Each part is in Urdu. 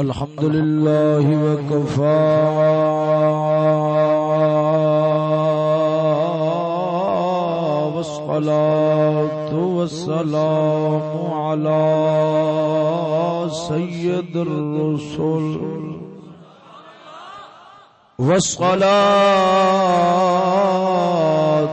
الحمد لله وكفى والصلاة والسلام على سيد الرسل. والصلاة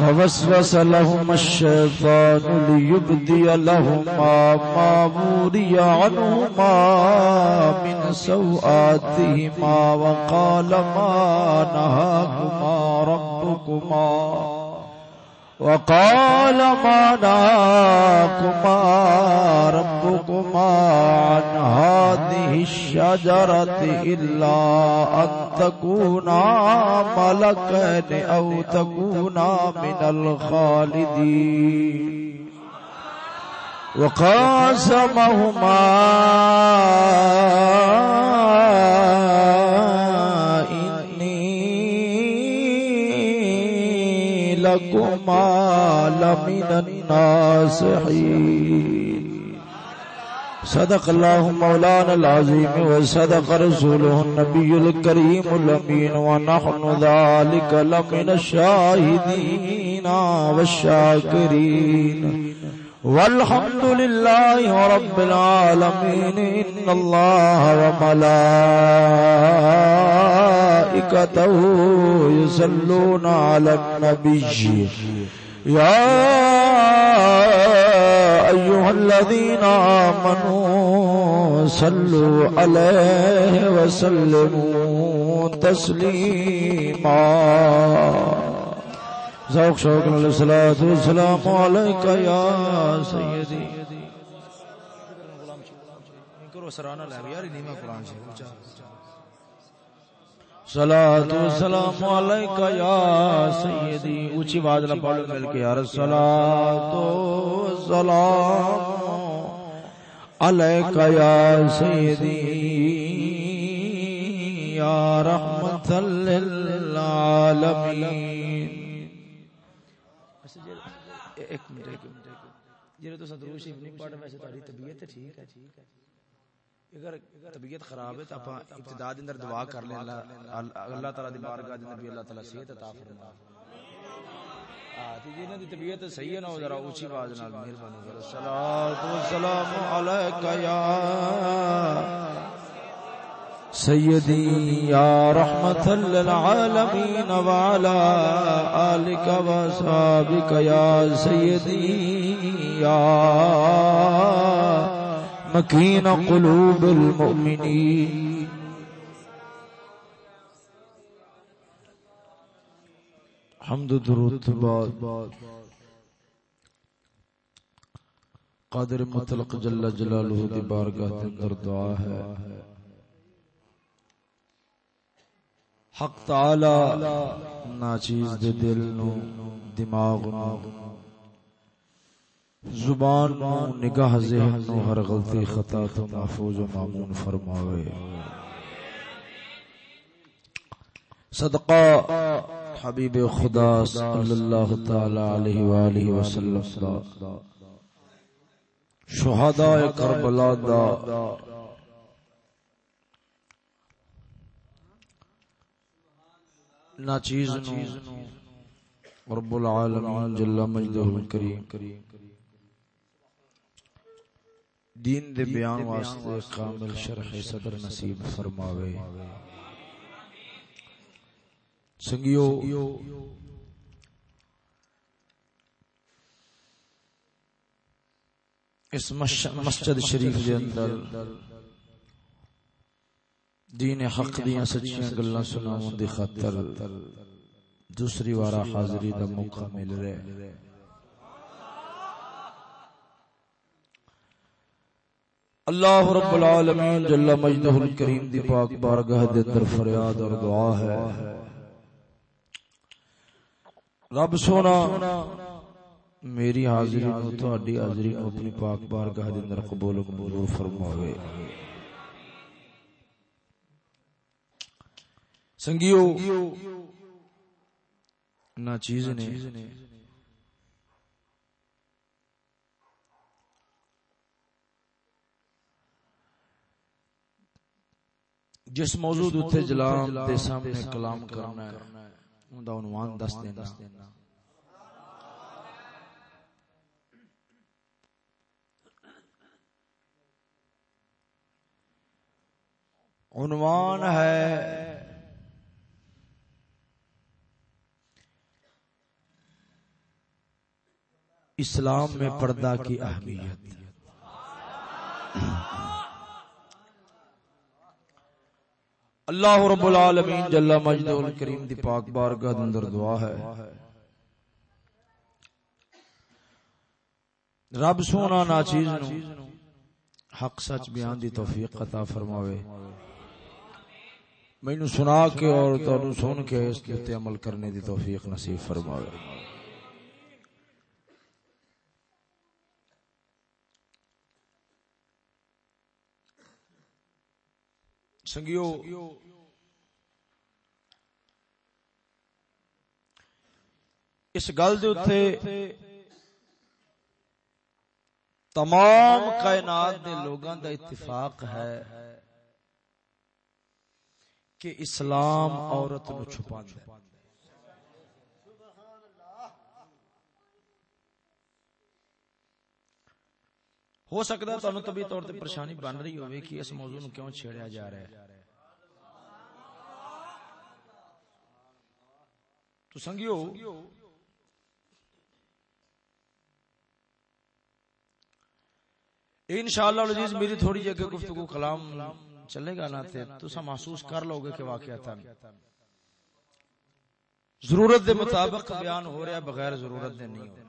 فوسوس لهم الشيطان ليبدي لهما ما موري عنهما من سوآتهما وقال ما نهاكما ربكما. وقال ما نهاكما ربكما عن هذه الشجرة إلا أن تكونا ملكين أو تكونا من الخالدين. وقاسمهما لكما لمن الناصحين صدق الله مولانا العظيم وصدق رسوله النبي الكريم الأمين ونحن ذلك لمن الشاهدين والشاكرين والحمد لله رب العالمين. إن الله وملائكته يصلون على النبي. يا أيها الذين آمنوا صلوا عليه وسلموا تسليما. ذوق، شوق نال صلوات الصلاة والسلام عليك يا سيدي صلاة والسلام عليك يا سيدي اونچی آواز نہ پڑھ مل کے یار صلاة والسلام عليك يا سيدي يا رحمة للعالمين ایک منٹ ایک منٹ. جی تو سدرو شریف نہیں پڑھ، ویسے تاری طبیعت ٹھیک ہے ٹھیک ہے۔ اگر طبیعت خراب ہے تو اپا ابتدا دے اندر دعا کر لیں۔ اللہ اللہ تعالی دی بارگاہ دے نبی اللہ تعالی صحت عطا فرما ہاں تے جنہاں دی طبیعت صحیح ہے نا ذرا اونچی آواز نال مہربانی کرو۔ صلوات و سلام علیک یا سيدي يا رحمة للعالمين وعلى آلك وصحابك يا سيدي يا مكين قلوب المؤمنين حمد درود بعد۔ قادر مطلق جل جلالہ دی بارگاہ تے اندر دعا ہے۔ حق تعالی، ناچیز دے دل نو، دماغ نو۔ زبان نو، نگاہ ذہن نو، ہر غلطی خطا تو محفوظ و معمون فرماوے۔ صدقہ حبیب خدا صلی اللہ تعالی علیہ وآلہ وسلم دا۔ شہداء کربلا دا۔ ناچیز نو۔ رب العالمین جل مجدہ الکریم۔ دین دے بیان واسطے کامل شرح صدر نصیب فرماوے۔ سنگیو، اس مسجد شریف دے اندر دین حق دیاں سچیاں گلاں سناون دی خاطر دوسری وارا حاضری دا موقع مل رہا اللہ رب العالمین جل مجدہ الکریم دی پاک بارگاہ دے اندر فریاد اور دعا ہے۔ رب سونا میری حاضری نو تہاڈی حاضری نو اپنی پاک بارگاہ دے اندر قبول و منظور فرماوے۔ سنگیو نہ چیز نے۔ جس موضوع اتنے جلام دے سامنے کلام کرنا ہے۔ ان دا عنوان دس دینا۔ عنوان ہے اسلام میں پردہ کی اہمیت۔ اللہ رب العالمین جل مجد الکریم دی پاک بارگاہ اندر دعا ہے۔ رب سونا ناچیز نو حق سچ بیان دی توفیق عطا فرماوے۔ مینوں سنا کے اور تانوں سن کے اس تے عمل کرنے دی توفیق نصیب فرماوے۔ سنگیو، اس گل تمام کائنات دے لوگاں دا اتفاق ہے کہ اسلام عورت نو چھپا ہو سکتا ہے طبی طور تے پریشانی بن رہی ہوئے کہ اس موضوع نو کیوں چھیڑیا جا رہا ہے۔ تو سنگیو۔ انشاءاللہ العزیز میری تھوڑی جگہ گفتگو، کلام چلے گا نا تے تسا محسوس کر لو گے کہ واقعہ ضرورت دے مطابق بیان ہو رہا بغیر ضرورت دے نہیں ہو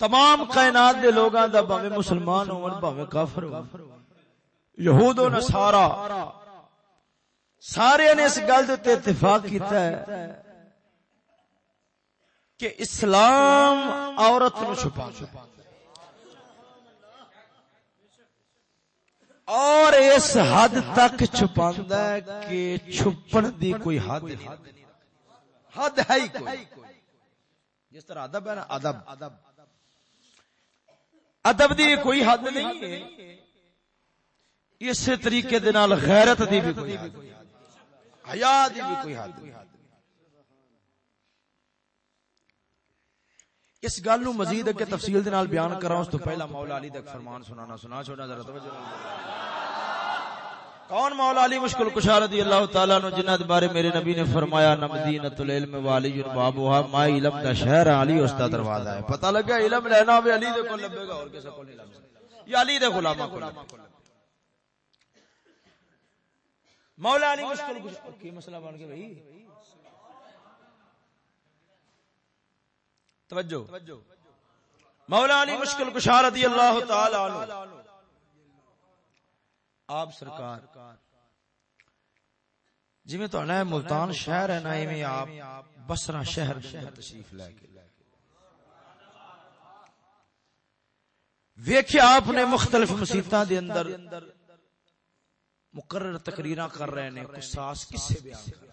تمام کائنات دے لوگاں دا بھاوے مسلمان ہون، بھاوے کافر ہون۔ یہود و نصارا سارے نے اس گل تے اتفاق کیتا ہے کہ اسلام عورت نو چھپا اور اس حد تک چھپاندا ہے کہ چھپن دی کوئی حد نہیں۔ حد ہے ہی کوئی۔ جس طرح ادب ہے نا، ادب۔ ادب دی کوئی حد نہیں ہے۔ اسی طریقے دے نال غیرت دی بھی کوئی حد حیا دی بھی کوئی حد اس گل نو مزید اگے تفصیل دے نال بیان کراں، اس تو پہلا مولا علی دا فرمان سنانا، سنا چھوڑا ذرا توجہ کون مولا علی مشکل کشا رضی اللہ تعالی عنہ جنت بارے میرے نبی نے فرمایا نمدینۃ العلم والی بابھا ما علم دا شہر علی استاد دروازہ ہے۔ پتہ لگا علم لینا بھی علی دے کو لبے گا، اور کسے کو نہیں لبے یہ علی دے غلاماں کو مولا علی مشکل کشا کی مسئلہ بن کے بھائی؟ توجہ۔ مولا علی مشکل کشا رضی اللہ تعالی عنہ۔ آپ سرکار۔ جی میں تو ہے ملتان شہر ہے نا ایویں آپ بسرا شہر شہر تشریف لے کے۔ ویکھیا آپ نے مختلف مسیطاں دے اندر مقرر تقریراں کر رہے نے قصاص کس سے بیان کر رہے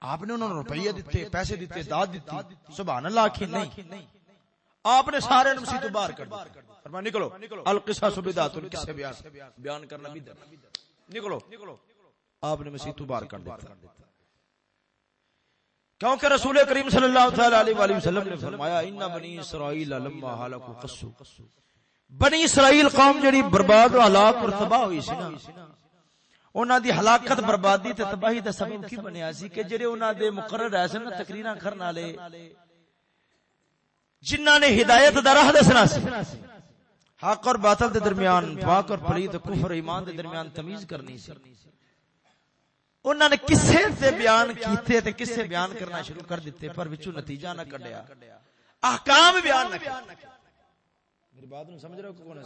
آپ نے انہوں نے روپیہ دیتے، پیسے دیتے، داد دیتی، سبحان اللہ کی نہیں۔ آپ نے سارے نمسی تو باہر کر فرمایا، نکلو۔ القصہ سبیدات ان کسے بیان بیان کرنا بھی در نکلو۔ آپ نے مسیح تو باہر کر دیتا۔ کیونکہ رسول کریم صلی اللہ تعالی علیہ وآلہ وسلم نے فرمایا، ان بنی اسرائیل لما حالکو قصو بنی اسرائیل قوم جڑی برباد و ہلاک اور تباہ ہوئی سی نا۔ انہاں دی ہلاکت بربادی تے تباہی دا سبب کی بنیا سی کہ جڑے انہاں دے مقرر ایسے نا تقریراں کرن والے، جنہاں نے ہدایت دا راہ دسنا سی۔ حق اور باطل دے درمیان پاک اور پلید کفر ایمان دے درمیان تمیز کرنی سی۔ انہوں نے کسے سے بیان کیتے تے کسے بیان کرنا شروع کر دیتے، پر وچو نتیجہ نہ کڈیا۔ احکام بیان نہ کیا میری بات نو سمجھ رہے ہو کون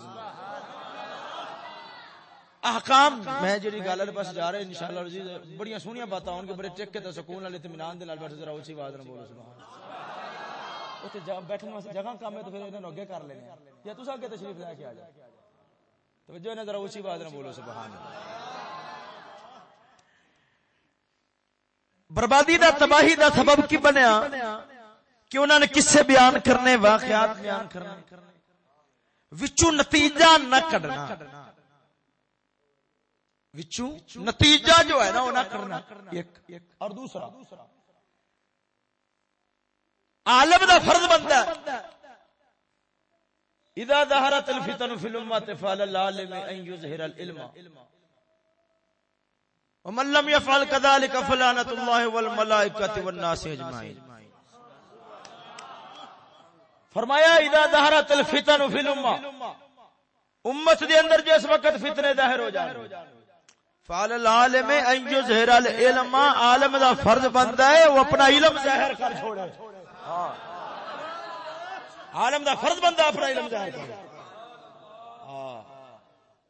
احکام میں جڑی گل والے پاس جا رہے انشاءاللہ عزیز بڑی سونیاں باتاں ہون گے بڑے ٹک کے تے سکون والے اطمینان دے نال بیٹھے ذرا اونچی آواز نال بولو سبحان اللہ۔ اوتے بیٹھنے واسطے جگہ کم ہے تو پھر انہاں نو اگے کر لینے یا تساں اگے تشریف لے کے آ جاؤ۔ توجہ نے ذرا اونچی آواز نال بولو سبحان اللہ۔ بربادی دا تباہی دا سبب کی بنیا؟ کہ انہوں نے کس سے بیان کرنے واقعات بیان کرنے؟ وچو نتیجہ نہ کڈنا۔ وچو نتیجہ جو ہے نا وہ نہ کرنا ایک۔ اور دوسرا۔ عالم دا فرض بنتا ہے۔ اذا ظهرت الفتن في الامه فعل العالم ان يظهر العلم۔ ومن لم يفعل كذلك فلعنه الله والملائكه والناس اجمعين فرمایا اذا ظهرت الفتن في الامه امت دے اندر جس وقت فتنے ظاہر ہو جائیں فعل العالم ان يظهر العلم عالم دا فرض بندا ہے وہ اپنا علم ظاہر کر چھوڑے۔ ہاں۔ عالم دا فرض بندا اپنا علم ظاہر کر۔ ہاں۔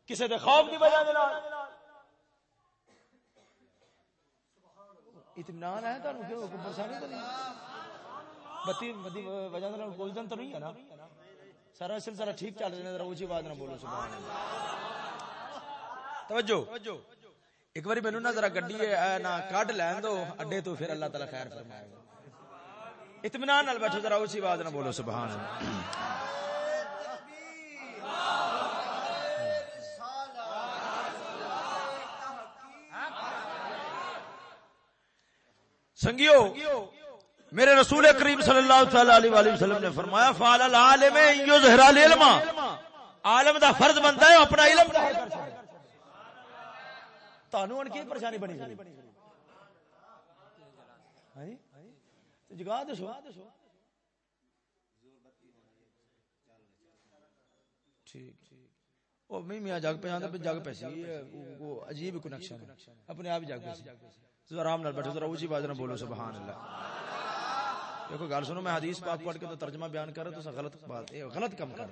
کسے دے خوف دی وجہ دے نال۔ اطمینان ہے تانوں کہ پریشانی تو نہیں؟ بتی وجہ کوئی دن تو نہیں ہے نا؟ سارا سلسلہ ٹھیک چل رہا ہے، ذرا اونچی آواز نہ بولو، سبحان اللہ۔ توجہ۔ ایک باری مینوں نہ ذرا گڈی نہ کڈ لین دو، اڈے تو پھر اللہ تعالی خیر فرمائے گا۔ اطمینان نال بیٹھو، ذرا اونچی آواز نہ بولو، سبحان اللہ۔ سنگیو۔ میرے رسول کریم صلی اللہ تعالی علیہ وآلہ وسلم نے فرمایا، فعل العالم یظہر العلم۔ عالم دا فرض بنتا ہے، اپنا علم۔ ظاہر کر چھڑے تانوں ان کی پریشانی بنی گئی ہاں جی؟ جگا دسو۔ ٹھیک او میں میاں جگ پہ جاندا جگ پہ سی۔ وہ عجیب کنیکشن اپنے آپ جگ پہ سی۔ آرام نال بیٹھو، ذرا اونچی آواز نہ بولو، سبحان اللہ۔ دیکھو، گل سنو، میں حدیث پاک پڑھ کے تو ترجمہ بیان کر رہا تو غلط بات غلط کم کر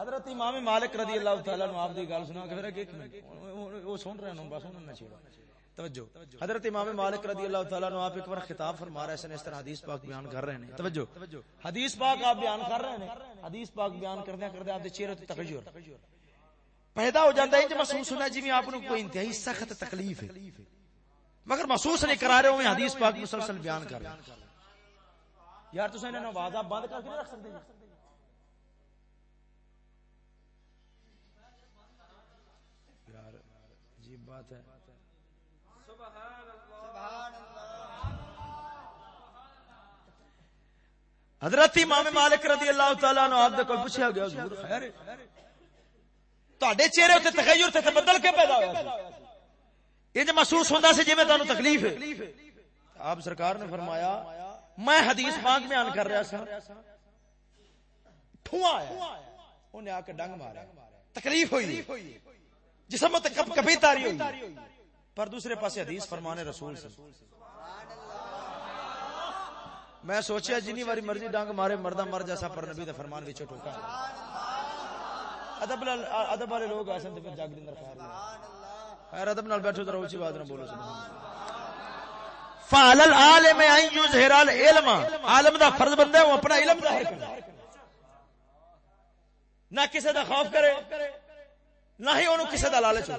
حضرت امام مالک رضی اللہ تعالی عنہ، آپ دی گل سنا کہ پھر ایک منٹ، وہ سن رہے ہیں بس انہوں نے چھیڑا۔ توجہ۔ حضرت امام مالک رضی اللہ تعالیٰ عنہ، آپ ایک بار خطاب فرما رہے ہیں اس طرح حدیث پاک بیان کر رہے ہیں۔ توجہ۔ حدیث پاک آپ بیان کر رہے ہیں۔ حدیث پاک بیان کرتے کرتے آپ دے چہرے تے تغیر پیدا ہو جاتا ہے محسوس ہونا جی میں آپ کو کوئی انتہائی سخت تکلیف ہے۔ مگر محسوس نہیں کرا رہے ہوں حدیث پاک مسلسل بیان کر رہے ہیں یار تو انہوں نے آواز آپ بند کر کے رکھ سکتے جی؟ یار، عجیب بات ہے۔ حضرت امام مالک رضی اللہ تعالی عنہ آپ دے کول پوچھا گیا، حضور خیر تواڈے چہرے تے تغیر تے تبدل کے پیدا ہویا سی یہ محسوس ہوندا سی جویں تانوں تکلیف ہے آپ سرکار نے فرمایا میں حدیث پاک بیان کر رہا سا ٹھواں آیا اونے آ کے ڈنگ مارا تکلیف ہوئی جسم تے کبھی تاری ہوئی پر دوسرے پاسے حدیث فرمانے رسول سے میں سوچیا جنی واری مرضی ڈانگ مارے مردہ مر جیسا پر نبی دے فرمان وچ ٹوکا ادب ادب والے لوگ اسن تے پھر جگ دے اندر خیر خیر، ادب نال بیٹھو، ذرا اونچی آواز نال بولو، سبحان فعل العالم ان یظہر العلم۔ عالم دا فرض بندا ہے، وہ اپنا علم ظاہر کرے۔ نہ کسی دا خوف کرے، نہ ہی اونوں کسی دا لالچ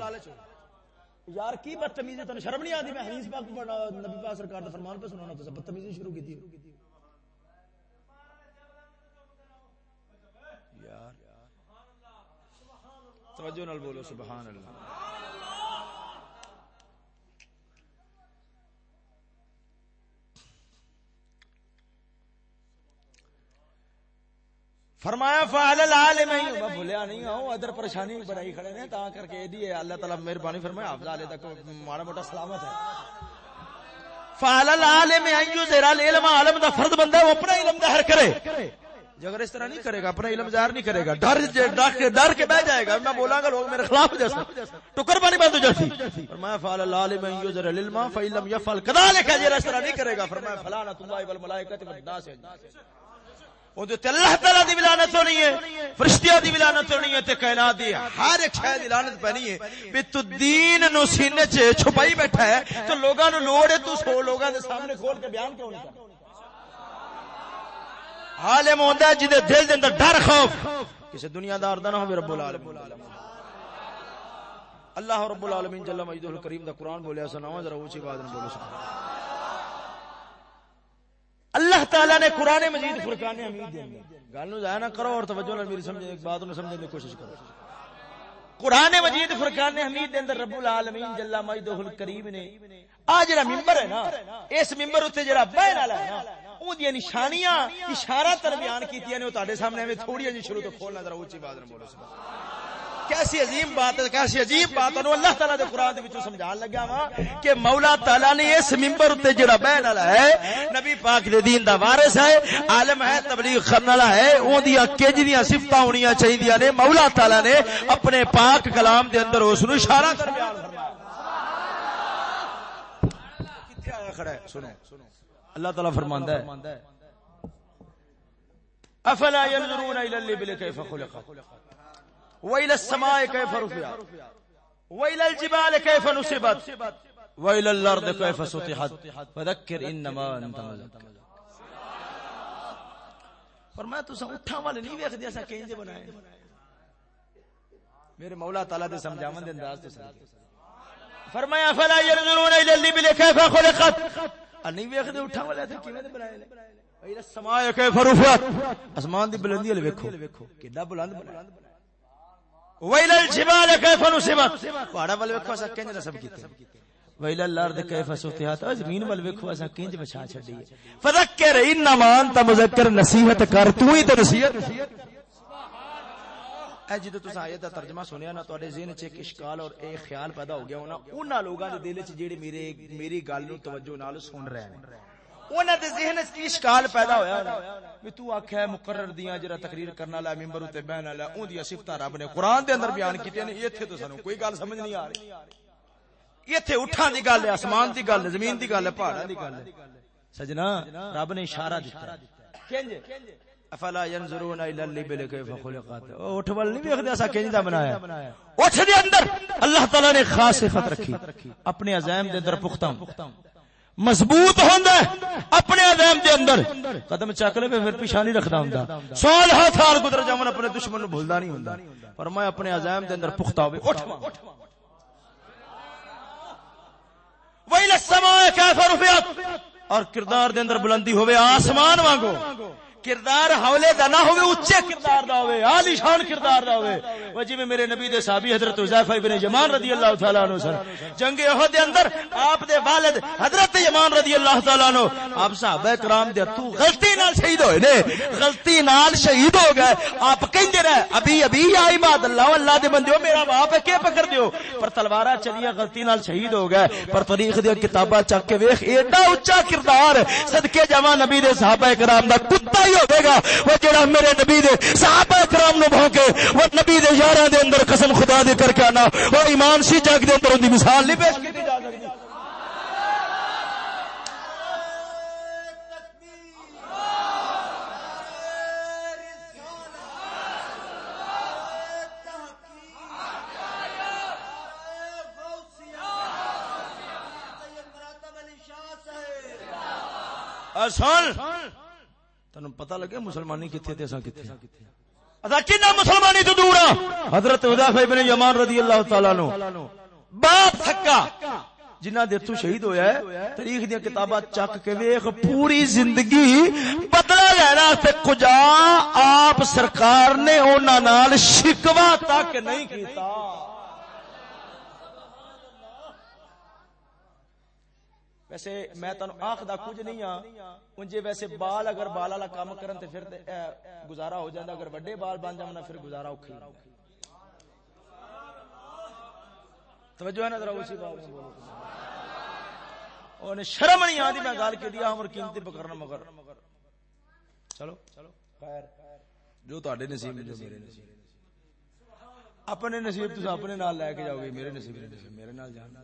یار، کی بدتمیزی؟ تن شرم نہیں آتی؟ میں حدیث پاک نبی پاک سرکار دا فرمان پہ سنانا، تو بدتمیزی شروع کی تھی توجہ نال بولو، سبحان اللہ۔ فرمایا، فعل العالم میں بھولیا نہیں ہوں ادھر پریشانی بڑائی کھڑے نے تا کر کے دی اللہ تعالی مہربانی فرمایا افضل علی تک ماڑا موٹا سلامت ہے۔ فعل العالم ان یذرا العلم عالم دا فرض بندہ ہے، وہ اپنا علم ظاہر کرے۔ جو اگر اس طرح نہیں کرے گا اپنا علم ظاہر نہیں کرے گا۔ ڈر ڈر کے ڈر کے بیٹھ جائے گا۔ میں بولاں گا۔ لوگ میرے خلاف جیسا ٹکر پانی بند ہو جاتی فرمایا فعل العالم ان یذرا العلم فإن يفعل كذلك جرا اس طرح نہیں کرے گا۔ فرمایا فلانا اللہ والملائکۃ والناس اللہ تعالی دی ولانت ہونی ہے۔ فرشتیاں دی ولانت ہونی ہے تے کائنات دی۔ ہر ایک شے دی لعنت پانی ہے۔ بھی تو دین نو سینے چھپائی بیٹھا ہے۔ تو لوگاں نو لوڑ ہے تو سو لوگاں دے سامنے کھول کے بیان کیوں نہیں کرتا عالم ہوندا ہے جدے دل دے اندر ڈر خوف، کسے دنیا دار دا نہ ہوے رب العالمین۔ اللہ رب العالمین جل مجدہ الکریم دا قرآن بولیا سناواں ذرا اونچی آواز میں بولو سبحان اللہ تعالیٰ نے قرآن مجید فرقان حمید دے گل نو ضائع نہ کرو اور توجہ نال میری سمجھے ایک بات نو سمجھنے دی کوشش کرو۔ قرآن مجید فرقان حمید دے اندر رب العالمین جل مجدہ الکریم نے، آ جڑا منبر ہے نا، اس منبر اوتے جڑا بہن والا ہے نا اون دی نشانیاں اشارہ تر بیان کیتیاں نے او تہاڈے سامنے میں تھوڑی جی شروع تو کھولنا ذرا اونچی آواز نال بولو، سبحان اللہ۔ کیسی عظیم بات ہے، کیسی عجیب بات ہے اللہ تعالی دے قران دے وچوں سمجھان لگا وا کہ مولا تعالی نے اس منبر تے جڑا بیٹھن والا ہے، نبی پاک دے دین دا وارث ہے، عالم ہے، تبلیغ کرن والا ہے، اون دی کنج دی صفاتاں ہونیاں چاہیے نے، مولا تعالی نے اپنے پاک کلام دے اندر اس نو اشارہ کر بیان فرمایا کتے آیا کھڑا ہے؟ سنو سنو اللہ تعالی فرماندا ہے. افلا ينظرون الى الابل كيف خلقت؟ وإلى السماء كيف رفعت؟ وإلى الجبال كيف نصبت؟ وإلى الأرض كيف سطحت؟ فذكر إنما أنت مذكر فرمایا تو سا اٹھا والے نہیں ویکھ دیا سا کہیں دے بنائے۔ میرے مولا تعالی دے سمجھاون دے انداز تو فرمایا فلا ينظرون الى الابل كيف خلقت؟ نہیں ویکھ دے اٹھا والے تے کیویں دے بنائے الى السماء كيف رفعت اسمان دی بلندی ول ویکھو۔ کیڈا بلند بنایا؟ ویل الجبال کیف نصبت۔ پہاڑا ول ویکھو اسا کنج نسب کیتے۔ ویل الارض کیف سطحت۔ زمین ول ویکھو اسا کنج بچا چھڈی فذکر، انما انت مذکر، نصیحت کر تو ہی تے نصیحت۔ اے جدو تسا ایت دا ترجمہ سنیا نا، تواڈے ذہن وچ ایک اشکال اور ایک خیال پیدا ہو گیا ہونا۔ انہاں لوگاں دے دل وچ جڑے میرے، میری گل نو توجہ نال سن رہے ہیں انہاں دے ذہن وچ اشکال پیدا ہویا ہونا؟ کہ تو آکھے مقرر دیاں جڑا تقریر کرنا والا منبر تے بیان والا اون دی صفتاں رب نے قران دے اندر بیان کیتیاں نے۔ ایتھے تو سانو کوئی گل سمجھ نہیں آ رہی۔ ایتھے اٹھاں دی گل ہے اسمان دی گل ہے، زمین دی گل ہے، پہاڑاں دی گل ہے۔ سجنا، رب نے اشارہ دتا کنج افلا ينظرون الى الابل كيف خلقت؟ اٹھ ول نہیں ویکھدے اسا کنج دا بنایا اٹھ دے اندر۔ اللہ تعالی نے خاص صفت رکھی۔ اپنے عزائم دے اندر پختہ مضبوط ہوندا اپنے عزم دے اندر۔ قدم چک لے پھر نہیں رکھدا ہوندا۔ سال ہا سال گزر جاون اپنے دشمن نو بھولدا نہیں ہوندا۔ فرمایا اپنے عزم دے اندر پختہ ہوے اٹھ۔ ویل السماء کیف رفعت؟ اور کردار دے اندر بلندی ہوے آسمان وانگو۔ کردار حولے دا نہ ہوئے اچھے کردار دا ہوئے، عالی شان کردار دا ہوئے۔ وجہ جی میں میرے نبی دے صحابی حضرت عزیفہ ابن یمان رضی اللہ تعالیٰ عنہ سر جنگ احد دے اندر آپ دے والد حضرت یمان رضی اللہ تعالیٰ عنہ، آپ صحابہ کرام دے تو غلطی نال شہید ہوئے نے۔ غلطی نال شہید ہو گئے۔ آپ کہیں دے رہے، ابھی ابھی یا عباد اللہ اللہ دے بندیو میرا باپ ہے کہ پکڑ دیو؟ پر تلوارہ چلیا غلطی نال شہید ہو گئے۔ پر تاریخ دے کتابہ چک کے ویخ ایڈا اچھا کردار صدقے جوان نبی دے صحابہ کرام دا کتا ہی ہوے گا۔ وہ جڑا میرے نبی دے صحابہ کرام نو بھونکے، وہ نبی دے یاراں دے اندر قسم خدا دے کر کے آنا۔ وہ ایمان سی جگ دے اندر اون دی مثال نہیں پیش کیتی جا سکتی۔ سن تنو پتہ لگے مسلمانی کتنے تے اساں کتنے ادا کنا مسلمانی تو دور حضرت حذیفہ ابن یمان رضی اللہ تعالی عنہ۔ باپ تھکا۔ جنہ دے تو شہید ہویا ہے تاریخ دیا کتاباں چک کے ویخ پوری زندگی بدلا لینا تے کجا آپ سرکار نے اونا نال شکوا تک نہیں کیتا۔ ویسے میں تنو آخ دا کچھ نہیں ہاں انجے ویسے بال اگر بال والا کام کرن تے پھر گزارا ہو جاندا، اگر بڑے بال بن جانا پھر گزارا اوکھی توجہ ہے نا ذرا، اسی بات میں بولو انہیں شرم نہیں آتی میں گال کے دیا ہمر قیمتی پکڑنا مگر۔ چلو۔ خیر۔ جو تہاڈے نصیب جو میرے نصیب اپنے نصیب تسا اپنے نال لے کے جاؤ گے، میرے نصیب میرے نال جانا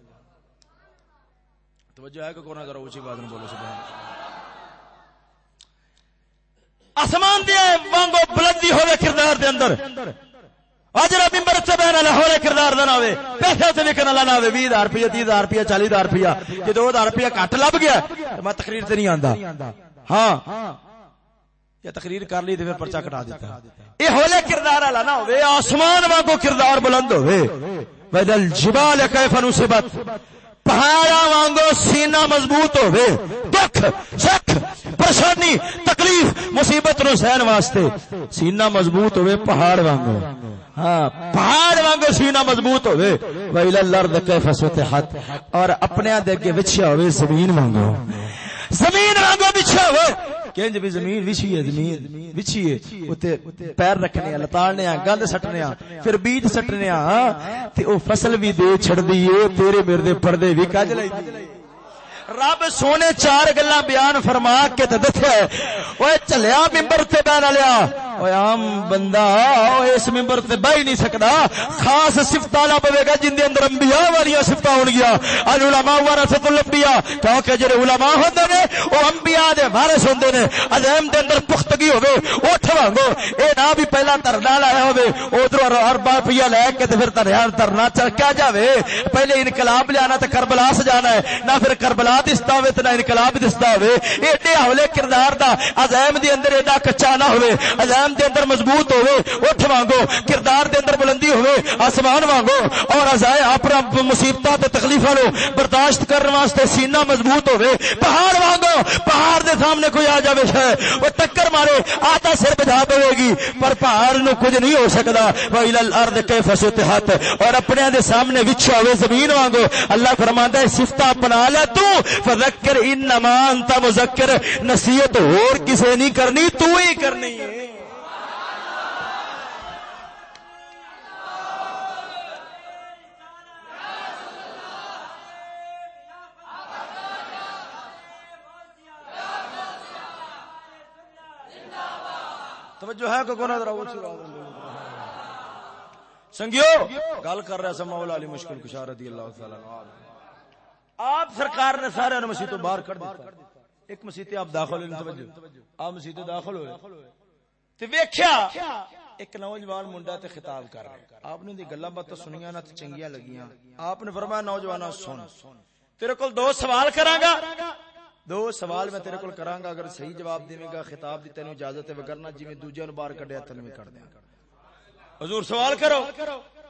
توجہ ہے کہ کونا ذرا اسی بات میں بولو، سبحان آسمان دے وانگو بلندی ہوے کردار دے اندر۔ اجرا ممبر تے بہن والا ہولے کردار دا نہ ہوے پیسے تے وکن والا نہ ہوے 20000 روپے 30000 روپے 40000 روپے جے 2000 روپے گھٹ لب گیا تے میں تقریر تے نہیں آندا۔ ہاں۔ یا تقریر کر لی تے پھر پرچہ کٹا دیتا۔ اے ہولے کردار والا نہ ہوے آسمان وانگو کردار بلند ہوے بدل جبال کیف نصبت پہاڑا وانگو سینہ مضبوط ہوئے دکھ سکھ پریشانی، تکلیف، مصیبت نو سہن واسطے سینہ مضبوط ہوئے پہاڑ وانگو۔ ہاں پہاڑ وانگو سینہ مضبوط ہوئے ویل الارض کیف فتحت اور اپنے دے کے وچھیا ہوئے زمین وانگو۔ زمین رنگ وچھیا ہوئے۔ کنج جی بھی زمین وچھی ہے، زمین وچھی ہے۔ اوتے پیر رکھنے ہیں لتاڑنے ہیں گند سٹنے ہیں پھر بیج سٹنے ہیں ہاں؟ تے او فصل بھی دے چھڑ دی تیرے میرے پردے وی کج لئی رب سونے چار گلا بیان فرما کے تے دسیا اوے چلیا ممبر تے بہن لیا اوے عام بندہ اس ممبر تے بہ ہی نہیں سکدا۔ خاص صفت والا پوے گا جن دے اندر انبیاء والی صفت ہون گیا۔ العلماء ورثۃ الانبیاء۔ کیونکہ جڑے علماء ہوندے نے، او انبیاء دے وارث ہوندے نے عزم دے اندر پختگی ہوے اٹھ وانگو۔ اے نہ بھی پہلا دھرنا لایا ہوے ادھر اربا روپیہ لے کے تے پھر دھرنا دھرنا چڑکا جاوے۔ پہلے انقلاب لیانا تے کربلا سجانا ہے، نہ پھر کربلا دستا ہوئے تو نہ انقلاب دستا ہوئے، ایڈے حولے کردار دا عزائم دے اندر ایڈا کچا نہ ہوئے، عزائم دے اندر مضبوط ہوئے، اٹھ وانگو، کردار دے اندر بلندی ہوئے، آسمان وانگو، اور عزائم اپنا مصیبتہ تے تکلیفہ لو برداشت کرنے واسطے سینہ مضبوط ہوئے، پہاڑ وانگو، پہاڑ دے سامنے کوئی آ جاوے ہے وہ ٹکر مارے، آتا سر بجھا دے گی، پر پہاڑ نو کچھ نہیں ہو سکدا وَإِلَى الْأَرْضِ كَيْفَ سُطِحَتْ، اور اپنے دے سامنے وچھا ہوئے زمین وانگو، اللہ فرماندا ہے صفتہ اپنا لے تو فذکر انما انت مذکر۔ نصیحت اور کسے نہیں کرنی، تو ہی کرنی ہے۔ توجہ ہے کہ کونا ذرا اونچی سنگیو، گل کر رہا سا مولا علی مشکل کشا رضی اللہ تعالی عنہ۔ آپ سرکار نے سارے مسیح تو باہر کر دیتا ایک مسیح تے آپ داخل ہوئے، توجہ۔ آپ مسیح تے داخل ہوئے۔ تے ویکھیا، ایک نوجوان منڈا تے خطاب کر رہا آپ نے دی گلاں باتاں سنیاں نہ تے چنگیاں لگیاں۔ آپ نے فرمایا نوجوانا سن۔ تیرے کول دو سوال کراں گا۔ دو سوال میں تیرے کول کراں گا۔ اگر صحیح جواب دیویں گا، خطاب دی تینوں اجازت ہے، وگرنہ جویں دوجے نوں باہر کڈیا تینوں بھی کر دیاں حضور سوال کرو۔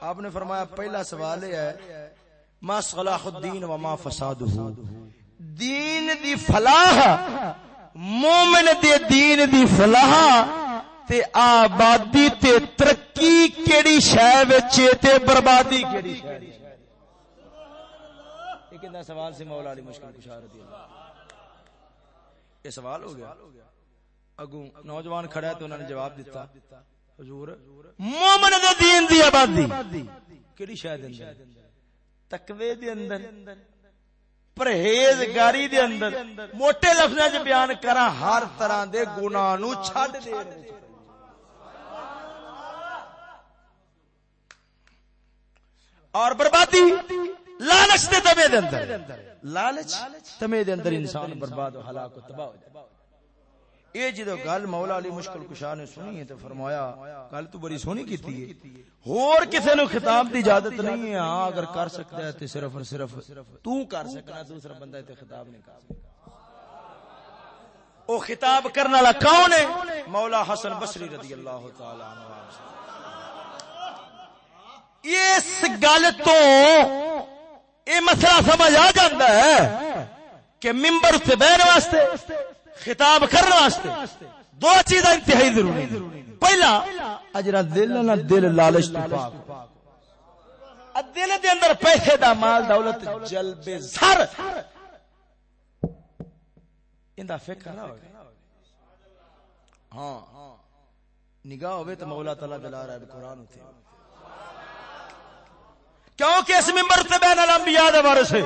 آپ نے فرمایا، پہلا سوال یہ ہے ما صلاح الدین وما فسادہ. دین دی فلاح مومن دے دین دی فلاح تے آبادی تے ترقی کیڑی شے وچ تے بربادی کیڑی شے اندا سوال سے مولا علی مشکل کشا رضی اللہ یہ سوال ہو گیا۔ اگوں نوجوان کھڑا ہے تو انہوں نے جواب دیتا حضور مومن دے دین دی آبادی۔ کیڑی شے دے اندر؟ تقوی دے اندر، پرہیزگاری دے اندر، موٹے لفظاں وچ بیان کراں، ہر طرح دے گناہ نو چھڈ دے۔ اور بربادی، لالچ دے تمے دے اندر۔ لالچ تمے دے اندر انسان برباد و ہلاک و تباہ ہو جائے۔ یہ جی جدو گل مولا علی مشکل کشا نے سنی ہے تو فرمایا، گل تو بڑی سونی کیتی ہے۔ اور کسی نو خطاب دی اجازت نہیں ہے ہاں اگر کر سکتا ہے تو صرف اور صرف تو کر سکنا، دوسرا بندہ تے خطاب نہیں کر سکتا۔ او خطاب کرنے والا کون ہے؟ مولا حسن بصری رضی اللہ تعالی عنہ۔ اس گل تو یہ مسئلہ سمجھ آ جاتا ہے کہ ممبر سے بہن واسطے خطاب کرنے واسطے۔ دو چیز انتہائی ضروری پہلا، اجرا دل نہ دل لالچ تو پاک۔ دل دے اندر پیسے دا مال، دولت، جلب، زر۔ اندا فکر نہ ہوئے۔ ہاں نگاہ ہوئے تو مولا تعالی دلا رہا ہے قرآن ہوتے۔ کیونکہ اس ممبر سے بین الانبیاء دے بارے سے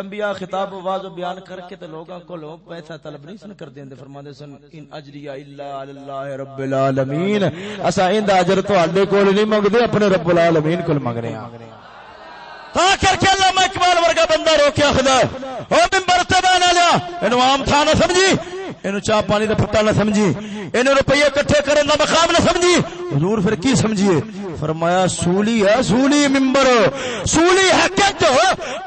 انبیاء خطاب و واضح بیان کر کے تے لوگاں کو لوگ پیسہ طلب نہیں سن کر دیندے فرماندے سن، ان اجری الا اللہ رب العالمین. اسا این دا اجر تو اڈے کول نہیں منگدے، اپنے رب العالمین کول منگنے ہاں تا کر کے اللہ میں اقبال ورگا بندہ روکیا، خدا! او ممبر تے بین لیا اینو عام تھا نہ سمجھی؟ اینو چا پانی دا پھٹا نہ سمجھی۔ اینو روپیے اکٹھے کرن دا مقام نہ سمجھی۔ حضور پھر کی سمجھیے؟ فرمایا، سولی ہے، سولی ممبر۔ سولی ہے کت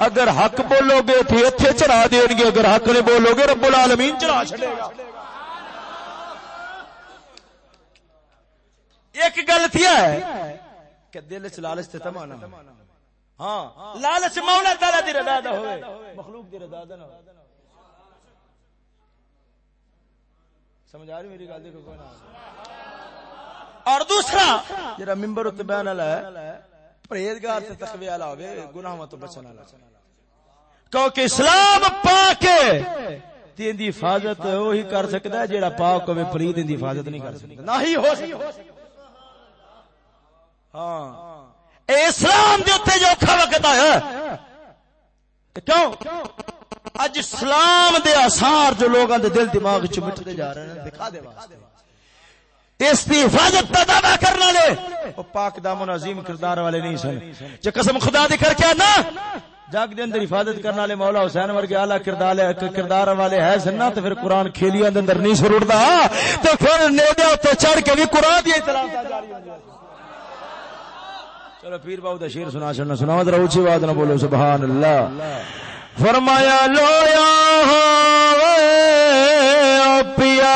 اگر حق بولو گے تو اتنے چڑھا دیں گے۔ اگر حق نہیں بولو گے، رب العالمین چڑھا چھڑے گا۔ ایک غلطی ہے کہ دل چ لالچ تے تمانا ہاں لالچ مولا تعالی دی رضا دا ہوئے، مخلوق دی رضا دا نہ ہوئے۔ سمجھ آ رہی میری گل دیکھو کوئی نہ اور دوسرا! جڑا منبر تے بیان والا ہے پرہیزگار تے تقوی والا ہوے گناہاں تو بچن والا کیونکہ اسلام پاک ہے۔ تین دی حفاظت وہی کر سکتا ہے جیڑا پاک ہوے فرید دی حفاظت نہیں کر سکتا۔ نہ ہی ہو سکتا۔ ہاں۔ اسلام دے اوتے جو وقت آیا کیوں؟ اج اسلام دے آثار جو لوگاں دے دل دماغ وچ مٹتے جا رہے ہیں، دکھا دے واسطے۔ اس کی حفاظت کا دعویٰ کرنے والے، وہ پاک دامن عظیم کردار والے نہیں سن۔ جو قسم خدا دی کر کے نا جاگ دے اندر حفاظت کرنے والے مولا حسین ورگے اعلی کردار کردار والے ہے سن نا تو پھر قرآن کھیلیاں دے اندر نہیں سر اڑدا۔ تو پھر نیڑے تے چڑھ کے بھی قرآن دی اطلاع جاری چلو پیر باؤ دا شیر سنا چڑنا سنا ذرا اونچی آواز نہ بولو، سبحان اللہ۔ فرمایا لویا پیا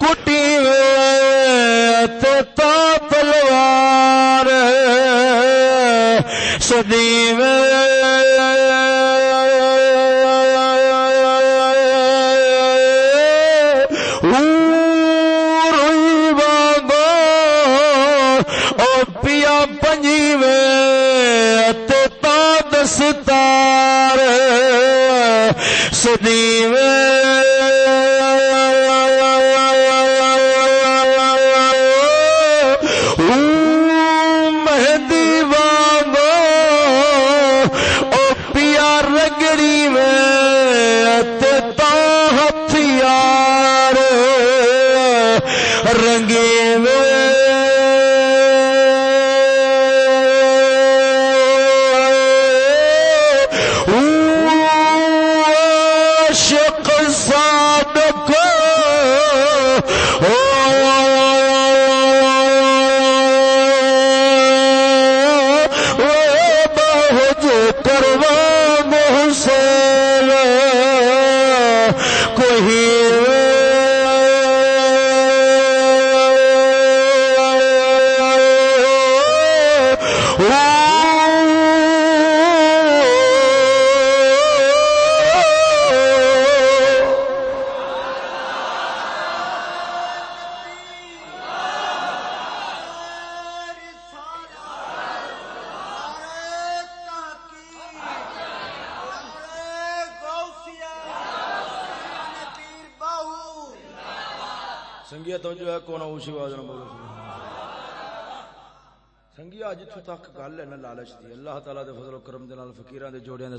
کٹی تو تلوار سدیو دیوے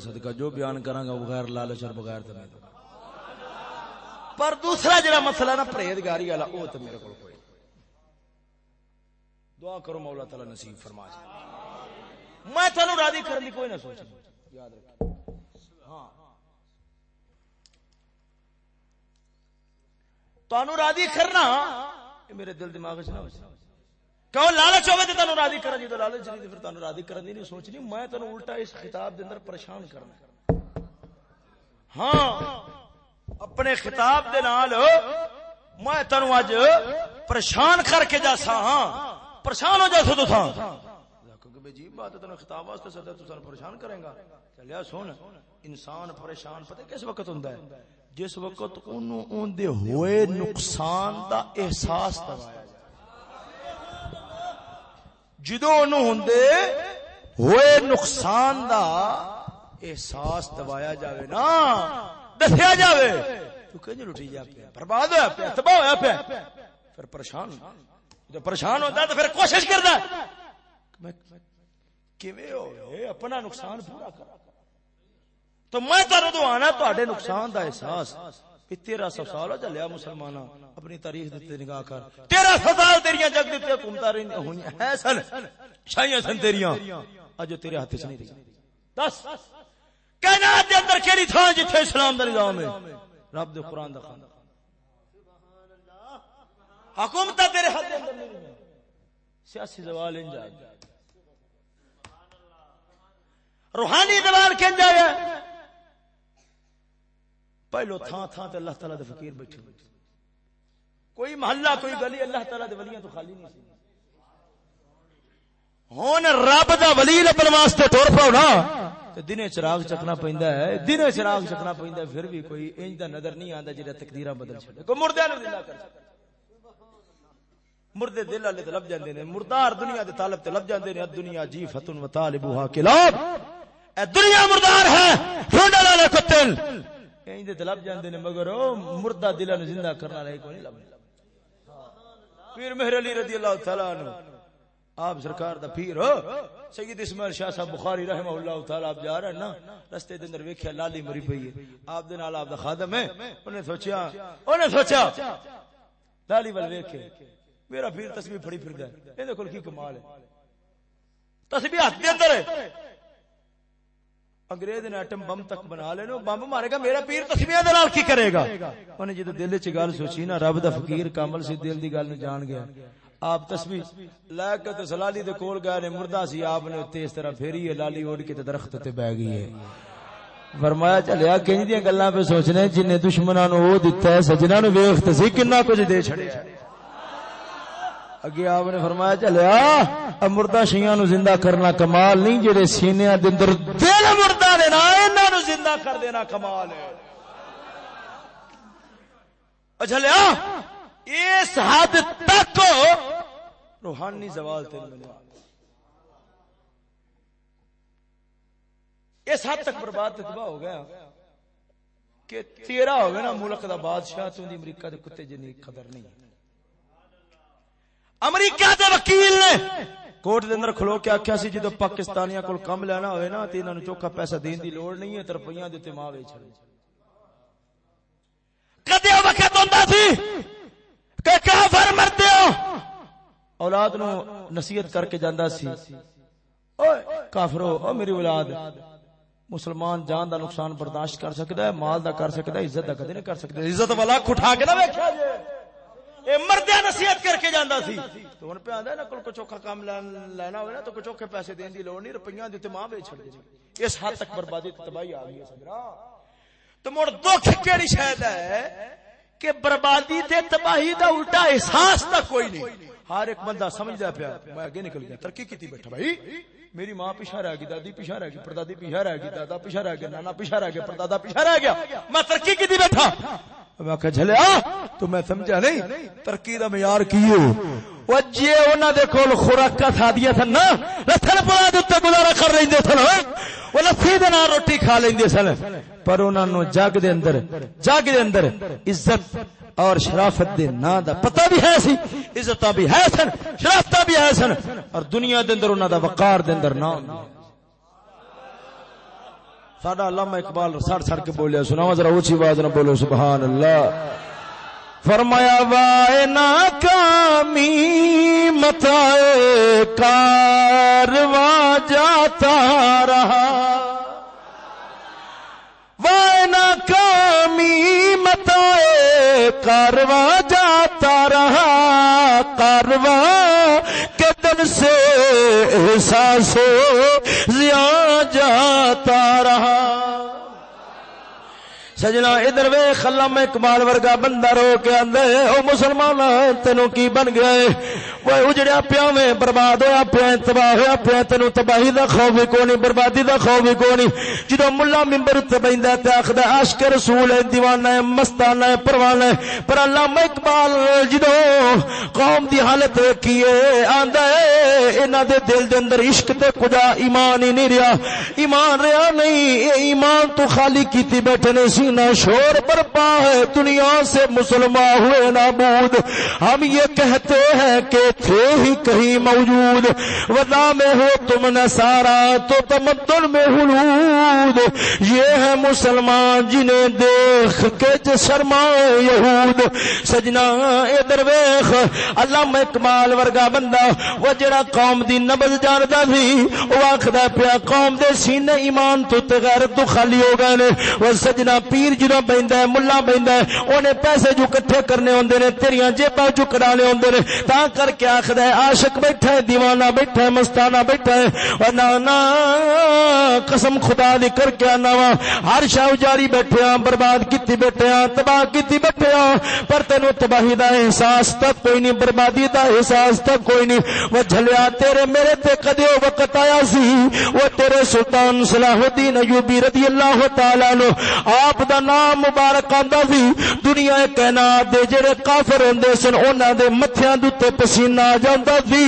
صدقہ جو بیان کراں گا بغیر لالچ اور بغیر تے پر دوسرا جڑا مسئلہ نا، پرہیزگاری والا او تے میرے کول کوئی دعا کرو مولا تعالی نصیب فرما جائے۔ میں تانوں راضی کرن دی کوئی نہ سوچ۔ یاد رکھ ہاں۔ تانوں راضی کرنا میرے دل دماغ وچ نہ ہو کیوں لالچ ہوے تے تانوں راضی کرن جی تو لالچ نہیں تے پھر تانوں راضی کرن دی نہیں سوچنی، میں تانوں الٹا اس خطاب دے اندر پریشان کرنا ہاں اپنے خطاب دے نال میں تانوں اج پریشان کر کے جاسا ہاں پریشان ہو جائے تو تھا کہ جی بات ہے خطاب واسطے سدا تو پریشان کرے گا۔ چلیا سن، انسان پریشان پتہ کس وقت ہوندا ہے؟ جس وقت اونوں اون دے ہوئے نقصان دا احساس کروایا جدوں اونوں ہوندے ہوئے نقصان دا احساس دوایا جاوے نا، دسیا جاوے۔ تو کہ لٹی جا پیا، برباد ہوا پیا، تباہ ہوا پیا۔ پھر پریشان جب پریشان ہوتا تو پھر کوشش کرتا ہے۔ اپنا نقصان پورا کر۔ تو میں تو آنا تے نقصان دا احساس۔ تیرہ سو سال چلیا مسلمان اپنی تاریخ دیتے نگاہ کر۔ تیرہ سو سال تیریاں جگ دیتے حکومت رہی ہیں سن شاہیاں سن تیریاں۔ اج تیرے ہاتھ چ نہیں رہی۔ دس۔ کائنات دے اندر کیڑی تھان جتھے اسلام دا نظام ہے؟ رب دے قرآن دا خان۔ حکومت تیرے ہاتھ دے اندر نہیں سیاسی زوال ان جائے روحانی زوال کن جائے پہلو تھان تھان تے اللہ تعالی دے فقیر بیٹھے کوئی محلہ، کوئی گلی، اللہ تعالی دے ولیاں تو خالی نہیں سی۔ ہوں رب دا ولی لبن واسطے ٹر پاؤ نا دن چراغ چکنا پہنتا ہے۔ دن چراغ چکنا پہنتا ہے، پھر بھی کوئی انج دا نظر نہیں آتا جہاں تقدیر بدل چڑے کوئی مردے نوں زندہ کر مردے دل والے تے لب جاندے نے۔ مردار دنیا دے طالب تے لب جاندے نے۔ دنیا جی فتن و طالبها کلاب اے دنیا مردار ہے ڈھونڈے والے کتل انج دے لب جاندے نے، مگر او مردہ دلاں نو زندہ کرنا والا کوئی نہیں لب پیر مہر علی رضی اللہ تعالی عنہ، آپ سرکار دا پیر، ہو۔ سید اسماعیل شاہ صاحب بخاری رحمہ اللہ تعالی، آپ جا رہے ہیں نا، رستے دے اندر ویکھیا لالی مری پئی ہے۔ آپ دے نال آپ دا خادم ہے۔ انہیں سوچیا انہیں سوچیا۔ لالی ول ویکھے، میرا پیر تسبیح پھڑی پھردا ہے۔ ایں دے کول کی کمال ہے؟ تسبیح ہاتھ دے اندر ہے۔ انگریز نے ایٹم بم تک بنا لے نو، بم مارے گا، میرا پیر تسبیح دے نال کی کرے گا؟ انہیں جدوں دل وچ گل سوچی نا، رب دا فقیر کامل سی دل دی گل نو جان گیا۔ آپ تسبیح لے کے تے سلالی دے کول گئے نے، مردہ سی آپ نے تے اس طرح پھیری ہے، لالی اڑ کے تے درخت تے بیٹھ گئی ہے۔ فرمایا چلیا کنج دی گلاں پہ سوچنے جن نے دشمناں نو او دتا ہے سجنا نو ویکھ تے سی، کنا کچھ دے چھڑیا اگے آپ نے فرمایا چلیا مردہ شیاں نو زندہ کرنا کمال نہیں، جڑے سینیاں دے اندر دل مردہ نے نا نو زندہ کر دینا کمال ہے۔ اچھا لیا، اس حد تک روحانی زوال تین ملیا اس حد تک برباد تباہ ہو گیا۔ کہ تیرا ہو گیا نا، ملک دا بادشاہ، تو دی امریکہ دے کتے جنی قدر نہیں۔ امریکہ دے وکیل نے کوٹ دے اندر کھلو کے آکھیا سی جدو پاکستانیاں کول کم لینا ہوئے نا تے انہاں نو چوکھا پیسہ دین دی لوڑ نہیں ہے تے روپیاں دے تے ماں وچ کدے وقت ہوندا سی کہ کافر مرتے ہو؟ اولاد نو نصیحت کر کے جاندا سی۔ اوئے کافرو او میری اولاد، مسلمان جان دا نقصان برداشت کر سکدا ہے، مال دا کر سکدا ہے، عزت دا کدے نہیں کر سکدا عزت والا کھٹا کے نہ ویکھیا جے۔ اے مردیا نصیحت کر کے جاندا سی۔ تو ہن پہ آندا ہے نا کول کو چوکھا کام لینا ہوے نا تو کو چوکھے پیسے دین دی لوڑ نہیں، روپیاں دتے ماں بیچ چھڑ دے اس حد تک بربادی تباہی آ گئی ہے سجنا تو مڑ دکھ کیڑی شاید ہے کہ بربادی تے تباہی دا الٹا احساس تا کوئی نہیں۔ ہر ایک بندہ سمجھدا پیا، میں اگے نکل گیا، ترقی کیتی بیٹھا بھائی۔ میری ماں پیچھے رہ گئی، دادی پیچھے رہ گئی، پردادی پیچھے رہ گئی، دادا پیچھے رہ گیا نانا پیچھے رہ گیا پردادا پیچھے رہ گیا۔ میں ترقی کیتی بیٹھا۔ میں کہ جھلیا تو میں سمجھا نہیں، ترقی دا معیار کی ہو او جے انہاں دے کول خوراکاں تھادیاں سن نا رتھن پڑا دے تے گزارا کر لیندے سن ہاں! او لسی دے نال روٹی کھا لیندے سن۔ پر انہاں نو جگ دے اندر، جگ دے اندر عزت اور شرافت دے نا دا پتہ بھی ہے سی، عزتاں بھی ہے سن، شرافتاں بھی ہے سن، اور دنیا دے اندر انہاں دا وقار دے اندر نام ساڈا علامہ اقبال سڑ سڑ کے بولیا سناو ذرا اونچی آواز نہ بولو سبحان اللہ فرمایا، وائے ناکامی متا کارواں جاتا رہا۔ وائے ناکامی متا کارواں جاتا رہا۔ کارواں کے سے احساس زیا جاتا رہا۔ سجنا ادھر وے خلم اقبال ورگا بندہ رو کے اندر او مسلمان تینو کی بن گئے؟ وہ اجڑیا پیا میں، برباد ہویا پیا، تباہ ہویا پیا تینو تباہی دا خوف بھی کونی، بربادی دا خوف بھی کونی۔ جدو ملا ممبر تے بیندا تے آکھدا عاشق رسول ہے، دیوانہ ہے، مستانہ ہے، پروانہ ہے۔ پر علامہ اقبال جدو قوم دی حالت ویکھیے، آندا ہے، انہاں دے دل دے اندر عشق تے کجا ایمان ہی نہیں رہیا۔ ایمان رہیا نہیں، اے ایمان تو خالی کیتی بیٹھے نے سی۔ نہ شور برپا ہے، دنیا سے مسلمان ہوئے نابود۔ ہم یہ کہتے ہیں کہ تھے ہی کہیں موجود۔ ودا میں ہو تم نسارا تو تمدن میں حلود۔ یہ ہے مسلمان جنہیں دیکھ کے شرما یہود۔ سجنا اے درویخ اللہ میں کمال ورگا بندہ۔ وہ جڑا قوم دی نبض جاندا سی وہ آخدا پیا قوم دے سینے ایمان تو غیرت تو خالی ہو گئے نے۔ وہ سجنا پی پیر جدو بہندا ہے، ملا بہندا ہے، اونے پیسے جو کٹھے کرنے ہوندے نے، تیریاں جیباں جو کرانے ہوندے نے، تا کر کے آکھدا ہے، عاشق بیٹھا ہے، دیوانہ بیٹھا ہے، مستانہ بیٹھا ہے، او نا نا، قسم خدا دی کر کے انا وا۔ ہر شے جاری بیٹھے ہاں برباد کیتی بیٹھے ہاں تباہ کیتی بیٹھے ہاں پر تینو تباہی دا احساس تک کوئی نہیں، بربادی دا احساس تک کوئی نہیں۔ وہ جھلیا، تیرے میرے تے کدے وقت آیا سی؟ وہ تیرے سلطان صلاح الدین ایوبی رضی اللہ تعالی عنہ، آپ دا نام مبارک آندا سی۔ دنیا کائنات دے جڑے کافر ہوندے سن، انہاں دے متھیاں دے تے پسینہ آ جاندا سی۔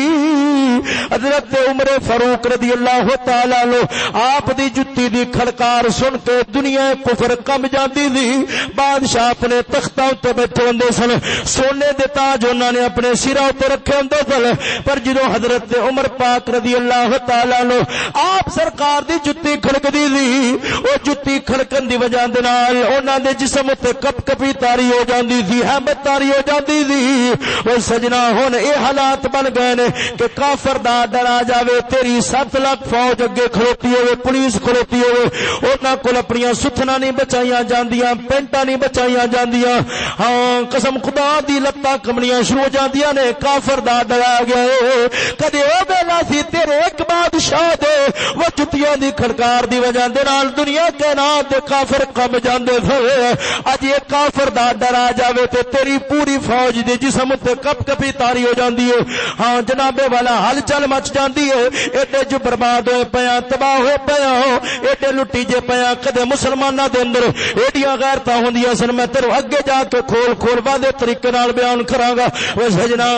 حضرت عمر فاروق رضی اللہ تعالی عنہ آپ دی جُتی دی کھڑکار سن کے دنیا کفر کم جاندی سی۔ بادشاہ اپنے تختاں تے بیٹھے ہوندے سن۔ سونے دے تاج انہاں نے اپنے سراں تے رکھے ہوندے سن۔ پر جدوں حضرت عمر پاک رضی اللہ تعالی عنہ آپ سرکار دی جُتی کھڑکدی سی او جُتی کھڑکن دی وجہ دے نال نال انہاں دے جسم تے کپ کپی تاری ہو جاندی سی، ہمت تاری ہو جاندی سی۔ او سجنا ہن اے حالات بن گئے نے کہ کافر دا ڈر آ جاوے، تیری 7 لاکھ فوج اگے کھڑوتی ہوے پولیس کھڑوتی ہوے انہاں کول اپنی ستھنا نہیں بچائیاں جاندیاں، پینٹاں نہیں بچائیاں جاندیاں۔ ہاں قسم خدا دی لتاں کمنیاں شروع ہو جاندیاں نے، کافر دا ڈر آ گیا اے کدے او ویلا سی، تیرے ایک بادشاہ دے، وہ جتیاں دی کھڑکار دی وجہ دے نال دنیا کائنات دے کافر کم جان جاندے تھے۔ اج یہ کافر دا ڈر آ جاوے تے تیری پوری فوج دی جسم تے کپ کپی تاری ہو جاندی ہے۔ ہاں جناب والا، ہل چل مچ جاندی ہے۔ ایڈے جو برباد ہوئے پیا تباہ ہوئے پیا ایڈے لٹی جے پیا کدے مسلماناں دے اندر ایڈیاں غیرتاں ہوندیاں سن۔ میں تیرو اگے جا کے کھول کھول وادے طریقے نال بیان کراں گا او سجنا،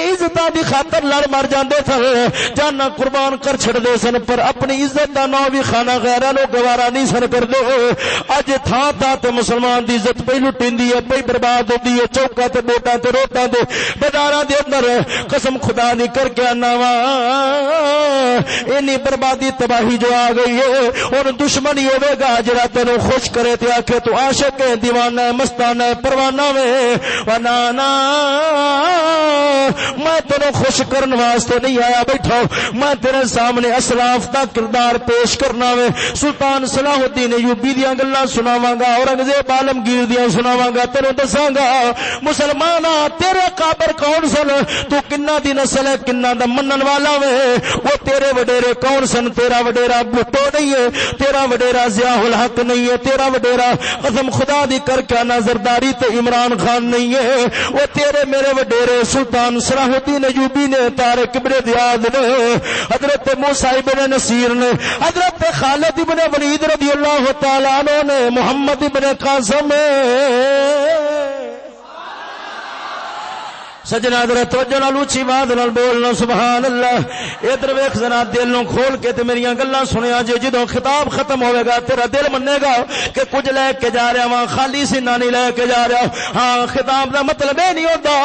عزتاں دی خاطر لڑ مر جاندے تھے۔ جانا قربان کر چھڑ دے سن، پر اپنی عزت دا نام بھی خانہ غیراں نو گوارا نہیں سن کردے۔ اج تھا تا تے مسلمان دی عزت پئی لٹیندی ہے، پئی برباد ہوندی ہے چوکا تے بوٹاں تے روٹاں دے بازاراں دے اندر قسم خدا نہیں کر کے انا وا۔ اینی بربادی تباہی جو آ گئی ہے، اور دشمنی ہوے گا جڑا تینو خوش کرے تے آکھے تو عاشق ہے، دیوانہ ہے، مستانہ ہے، پروانہ میں ونا نا میں تینو خوش کرن واسطے نہیں آیا بیٹھا میں تیرے سامنے اسلاف دا کردار پیش کرنا وے۔ سلطان صلاح الدین ایوبی دیاں گلاں سناواں گا، اورنگزیب عالمگیر دیاں سناواں گا، تینو دساں گا مسلمانا تیرے قابر کون سن؟ تو کنا دی نسل ہے، کنا دا منن والا وے۔ وہ تیرے وڈیرے کون سن؟ تیرا وڈیرا بھٹو نہیں ہے، تیرا وڈیرا ضیاء الحق نہیں ہے، تیرا وڈیرا قسم خدا دی کر کے نظرداری تے عمران خان نہیں ہے۔ وہ تیرے میرے وڈیرے سلطان صلاح الدین ایوبی نے، طارق ابن زیاد نے، حضرت موسی ابن نصیر نے، حضرت خالد ابن ولید رضی اللہ تعالی عنہ نے محمد ابن قاسم سجنا در توجہ نال اونچی آواز نال بولنا سبحان اللہ ادھر ویکھ ذرا دل نو کھول کے تے میری گلاں سنیا جے جدوں خطاب ختم ہوے گا، تیرا دل منے گا کہ کچھ لے کے جا رہا ہاں خالی سینہ نہیں لے کے جا رہا۔ ہاں خطاب دا مطلب اے نہیں ہوندا۔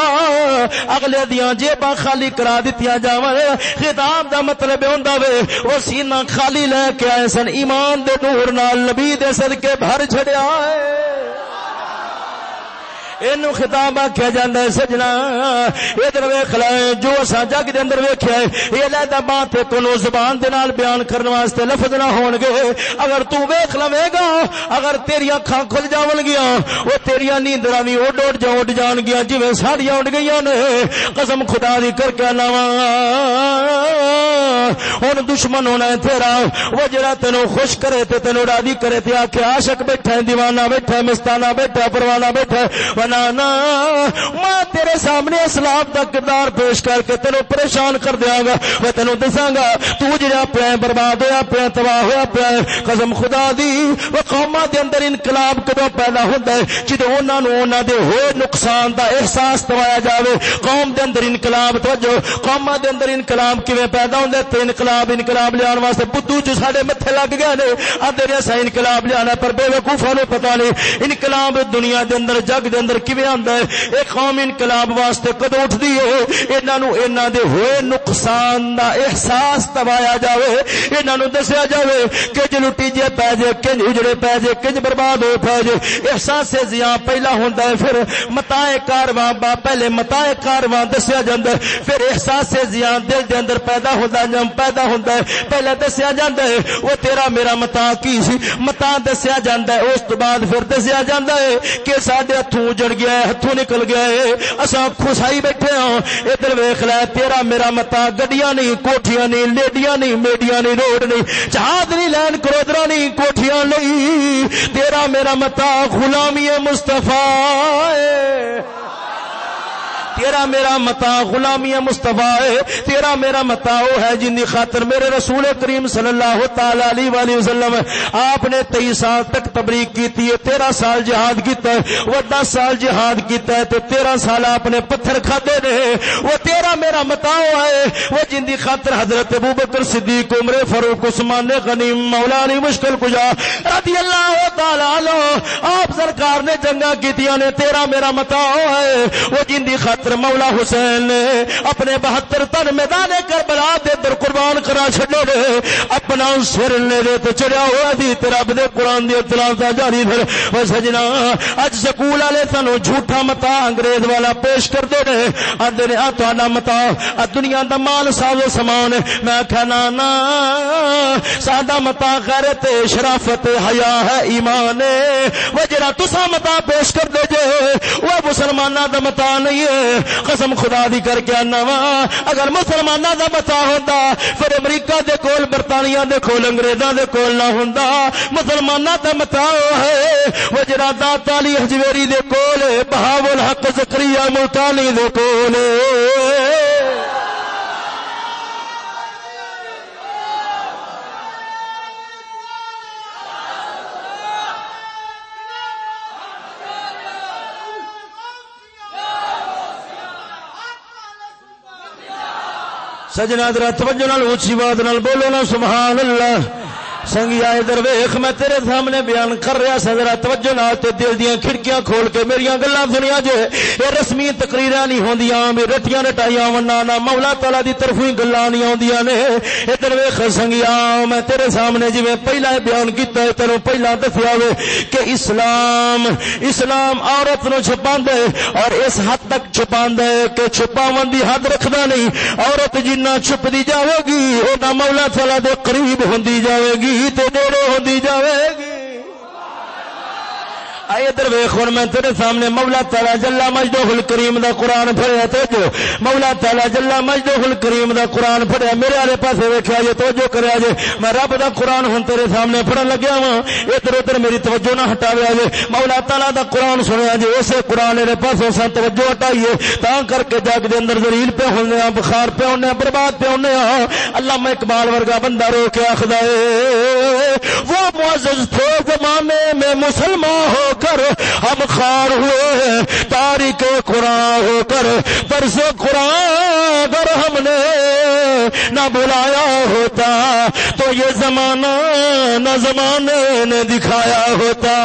اگلے دیاں جیباں خالی کرا دتیاں جاواں خطاب دا مطلب ہوندا وے او سینہ خالی لے کے آئے سن، ایمان دے نور نال، نبی دے صدقے بھر چھڑیا۔ ہے اینو خطاب آکھیا جاندا ہے، سجنا، ادھر ویکھ لے، جو اسا جگ دے اندر ویکھیا ہے، یہ علیحدہ بات ہے کونو زبان دے نال بیان کرن واسطے لفظ نہ ہون گے۔ اگر تو ویکھ لوے گا اگر تیری اکھاں کھل جاون گیا او تیری نیندراں وی اڈ اڈ جا اڈ جان گیا جویں ساڈیاں اڈ گئیاں نے۔ قسم خدا دی کر کے لاواں ہن دشمن ہونا ہے تیرا۔ وہ جڑا تینو خوش کرے تے تینو راضی کرے تے آکھے، عاشق بیٹھا ہے، دیوانہ بیٹھا ہے، مستانہ بیٹھا ہے، پروانہ بیٹھا ہے۔ بنانا میں تیرے سامنے اسلام دا کردار پیش کر کے تینو پریشان کر دیاں گا۔ میں تینو دساں گا، تو جڑا پیا برباد ہویا پیا تباہ ہویا پیا قسم خدا دی، وہ قوماں دے اندر انقلاب کدوں پیدا ہوندا ہے، جدوں انہاں نو انہاں دے ہوئے نقصان دا احساس توایا جاوے۔ قوم دے اندر انقلاب، توجہ، قوماں دے اندر انقلاب کیویں پیدا ہوندا ہے؟ تے انقلاب انقلاب لیان واسطے بدھو جو ساڈے متھے لگ گئے نے۔ آدھے نے اسا انقلاب لیانا پر بے وقوفاں نو پتہ نہیں۔ انقلاب دنیا دے اندر، جگ دے اندر کیویں آندا ہے؟ ایک قوم انقلاب واسطے کدوں اٹھدی ہے؟ انہاں نو انہاں دے ہوئے نقصان دا احساس توایا جاوے۔ انہاں نو دسیا جاوے کہ جو لٹی جے پے جے، کنج اجڑے پے جے، کنج برباد ہو پے جے۔ احساس زیاں پہلا ہوندا ہے، پھر متاع کارواں با پہلے متاع کارواں دسیا جاندا ہے۔ پھر احساس زیاں دل دے اندر پیدا ہوندا جم پیدا ہوندا ہے۔ پہلے دسیا جاندا ہے، وہ تیرا میرا متاع کی سی؟ متاع دسیا جاندا ہے، اس تو بعد پھر دسیا جاندا ہے کہ ساڈے ہتھوں جڑ گیا ہے، ہتھوں نکل گیا ہے۔ اساں خسائی بیٹھے ہاں۔ ادھر ویکھ لے، تیرا میرا متا، گڈیاں نہیں کوٹھیاں نہیں لیڈیاں نہیں میڈیاں نہیں روڈ نہیں جہاد نہیں لین کرودرا نہیں کوٹھیاں نہیں تیرا میرا متا غلامی مصطفیٰ تیرا میرا متا غلامی مصطفیٰ ہے، تیرا میرا متا وہ ہے جن کی خاطر میرے رسول کریم صلی اللہ تعالی علیہ وآلہ وسلم آپ نے تئی سال تک تبلیغ کی ہے، تیرہ سال جہاد کیتا ہے، وہ دس سال جہاد کیتا ہے تو تیرہ سال آپ نے پتھر کھادے نے، وہ تیرا میرا متا ہے، وہ جن کی خاطر حضرت ابو بکر صدیق، عمر فاروق، عثمان غنیم، مولا علی مشکل کجا رضی اللہ تعالی عنہ، آپ سرکار نے جنگا کیتیاں نے، تیرا میرا متا ہے، وہ جن کی خاطر خاطر مولا حسین نے اپنے بہتر تن میدان کربلا دے در قربان کرا چھڈے نے، اپنا سر نے دے تے چڑیا ہوا دی، تے رب دے قران دی تلاوت جاری پھر۔ او سجنا، اج سکول والے سانو جھوٹا متا انگریز والا پیش کر دے نے۔ اندر نے، آ تہاڈا متا دنیا دا مال، ساز و سامان۔ میں کہنا نا ساڈا متا غیرت، شرافت، حیا ہے، ایمان وہ جڑا تسا متا پیش کر دے جے، وہ مسلماناں دا متا نہیں ہے۔ قسم خدا دی کر کے آنا وا۔ اگر مسلمانوں دا بتا ہوتا پھر امریکہ دے کول، برطانیہ دے کول، انگریزاں دے کول نہ ہوندا۔ مسلمانوں دا متا ہے۔ وہ جڑا داتا علی حجویری دے کول، بہاول حق زکریا ملتانی دے کول۔ سجنا درا توجہ نال اونچی بات نال بولو نا سبحان اللہ۔ سنگیا ادھر ویخ، میں تیرے سامنے بیان کر رہا سا، ذرا توجہ نال تے دل دیاں کھڑکیاں کھول کے میری گلاں سنیا جے۔ اے رسمی تقریراں نہیں ہوندیاں، میں رٹیاں رٹائیاں ونا نا مولا تعالی دی طرفوں گلاں نہیں ہوندیاں نے۔ ادھر ویخ، سنگیا، میں تیرے سامنے جویں پہلا بیان کیتا ہے، تینوں پہلا دسیا وے کہ اسلام اسلام عورت نو چھپاندا ہے اور اس حد تک چھپاندا ہے کہ چھپاون دی حد رکھدا نہیں۔ عورت جنہ چھپدی جاوے گی او مولا تعالی دے قریب ہوندی جاوے گی۔ تو نیڑے ہوندی جاوے گی ادھر ویخ میں تیرے سامنے مولا تالا جلا مجدو ہل کریم دا قرآن پڑیا تو جو مولا تالا جلا مجدو ہل کریم دا قرآن پڑیا میرے والے پاس ویکیا جی تو جو کریا جی میں رب دا قرآن ہوں تیرے سامنے پڑھن لگیا وا ادھر ادھر میری توجہ نہ ہٹاویا جی مولا تالا دا قرآن سنیا جی اسے قرآن میرے پاس سن توجہ ہٹائیے۔ تا کر کے جگ دے اندر زلیل پہ ہونے ہاں بخار پہ ہونے ہاں برباد پہ ہونے اللہ ہاں۔ میں اقبال ورگا بندہ رو کے آخدا وہ معزز تھے زمانے میں مسلمان ہو کر ہم خار ہوئے ہیں۔ تاریخ قرآن ہو کر درس قرآن اگر ہم نے نہ بلایا ہوتا۔ تو یہ زمانہ نہ زمانے نے دکھایا ہوتا۔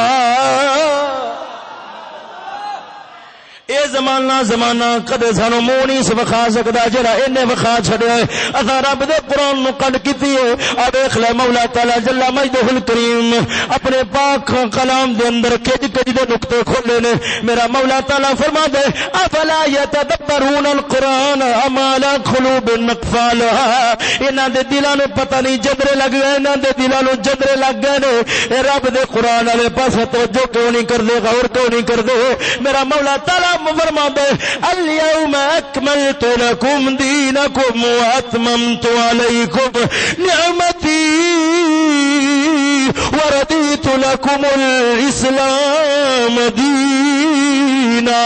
اے زمانہ زمانہ کدے سانو منہ نہیں سکھا سکتا جڑا اینے وکھا چھڈیا ہے۔ اسا رب دے قران نو کڈ کیتی ہے۔ آ دیکھ لے مولا تعالی جل مجدہ الکریم، اپنے پاک کلام دے اندر کج کج دے نقطے کھولے نے۔ میرا مولا تعالی فرما دے، افلا یتدبرون القران ام على قلوب نقفالها انہاں دے دلاں نو پتہ نہیں جدرے لگ گئے، انہاں دے دلاں نو جدرے لگ گئے نے۔ اے رب دے قران والے پاسے توجہ کیوں نہیں کردے، غور کیوں نہیں کردے؟ میرا مولا تعالی فرما دے اليوم اکملت لکم دینکم واتممت علیکم نعمتی وردیت لکم الاسلام دینا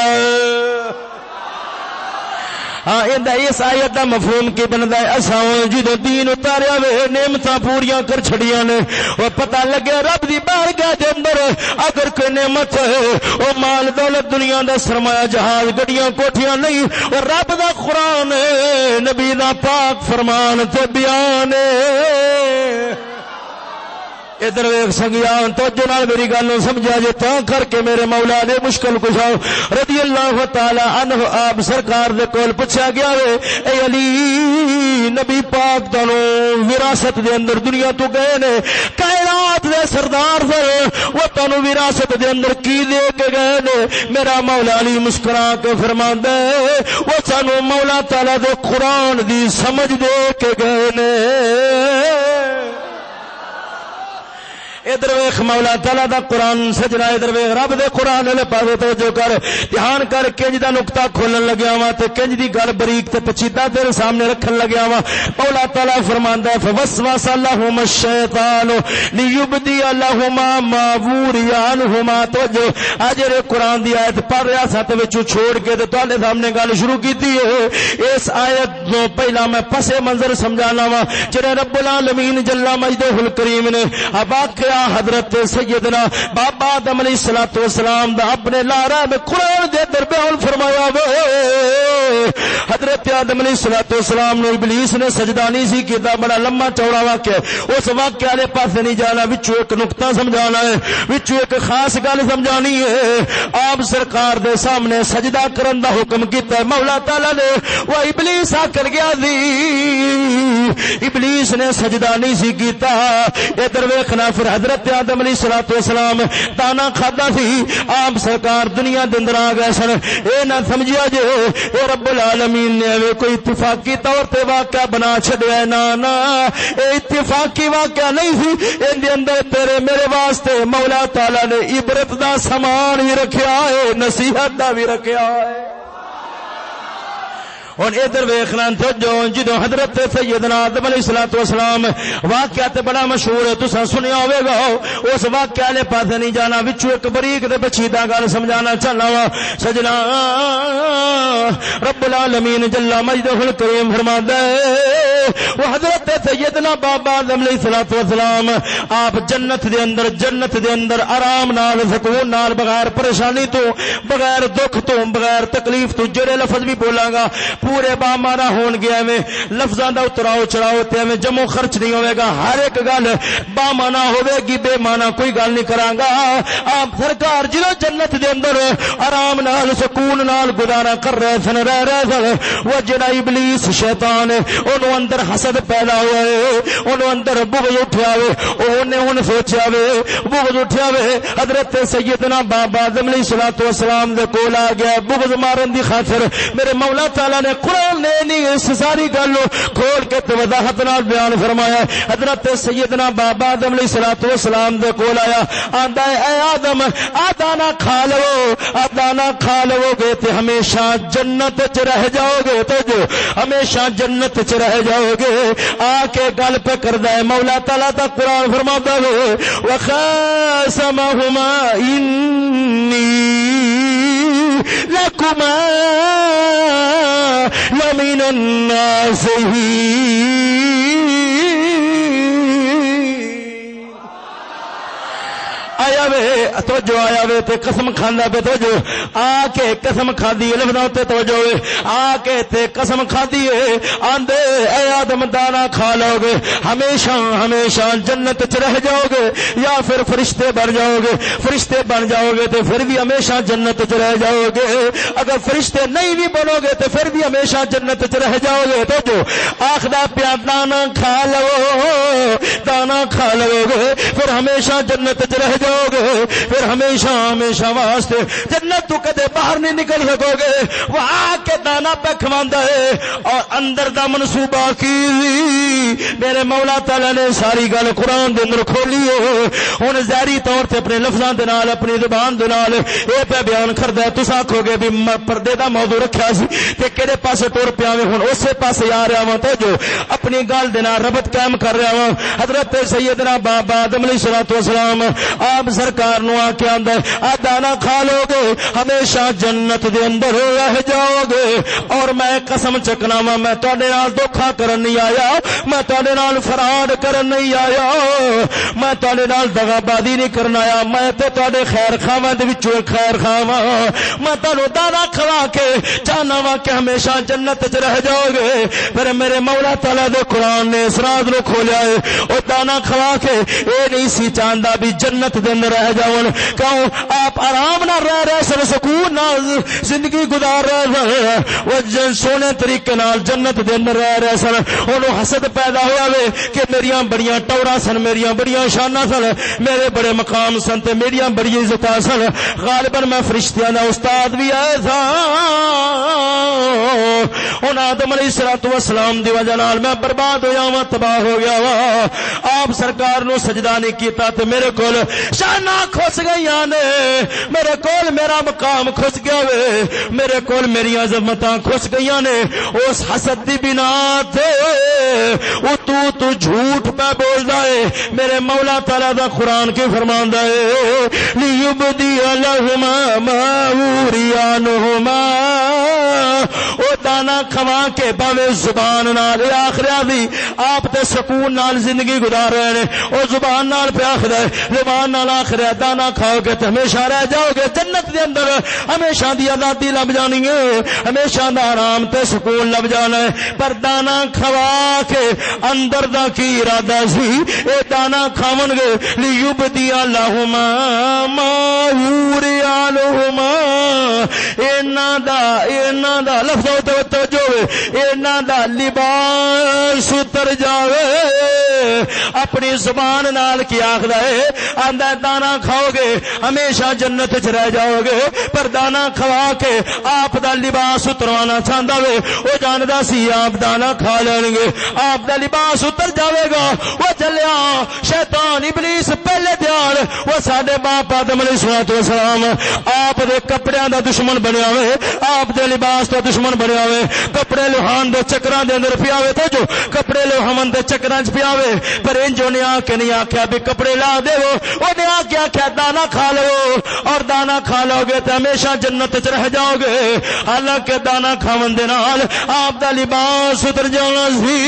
ہاں اس آیت دا مفہوم کی بندا ہے؟ اساں جدو دین اتاریا وے، نعمتاں پوریاں کر چھڑیاں نے۔ او پتہ لگے رب دی بارگاہ دے اندر اگر کوئی نعمت ہے، او مال دولت دنیا دا سرمایہ جہاز گڈیاں کوٹھیاں نہیں، او رب دا قران نبی دا پاک فرمان تے بیان ہے۔ ادھر ویک سنگیا تو جنال میری گل سمجھا جی تا کر کے میرے مولا نے مشکل کشا رضی اللہ تعالی عنہ آپ سرکار دے کول پوچھا گیا وے، اے علی، نبی پاک تانو وراثت دے اندر دنیا تو گئے نے، کائنات دے سردار دے، وہ تانو وراثت دے اندر کی دے کے گئے نے؟ میرا مولا علی مسکرا کے فرماندا ہے، وہ سانو مولا تعالی دے قران دی سمجھ دے کے گئے نے۔ ادھر ویخ مولا تعالی دا قرآن سجنا، ادھر ویخ رب دے قرآن والے پاسے توجہ کر، دھیان کر، کنج دا نقطہ کھولن لگیا وا تے کنج دی گل بریک تے پچیدہ تیرے سامنے رکھن لگیا وا مولا تعالی فرماندا ہے فوسوس لهم الشیطان لیبدی لهما ما وريانهما توجہ اجر قرآن دی ایت پڑھ رہا سا تے وچوں چھوڑ کے تے تواڈے سامنے گل شروع کیتی ہے۔ اس ایت تو پہلا میں پس منظر سمجھانا وا جڑے رب العالمین جل مجدہ الکریم نے ابا کے حضرت سیدنا بابا آدم علیہ الصلوۃ والسلام دا اپنے لارا میں قران دے در بیان فرمایا وے۔ حضرت آدم علیہ الصلوۃ والسلام نے ابلیس نے سجدہ نہیں سی کیتا، بڑا لمبا چوڑا واقعہ اس واقعے والے پاسے نہیں جانا، وچوں ایک نقطہ سمجھانا ہے، وچوں ایک خاص گل سمجھانی ہے۔ آپ سرکار دے سامنے سجدہ کرن دا حکم کیتا ہے، مولا تعالی نے، وہ ابلیس آ کر گیا دی۔ ابلیس نے سجدہ نہیں سی کیتا۔ ادھر ویکھنا پھر حضرت آدم علیہ الصلوۃ والسلام دانا کھادا سی، آپ سرکار دنیا دے اندر آ گئے سن۔ اے نہ سمجھیا جے، اے رب العالمین نے کوئی اتفاقی طور تے واقعہ بنا چھڈیا نا نا اے اتفاقی واقعہ نہیں سی۔ ان دے اندر تیرے میرے واسطے مولا تعالی نے عبرت دا سامان بھی رکھیا ہے، نصیحت دا بھی رکھیا ہے۔ ہوں ادھر ویخنا جو جدو حضرت سیدنا آدم علیہ الصلوۃ والسلام واقعہ تے بڑا مشہور ہے، تساں سنیا ہوے گا، اس واقعہ والے پاسے نہیں جانا، وچوں ایک بریک تے بچیدہ گل سمجھانا چاہنا وا۔ سجنا، رب العالمین جل مجدہ الکریم فرماتا ہے۔ وہ حضرت سیدنا بابا آدم علیہ الصلوۃ والسلام آپ جنت دے اندر، جنت دے اندر آرام نال، سکون نال، بغیر پریشانی تو، بغیر دکھ تو، بغیر تکلیف تو، جڑے لفظ بھی بولاں گا پورے با مانا ہون گیا میں لفظاں دا اتراؤ چڑھاؤ تے میں جمع خرچ نہیں ہوے گا۔ ہر ایک گل با مانا ہوے گی، بے مانا کوئی گل نہیں کراں گا۔ آپ سرکار جنو جنت دے اندر آرام نال، سکون نال گزارا کر رہے سن، رہ رہے سن۔ وہ جڑا ابلیس شیطان، اونوں اندر حسد پیدا ہوا ہے اونوں اندر بغض اٹھیا وے اونے ہن سوچیا وے، بغض اٹھیا وے۔ حضرت سیدنا بابا آدم علیہ الصلوۃ والسلام دے کول آ گیا، بغض مارن دی خاطر۔ میرے مولا تعالی نے قرآن نے نہیں، اس ساری گل کھول کے تو وضاحت نال بیان فرمایا حضرت سیدنا بابا آدم علیہ الصلوۃ والسلام دے کول آیا، آندا ہے، اے آدم آدانا کھا لو آدانا کھا لو گے تے ہمیشہ جنت وچ رہ جاؤ گے تے جو ہمیشہ جنت وچ رہ جاؤ گے۔ آ کے گل پہ کردا ہے، مولا تعالی دا قرآن فرماتا ہے، وخاسمهما انی لکما الناس ہی آیا وے تو جو آیا وے تے قسم کھاندا پہ تو جو آ کے قسم کھادی لفظاں تے تو جو آ کے تے قسم کھادی ہے آندے، اے آدم دانا کھا لو گے۔ ہمیشہ ہمیشہ جنت وچ رہ جاؤ گے۔ یا پھر فرشتے بن جاؤ گے۔ فرشتے بن جاؤ گے تے پھر بھی ہمیشہ جنت وچ رہ جاؤ گے۔ اگر فرشتے نہیں بھی بنو گے تے پھر بھی ہمیشہ جنت وچ رہ جاؤ گے۔ تو جو آخدا پیا، دانا کھا لو۔ دانا کھا لو گے۔ پھر ہمیشہ جنت وچ رہ جاؤ گے، پھر ہمیشہ ہمیشہ واسطے جنت تو کدے باہر نہیں نکل سکو گے۔ وہ آ کے دانا پہ کھواندا ہے اور اندر دا منصوبہ کی؟ میرے مولا تعالی نے ساری گل قرآن دے اندر کھولی ہے۔ ہن ظاہری طور تے اپنے لفظاں دے نال، اپنی زبان دے نال اے پہ بیان کردا ہے۔ تساں آکھو گے بھی پردے دا موضوع رکھیا سی تے کیڑے پاسے ٹر پیا وے؟ ہن اسے پاسے آ رہا وا تے جو اپنی گل دے نال ربط قائم کر رہا وا حضرت سیدنا بابا آدم علیہ الصلوۃ والسلام آپ سرکار نو آ کے آندا آ دانا کھا لو گے، ہمیشہ جنت دے اندر رہ جاؤ گے میں قسم چکنا وا، میں تواڈے نال کرن نہیں آیا، میں تواڈے نال فراڈ کرن نہیں آیا، میں تواڈے نال دغا بازی نہیں کرنا آیا، میں تے تواڈے خیر خواہاں دے وچوں خیر خواہاں میں تانوں دانا کھوا کے جانا وا کہ ہمیشہ جنت وچ رہ جاؤ گے۔ پر میرے مولا تعالی دے قران نے اس رات نو کھولیا ہے، او دانا کھوا کے اے نہیں سی چاہندا بھی جنت دے اندر رہ جاون۔ کیوں؟ آپ آرام نال رہ رہے سن، سکون نال زندگی گزار رہے سن۔ او جن سونے طریقے نال جنت دے اندر رہ رہے سن۔ اونوں حسد پیدا ہویا وے کہ میریاں بڑیاں ٹورا سن، میریاں بڑیاں شاناں سن۔ میرے بڑے مقام سن تے میریاں بڑی عزتاں سن۔ غالباً میں فرشتیاں دا استاد بھی آئے تھا ان آدم علیہ الصلوۃ والسلام دی وجہ نال میں برباد ہویا وا تباہ ہو گیا وا آپ سرکار نو سجدہ نہیں کیتا تے میرے کول شاناں کھس گئیاں نے۔ میرے کول میرا مقام کھس گیا وے۔ میرے کول میری عظمتاں کھس گئیاں نے، اس حسد دی بنا تے، او تو تو جھوٹ پہ بولدا ہے۔ میرے مولا تعالی دا قران کی فرماندا ہے، لیبدی لہما ما اوریانہما او دانا کھوا کے باوے زبان نال آخریا دی آپ تے سکون نال زندگی گزار رہے نے۔ او زبان نال پہ آخر ہے، زبان نال آخریا دانا کھاؤ گے تے ہمیشہ رہ جاؤ گے۔ جنت دے اندر ہمیشہ دی آزادی لب جانی ہے، ہمیشہ دا آرام تے سکون لب جانا ہے۔ پر دانا کھوا کے اندر دا کی ارادہ سی؟ اے دانا کھاون گے۔ لیبدی لہما ما یوریا لہما اینا دا اینا دا لفظ تو توجہ اینا دا لباس اتر جاوے۔ اپنی زبان نال کی آخر ہے۔ آندا دانا کھاؤ گے۔ ہمیشہ جنت چ رہ جاؤ گے۔ پر دانا کھوا کے آپ دا لباس اتروانا چاہتا وے وہ جاندا سی آپ دانا کھا لین گے۔ آپ دا لباس اتر جاوے گا۔ وہ چلیا شیطان، ابلیس، پہلے دیار۔ وہ ساڈے باپ آدم علیہ الصلوۃ والسلام، آپ دے کپڑیاں دا دشمن بنیا ہوئے آپ دے لباس دا دشمن بنیا ہوئے کپڑے لوہان دے چکراں دے اندر پیا ہوئے تو جو کپڑے لوہان دے چکراں وچ پیا ہوئے پر انجو نے آ کے نہیں آکھیا بھی کپڑے لا دے او نے آ کے آکھیا دانا کھا لو۔ اور دانا کھا لو گے تے ہمیشہ جنت وچ رہ جاؤ گے۔ حالانکہ دانا کھا کھاون دے نال آپ دا لباس اتر جانا سی۔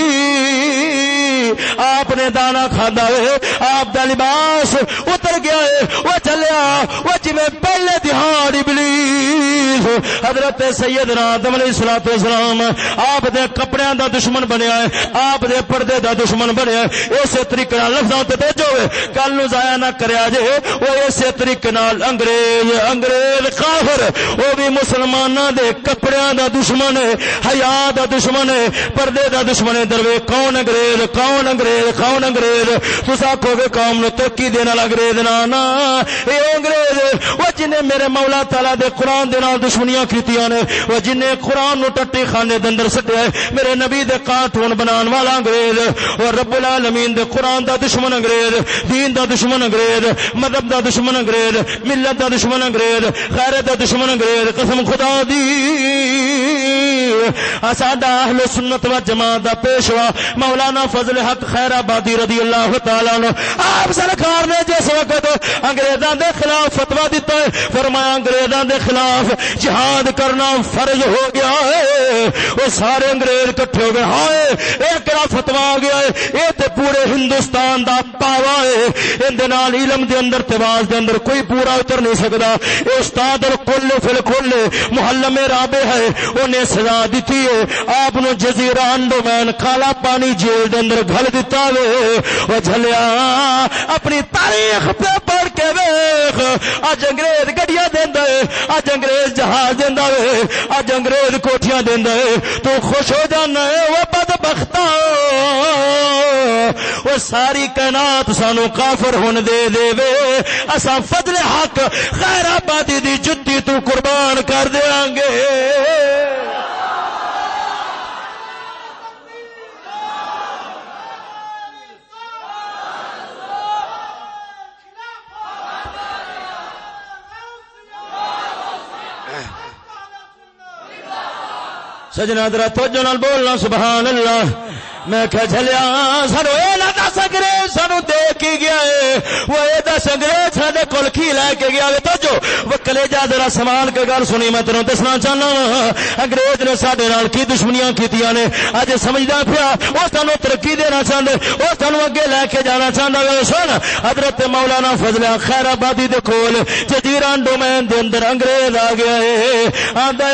آپ نے دانا کھادا ہے، آپ دا لباس اتر گیا ہے۔ وہ چلیا، وہ جی پہلے دہاڑ ابلیس حضرت سیدنا آدم علیہ الصلوۃ والسلام آپ دے کپڑیاں دا دشمن بنیا ہے، آپ دے پردے دا دشمن بنیا ہے۔ اسی طریقے نال لفظاں تے بھیجو کل نو ضائع نہ کریا جے او اسی طریقے نال انگریز انگریز کافر او بھی مسلماناں دے کپڑیاں دا دشمن ہے، حیا دا دشمن ہے، پردے دا دشمن ہے۔ دروے، کون انگریز کون انگریز کون انگریز؟ تسا آکھو گے قوم نو ترقی دین والا انگریز نا نا اے انگریز، او جنے میرے مولا تعالی دے قران دے نال دشمنیاں کیتیاں نے، او جنے قران نو ٹٹی خانے دے اندر سٹیا میرے نبی دے کارٹون بنان والا انگریز، او رب العالمین دے قران دا دشمن انگریز، دین دا دشمن انگریز، مذہب دا دشمن انگریز، ملت دا دشمن انگریز، غیرت دا دشمن انگریز، قسم خدا دی۔ ساڈا اہل سنت و جماعت دا پیشوا مولانا فضل حق خیر آبادی رضی اللہ تعالی نو آپ سرکار نے جس وقت انگریزاں دے خلاف فتوا دیتا ہے، فرمایا انگریزاں دے خلاف جہاد کرنا فرض ہو گیا ہے۔ وہ سارے انگریز کٹھے ہو گئے۔ ہائے اے کہڑا فتوا آ گیا ہے۔ اے تے پورے ہندوستان دا پاوا ہے۔ ان نال علم دے اندر تواز دے اندر کوئی پورا اتر نہیں سکدا۔ اے استاد الکل فل کل محلم رابع ہے، انہیں سزا دیتی ہے۔ آپ نو جزیرہ انڈومین کالا پانی جیل دے اندر گھل دیتا وے۔ وہ جھلیا، اپنی تاریخ پہ پڑھ کے ویخ اج انگریز گڈیاں دیندا ہے اج انگریز جہاز دیندا ہے اج انگریز کوٹھیاں دیندا ہے۔ تو خوش ہو جانا ہے وہ بدبختا وہ ساری کائنات سانو کافر ہن دے دے وے اساں فضل حق خیر آبادی دی جتی تو قربان کر دیاں گے سجنا درا توجہ نال بولنا سبحان اللہ۔ میں کہ چلیا سر یہ نہ دس انگریز سانو دے کی گیا ہے۔ وہ یہ دس انگریز سارے کول کی لے کے گیا ہے۔ تو جو وہ کلیجا ذرا سامان کے گل سنی میں تینوں دسنا چاہنا انگریز نے سارے نال کی دشمنیاں کیتیاں نے۔ اج سمجھدا پیا، وہ سانو ترقی دینا چاہندے، وہ سانو اگے لے کے جانا چاہندا ہے سن، حضرت مولانا فضل خیر آبادی دے کول جزیرہ ڈومین دے اندر انگریز آ گیا ہے۔ آندا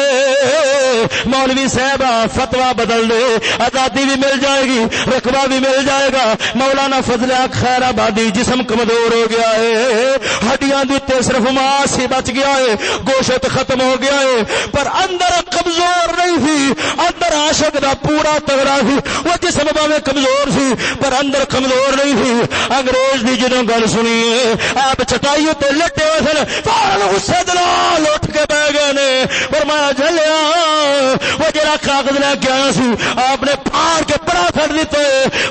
مولوی صاحب فتوا بدل دے۔ آزادی بھی مل جائے گی، رقبہ بھی مل جائے گا۔ مولانا فضل خیر آبادی، جسم کمزور ہو گیا ہے۔ ہڈیاں دیتے صرف ماس ہی بچ گیا ہے۔ گوشت ختم ہو گیا ہے۔ پر اندر کمزور نہیں تھی، اندر عاشق دا پورا تگڑا سی وہ جسم باوے کمزور سی پر اندر کمزور نہیں تھی۔ انگریز دی جنوں گل سنی ہے، آپ چٹائی تے لٹے ہوئے سن۔ فورن غصے دلال اٹھ کے بہ گئے نے۔ پر میں جلیا وہ جرا کاغذ لے کے آیا سی، آپ نے پھاڑ کے بڑا پھڑ دیتے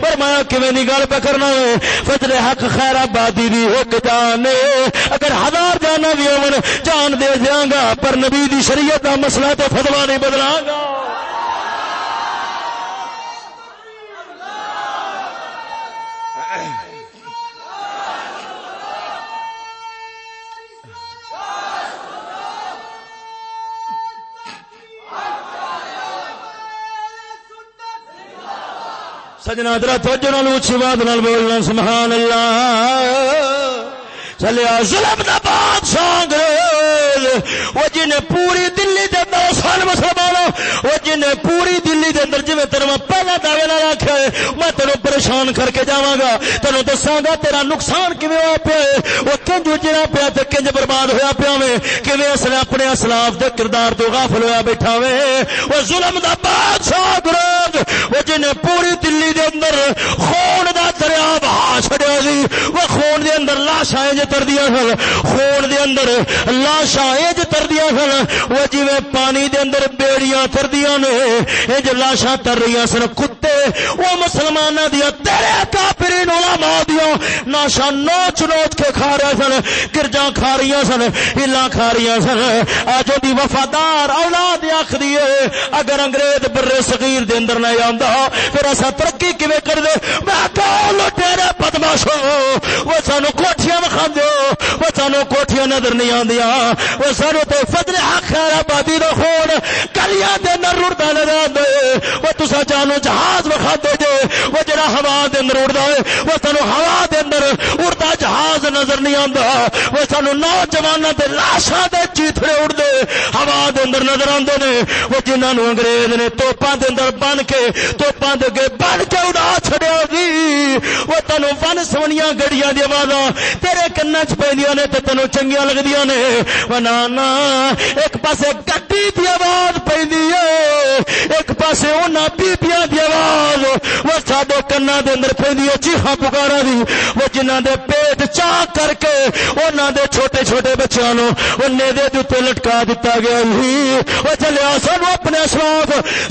اور میں کیویں نہیں گل پہ کرنا ہے؟ فجر حق خیر آبادی بھی ایک جان اگر ہزار جانا بھی ہون جان دے دیاں گا، پر نبی دی شریعت دا مسئلہ تو فتوا نہیں بدلا گا۔ سجنا درا توجہ نال اونچی بات نال بولنا، سبحان اللہ۔ چلیا ظلم دا بادشاہ انگریز۔ وہ جن پوری دلی دے اندر سال مسلمان وہ جن پوری دلی دے اندر جویں تیرے تیرا پہلا دعوے نال آکھیا ہے، میں تینو پریشان کر کے جاواں گا۔ تینو دساں گا، تیرا نقصان کیویں ہوا پیا ہے؟ وہ کنج اجڑا پیا تے کنج برباد ہویا پیا وے۔ کیویں اس نے اپنے اسلاف دے کردار تو غافل ہویا بیٹھا وے؟ وہ ظلم دا بادشاہ انگریز۔ وہ جن پوری دلی دے اندر خون دا دریا بہا چھڑیا سی۔ وہ خون دے اندر لاشاں تر دیا سن۔ خون دے اندر لاشاں اج تر دیا سن۔ وہ جی پانی دے اندر بیڑیاں تر دیا نے اج لاشاں تر رہی سن۔ کتے، وہ مسلمان دیا تیرے کافرین علماء دیا ناشا نوچ نوچ کے کھا رہے سن۔ گرجا کھا رہی سن ہلا کھا رہی سن۔ اج دی وفادار اولاد آخ دیے اگر انگریز برے صغیر دے اندر نہیں آندا، پھر ایسا ترقی کیویں کر دے میں کہو لٹیرے بدماشو وہ سانو کوٹھیاں وکھا وہ سانو کوٹیاں نظر نہیں آدیا وہ سانو تو فضل حق آبادی کا خون کلیاں دے اندر رڑتا نظر آدھے وہ تصا جانو جہاز وکھا دے جے۔ وہ جڑا ہوا دے اندر اڑتا ہے، وہ سانو ہوا دے اندر اڑتا جہاز نظر نہیں آتا وہ سانو نوجوان دے لاشاں دے چیتڑے اڑتے ہوا دے اندر نظر آتے نے۔ وہ جنہوں نے انگریز نے توپاں دے اندر بن کے، توپاں دے بن کے اڑا چھڑیا جی۔ وہ تینوں ون سونیاں گڑیاں دی آواز تیرے کنا چ پہ نے تو تینوں چنگیا لگدی نے۔ بنانا ایک پاسے گٹی دی آواز پہ ایک پاسے انہاں بیبیاں دی آواز۔ وہ ساڈے کنا دے اندر پہ چیخا پکارا دی۔ وہ جنہ دے پیٹ چاہ کر کے انہاں دے چھوٹے چھوٹے بچیاں نو وہ دے تے لٹکا دتا گیا ہی وہ چلیا سانو اپنے اشراف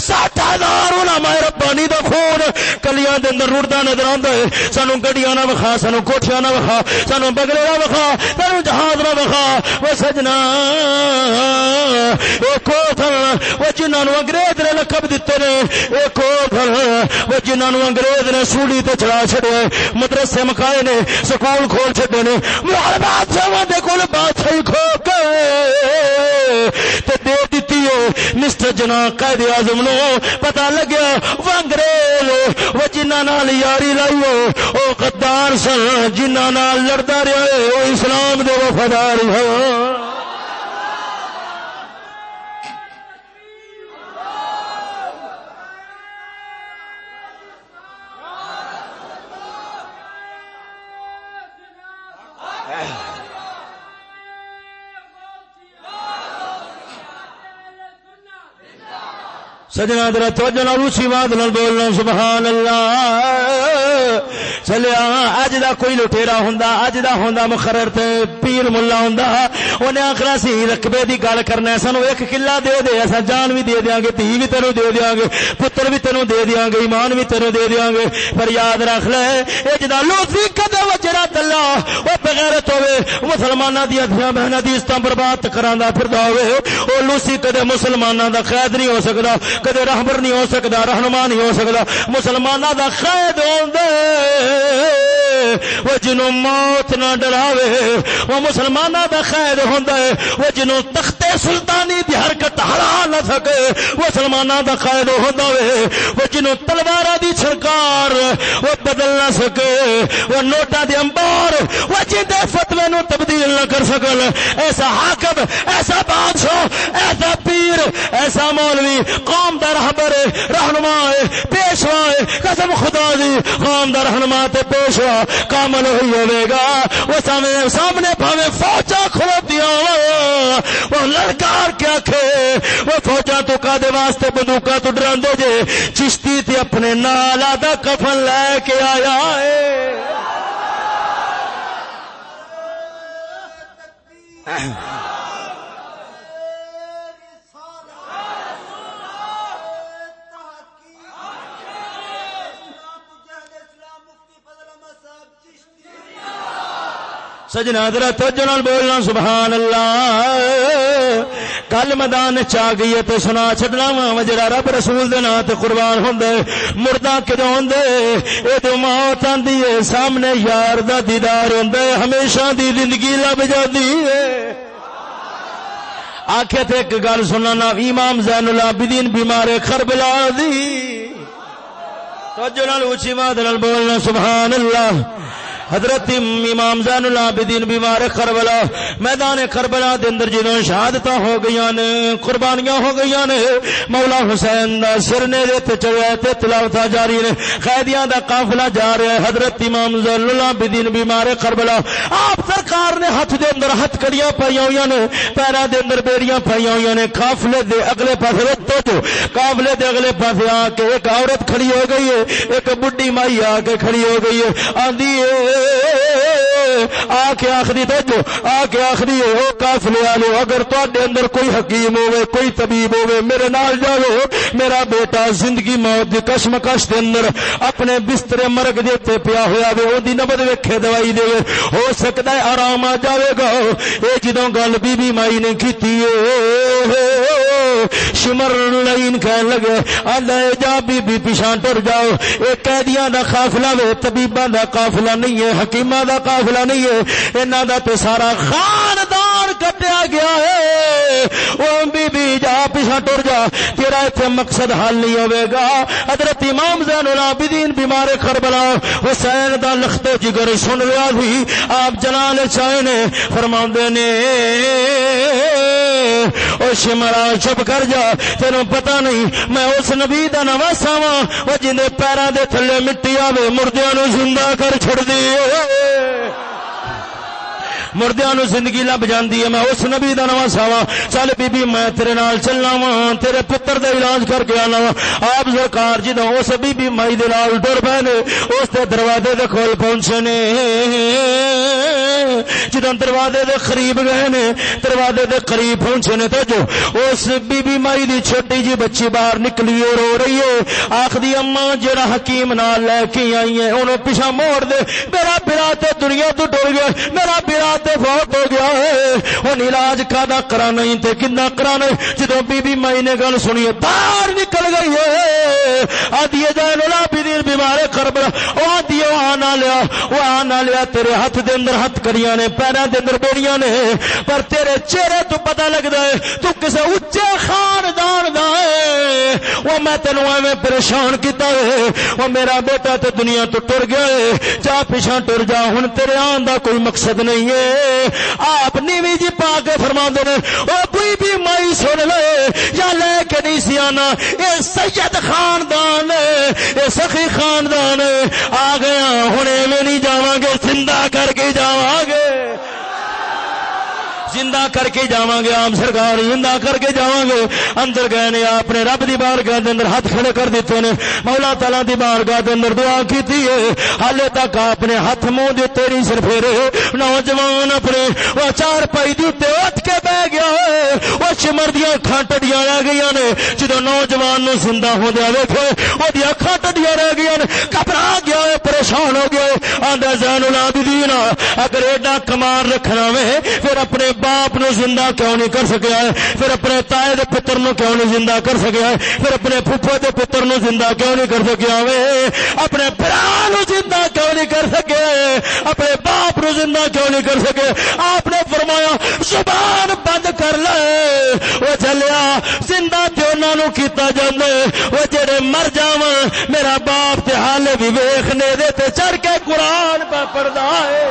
سات ہزار علماء ربانی دا خون کلیاں دے اندر رڑدا نظر آندا ہے۔ سانو گڈیاں نہ وکھا سانو کوٹھیاں نہ وکھا سانو بگلے نہ وکھا تینو جہاز نہ وکھا وہ سجنا اے ایک وہ جنہوں نے انگریز نے لقب دیتے نے اے ایک وہ جنہوں نے انگریز نے سوڑی تے چڑھا چڑے مدرسے مکائے نے، سکول کھول چڈے نے۔ محرمات بادشاہ دے کول بادشاہی کھو کے، تے دے دیتی ہے مسٹر جنا قائد اعظم نو پتا لگیا، وہ انگریز وہ جنہ نال یاری لائی وہ غدار سن جنہوں نال لڑتا رہا وہ اسلام دے وفادار ہو سجنا در توجہ نہ روسی بات نال بولنا سبحان اللہ۔ چلیا اج دا کوئی لٹیرا ہوندا، اج دا ہوندا مقرر تے پیر مولا ہوندا۔ اونے آکھنا سی، رقبے دی گل کرنا سانو ایک قلعہ دے دے اسا جان بھی دے دیاں گے، تھی بھی تینو دے دیاں گے، پتر بھی تینو دے دیاں گے، ایمان بھی تینو دے دیاں گے۔ پر یاد رکھ لے، اے جدا لوسی کدے وجرا تلا، او بغیرت ہوے مسلماناں دی ادھیاں بہناں دی استاں برباد کراندا پھردا ہوے او لوسی کدے مسلماناں دا قید نہیں ہو سکدا، کدے رہبر نہیں ہو سکتا رہنما نہیں ہو سکتا مسلمانوں دا قید ہوندے وہ جنوں موت نہ ڈراوے، وہ مسلمانوں دا قید ہوندا ہے، وہ جنوں تخت سلطانی دی حرکت ہلا نہ سکے، وہ مسلمانوں دا قید ہوندا ہے وہ جنوں تلواراں دی سرکار وہ بدل نہ سکے، وہ نوٹاں دے انبار وہ جندے فتوی نو تبدیل نہ کر سکن۔ ایسا حاکم، ایسا بادشاہ، ایسا پیر، ایسا مولوی، قوم دا رہبر، رہنما ہے پیشوا ہے قسم خدا دی قوم دا رہنما تے پیشوا کامل ہوئی ہوے گا۔ وہ سامنے سامنے بھاوے فوجا کھلوتی وہ لڑکار کیا کھے؟ وہ فوجا تو کا دے واسطے بندوقا تو ڈراندے جے؟ چشتی تے اپنے نالا دا کفن لے کے آیا ہے۔ سجنا در توجہ بولنا، سبحان اللہ۔ کل میدان چا گئی ہے سنا چڈنا وا جڑا رب رسول دے نا تے قربان ہوندے مردہ کدوں ہوندے؟ اے تو موت آندی ہے، سامنے یار دا دیدار ہوندا ہے ہمیشہ دی زندگی لب جاندی ہے۔ آخے تے ایک گل سننا امام زین العابدین بیمار کربلا دی۔ توجہ نال اونچی بات نال بولنا، سبحان اللہ۔ حضرت امام زین العابدین بیمار کربلا، میدان کربلا دے اندر جدوں شہادتاں ہو گئیاں نے، قربانیاں ہو گئیاں نے، مولا حسین دا سر نے دے تے چڑھیا تے تلاوت جاری نے، قیدیاں دا قافلہ جا رہا ہے، حضرت امام زین العابدین بیمار کربلا۔ آپ سرکار نے ہاتھ دے اندر ہتھ کڑیاں پائیاں ہویاں نے، پیراں دے اندر بیڑیاں پائیاں ہویاں نے، قافلے دے اگلے پاسے تو جو، قافلے دے اگلے پاسے آ کے ایک عورت کھڑی ہو گئی ہے، ایک بڈھی مائی آ کے کھڑی ہو گئی ہے آندی ہے ہاں آ کے آخری تو آ کے آخری ہو کافلے والے اگر تے اندر کوئی حکیم ہوے کوئی طبیب ہوے میرے نال جاؤ، میرا بیٹا زندگی موت دی کشمکش دے اندر اپنے بستر مرگ دیتے پیا ہوا وے او دی نبد ویکھے دوائی دے ہو سکتا ہے آرام آ جاوے گا۔ اے جدوں گل بی بی مائی نے کیتی ہے، شمر لائن کہن لگے آندا جا بی بی پیچھے ٹر جاؤ۔ اے قیدیاں دا قافلہ وے، طبیباں دا قافلہ نہیں ہے حکیم حکیمہ دا قافلہ نہیں ہے۔ انہاں دا تے سارا خاندان کٹیا گیا ہے۔ او بی بی جا پیچھے ٹر جا۔ تیرا ایتھے مقصد حل نہیں ہوے گا۔ حضرت امام زین العابدین بیمار کربلا، حسین دا لخت جگر سن لیا سی آپ جلال چاہے نے فرماوندے نے، او شمرا چپ کر جا۔ تینوں پتہ نہیں، میں اس نبی دا نواسا وا او جن دے پیراں دے تھلے مٹی آوے، مردیاں نو زندہ کر چھڑ دی مردیا نو زندگی لب جاندی ہے، میں اس نبی دا نواں ساوا چل بی بی میں تیرے نال چلنا وا تیرے پتر دا علاج کر کے آنا وا آپ سرکار جی جدوں اس بی بی مائی دے نال ٹر پے نے، اس دے دروازے دے کول پہنچے نے۔ جدوں دروازے دے قریب گئے نے، دروازے دے قریب پہنچے نے۔ تو جو اس بی بی مائی دی چھوٹی جی بچی باہر نکلی اور رو رہی ہے۔ آخری اما جڑا حکیم نال لے کے آئی ہے، انہوں پیچھا موڑ دے۔ میرا برا تے دنیا تو ٹر گیا، میرا برا تے فوت ہو گیا ہے۔ ہن علاج کادا کرانا ہی تے کنا کرانا جدو بی بی مائی نے گل سنی باہر نکل گئی ہے۔ آدھی جان بھی دین بیمارے کربلا او آدھی آنا لیا۔ وہ آنا لیا، تیرے ہاتھ دے اندر ہاتھ کریاں نے، پیراں دے اندر بیڑیاں نے۔ پر تیرے چہرے تو پتہ لگدا ہے، تو کسے اونچے خاندان دا ہے۔ وہ میں تینو ایویں پریشان کیتا ہے۔ وہ میرا بیٹا تے دنیا تو ٹر گیا ہے۔ جا پیچھے ٹر جا، ہن تیرے آن دا کوئی مقصد نہیں ہے۔ آپ نیوی جی پا کے فرما نے وہ کوئی بھی مائی سن لے یا لے کے نہیں سی آنا یہ سید خاندان یہ سخی خاندان، آ گیا ہوں ایویں نہیں جاواں گے، زندہ کر کے جاواں گے۔ زندہ کر کے جاواں گے، عام سرکار زندہ کر کے جاواں گے۔ اندر گئے نے اپنے رب دی بارگاہ دے اندر ہاتھ کھڑے کر دیتے نے۔ مولا تعالی دی بارگاہ دے اندر دعا کیتی ہے۔ حالے تک اپنے ہاتھ منہ دے تیری سر پھیرے۔ نوجوان اپنے وہ چار پائی دی تے اٹھ کے بیٹھ گیا ہے۔ وہ چمر دیاں اکھاں ٹڈیاں رہ گئیاں نے۔ جدوں نوجوان نو زندہ ہو ویکھے او دی اکھاں ٹڈیاں رہ گئیاں نے۔ گھبرا گیا ہے، پریشان ہو گیا ہے۔ آندا زین العابدین اگر ایڈا کمال رکھنا وے، پھر اپنے با باپ نو زندہ کیوں نہیں کر سکیا ہے؟ پھر اپنے تائے دے پتر نو کیوں نہیں زندہ کر سکیا ہے؟ پھر اپنے پھپھو دے پتر نو زندہ کیوں نہیں کر سکیا وے؟ اپنے بھرا نو زندہ کیوں نہیں کر سکے؟ اپنے باپ نو زندہ کیوں نہیں کر سکے؟ آپ نے فرمایا، زبان بند کر لے۔ وہ چلیا زندہ تے انہاں نو کیتا جاندے؟ وہ جڑے مر جاواں، میرا باپ تے حال بھی ویکھنے دے تے چڑھ کے قرآن پڑھدا ہے۔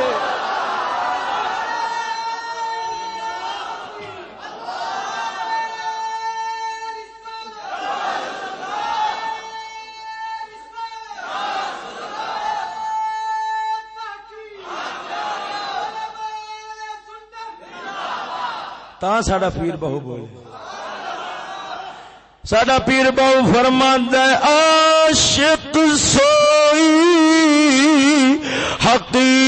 تا ساڈا پیر بہو بولے۔ ساڈا پیر بہو فرماند عاشق سوئی حقیق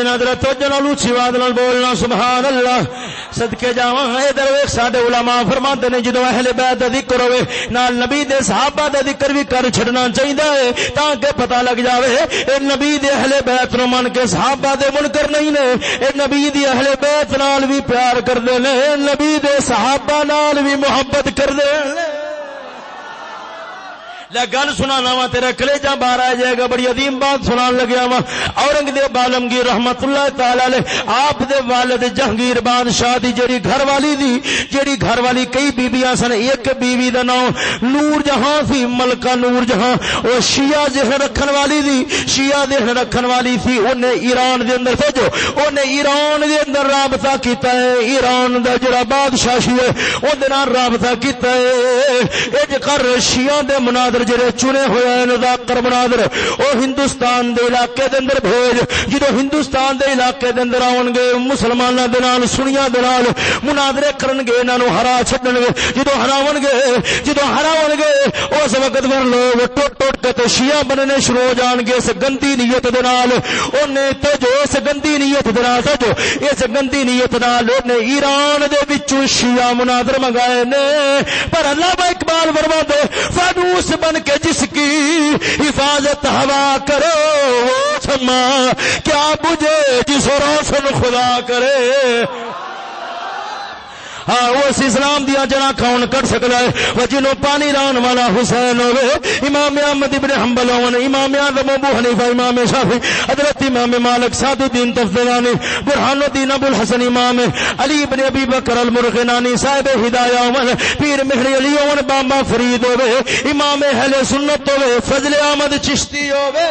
سجنا در توجہ نال اونچی آواز نال بولنا سبحان اللہ صدکے جاواں ادھر ویکھ، ساڈے علماء فرماندے نے، جدوں اہل بیت دا ذکر ہوے نال نبی دے صحابہ دا ذکر بھی کر چھڑنا چاہیدا ہے، تاں کہ پتہ لگ جاوے، اے نبی دے اہل بیت نو من کے صحابہ دے منکر نہیں نے، اے نبی دی اہل بیت نال بھی پیار کردے نے نبی دے صحابہ نال بھی محبت کردے نے۔ لے گل سنا وا تیرا کلیجا باہر آ جائے گا، بڑی عظیم بات سنا لگیا وا۔ اورنگزیب عالمگیر رحمت اللہ تعالی علیہ، آپ دے والد جہانگیر بادشاہ دی جڑی گھر والی دی جڑی گھر والی کئی بیبیاں سن، ایک بیوی دا نام نور جہاں سی، ملکہ نور جہاں۔ او شیعہ ذہن رکھن والی دی، شیعہ ذہن رکھن والی سی، اونے ایران دے اندر بھیجو اونے ایران دے اندر رابطہ کیتا ہے، ایران دا جڑا بادشاہ سی اون دے نال رابطہ کیتا ہے۔ اج کر شیعہ دے مناظر مناظر جڑے چنے ہوئے ہیں ذاکر مناظر، او ہندوستان دے علاقے دے اندر بھیج، جدو ہندوستان دے علاقے دے اندر آون گے، مسلماناں دے نال، سنیاں دے نال مناظرے کرن گے، انہاں نو ہرا چھڈن گے، جدو ہراون گے، جدو ہراون گے، اس وقت ور لوگ ٹوٹ ٹوٹ کے تے شیعہ بننے شروع ہو جان گے، اس گندی نیت دے نال۔ اونے تے جو، اس گندی نیت دے نال جو اس گندی نیت نال اونے ایران دے وچوں شیعہ مناظر منگائے نے۔ پر اللہ با اقبال فرما دے فانوس بن کے جس کی حفاظت ہوا کرو، وہ چھما، کیا بجھے جس روشن خدا کرے؟ ہاں اس اسلام دیا جنا کون کر سکتا ہے؟ وہ جنوں پانی ران والا حسین ہوے امام احمد ابن حنبل ہون امام اعظم ابو حنیفہ، امام شافعی، حضرت امام مالک سعد الدین تفضلانی برہان الدین ابو الحسن امام، علی ابن ابی بکر المرغنانی صاحب ہدایہ ہون پیر مہر علی ہون بابا فرید ہوے امام اہل سنت ہوے فضل احمد چشتی ہوے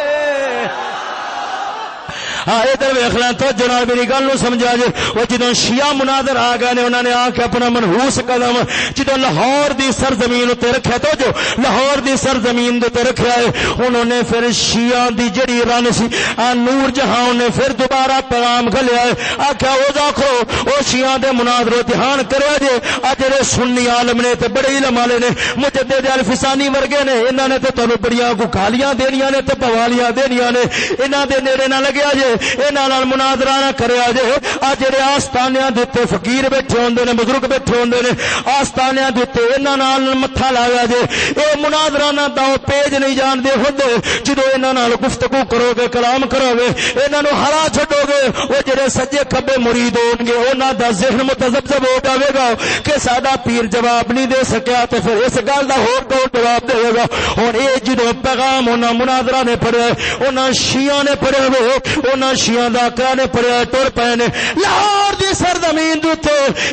ہاں ادھر ویخ لیں تو جناب میری گل نو سمجھا جی وہ جدو شیعہ منادر آ گئے نے انہوں نے آ کے اپنا منہوس قدم جدو لاہور دی سرزمین اتنے رکھا تو جو لاہور دی سرزمین تے رکھا ہے انہوں نے پھر شیعہ دی جڑی رن سی نور جہاں نے پھر دوبارہ پیغام کھلیا ہے آخیا وہ دیکھو وہ شیعہ دے مناظر دھیان کرے جے۔ آ، جڑے سنی عالم نے تے بڑے علم والے نے، مجدد الفسانی ورگے نے انہوں نے تے تانوں بڑیاں کو گالیاں دینیاں نے تے پوالیاں دینیاں نے، انہاں دے نیڑے نہ لگیا جے۔ یہاں منادرا نہ کریا جے۔ آ جڑے آستانیا دیتے فقیر بیٹھے ہوندے نے، بزرگ بیٹھے ہوندے نے آستانیا دیتے یہاں متھا لایا جے۔ اے منادرا نہ داؤ پیج نہیں جان دے ہوندے جدو یہاں گفتگو کرو گے کلام کرو گے یہاں ہرا چڈو گے وہ جڑے سجے کبے مرید ہو گے انہوں دا ذہن متزبزب ہو جائے گا، کہ سادہ پیر جواب نہیں دے سکیا تو پھر اس گل کا ہور کون جواب دے گا۔ ہوں یہ جدو پیغام انہوں منادرا نے پڑھیا انہوں شیعہ نے پڑھے ہوئے انہوں شیعہ دا آقا نے پڑھیا ٹر پے نے۔ لاہور دی سرزمین دے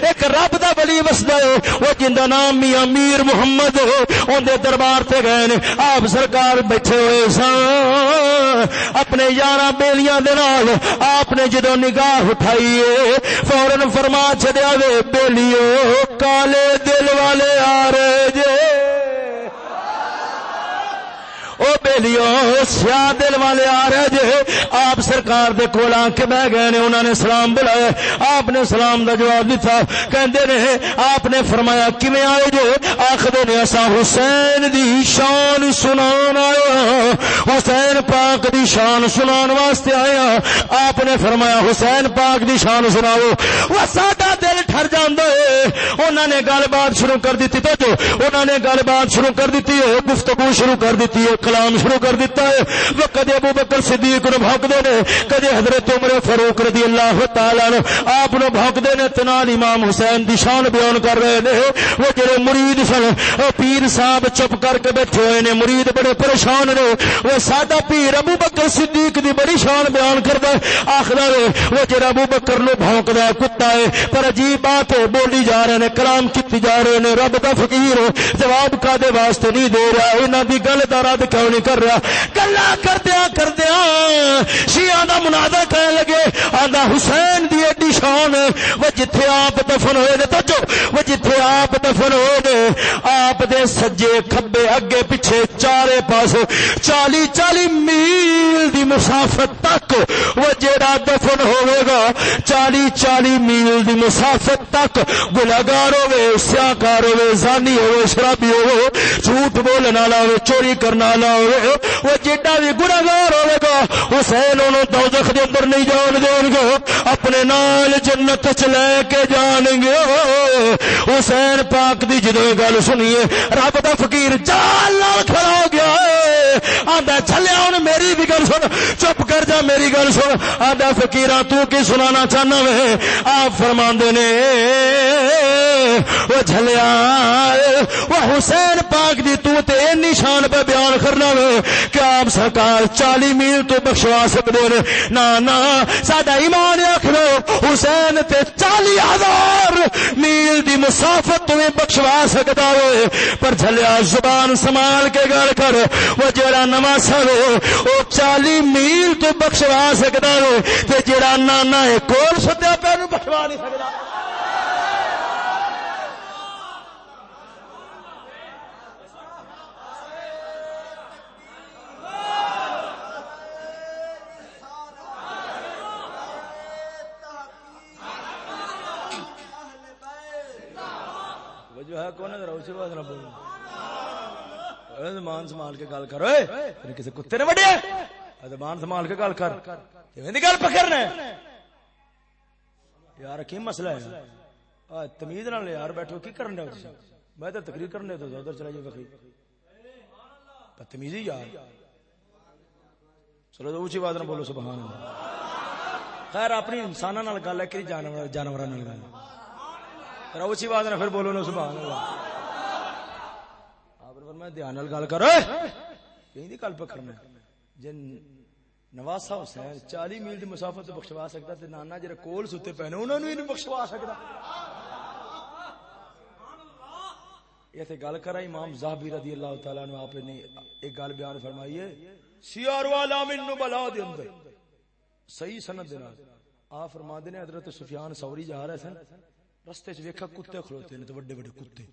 ایک رب دا ولی وسدا ہے، وہ جندا نام میاں میر محمد اون دے دربار تے گئے نے۔ آپ سرکار بیٹھے ہوئے سن۔ اپنے یاراں بیلیاں دے نال آپ نے جدوں نگاہ اٹھائی فورن فرما چھڈیا وے بیلیو، کالے دل والے آ رہے جے۔ او بیلیو، سیاہ دل والے آ رہے جے، آپ سرکار دے کول آ کے بہ گئے نے انہوں نے سلام بلایا۔ آپ نے سلام دا جواب دیتا۔ کہندے نے، آپ نے فرمایا، کیویں آئے جے آکھدے نے اسا حسین دی شان سنان آیا ہاں۔ حسین پاک دی شان سنان واسطے آیا ہاں۔ آپ نے فرمایا، حسین پاک دی شان سناؤ۔ وہ ساڈا دل ٹھر جاندا ہے۔ انہوں نے گل بات شروع کر دیتی۔ تو جو انہوں نے گل بات شروع کر دیتی ہے، گفتگو شروع کر دیتی ہے۔ کلام شروع کر دیتا ہے۔ وہ کدے ابو بکر صدیق نو بھونکدے نے، کدے حضرت عمر فاروق رضی اللہ تعالی عنہ آپ نو بھونکدے نے تنان امام حسین دی شان بیان کر رہے نے۔ وہ جڑے مرید سن او پیر صاحب چپ کر کے بیٹھے ہوئے نے، مرید بڑے پریشان نے۔ وہ سادہ پیر ابو بکر صدیق دی بڑی شان بیان کردا ہے۔ آکھدا وہ جڑا ابو بکر نو بھونکدا ہے، کتا ہے، پر عجیب بات ہے، بولی جا رہے نے، کلام کیتی جا رہے نے۔ رب دا فقیر جواب کا دے واسطے نہیں دے رہا، انہاں دی گل دا رد کیوں نہیں کر رہا؟ گلا کردیا کردیا شیعہ دا منادا کہنے لگے آدھا حسین دی ایڈی شان وہ جتھے آپ دفن ہوئے نے تو وہ جتھے آپ دفن ہوئے نے، آپ دے سجے کھبے اگے پیچھے چارے پاس چالی چالی میل دی مسافت تک وہ جیڑا دفن ہوئے گا، چالی چالی میل دی مسافت تک گناگار ہوئے سیاکار ہوئے، زانی ہوئے، شرابی ہوئے، جھوٹ بولنا لا ہوئے، چوری کرنا لا ہوئے، وہ جیڈا بھی گناگار ہوئے گا، حسین انہوں دوزخ دے اندر نہیں جان دین گے، اپنے نال جنت چ لے کے جان گے۔ حسین پاک دی جدو گل سنیے، رب دا فقیر چال کھڑا ہو گیا آدھا چلیا ہوں میری بھی گل سن، چپ کر جا میری گل سن۔ آدھا فکیر تو کی سنانا چاہنا میں آپ فرما نے، وہ چلیا وہ حسین پاک دی تو تے نشان پہ بیان کرنا وے کہ آپ سرکار چالی میل تو بخشوا سکتے ہیں نہ نہ ساڈا ایمان آخرو حسین تے چالی ہزار میل دی مسافت تمہیں بخشوا سکتا ہوئے۔ پر جھلیا زبان سنبھال کے گل کر۔ وہ جڑا نواں سر وہ چالی میل تو بخشوا سکتا ہے تے جڑا نانا ہے، کول ستیا پہ بخشوا نہیں سکتا ہویا کون نہ بولو مان سنبھال کے گل کر اوئے کسی کتے نے وڈیا؟ مان سنبھال کے گل کر۔ ایویں گل پکڑنا یار، کی مسئلہ ہے؟ تمیز نال یار بیٹھو، کی کرن دے میں تو تقریر کرنے تو ادھر چلا جائے بخی بدتمیزی یار۔ چلو تو اونچی بات نہ بولو، سبحان اللہ۔ خیر، اپنی انساناں نال گل ہے کہ جانور جانوراں نال گل ذرا اونچی بات نہ پھر بولو نا سبحان اللہ۔ میں دھیان گل کر کہ گل پہ کرنا جن نواسا حسین چالی میل کی مسافت بخشوا سکتا تے نانا جڑے کول ستے پے انہوں نے بخشوا سکتا۔ یہ گل کرا امام زاہبی رضی اللہ تعالی عنہ آپ نے ایک گل بیان فرمائی ہے۔ سیار والا من بلا دے اندر۔ صحیح سند دے نال۔ آ فرما دے نے حضرت سفیان ثوری جا رہے سن، رستے وچ ویکھا کتے کھلوتے نے تے بڑے بڑے کتے۔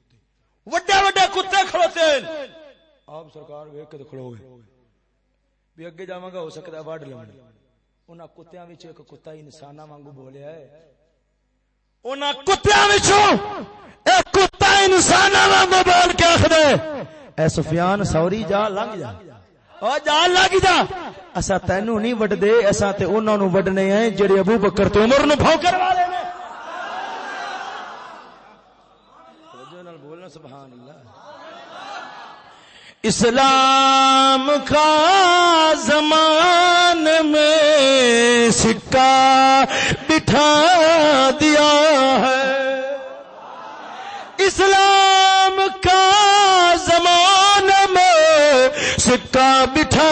وڈے وڈے کتے کھڑوتے ہیں۔ آپ سرکار ویک کے کھڑو گے بھی اگے جاواں گا ہو سکتا ہے وڈ لون انہاں کتیاں وچ ایک کتا انساناں وانگو بولیا ہے۔ انہاں کتیاں وچوں ایک کتا انساناں وانگو بول کے آکھدے اے سفیان سوری جا لنگ جا۔ او جا لگ جا۔ اسا تینو نہیں وڈ دے اسا تے انہاں نو وڈنے ہیں جڑے ابو بکر تے عمر نو بھوکر والے نے سبحان اللہ اسلام کا زمان میں سکہ بٹھا دیا ہے۔ اسلام کا زمان میں سکہ بٹھا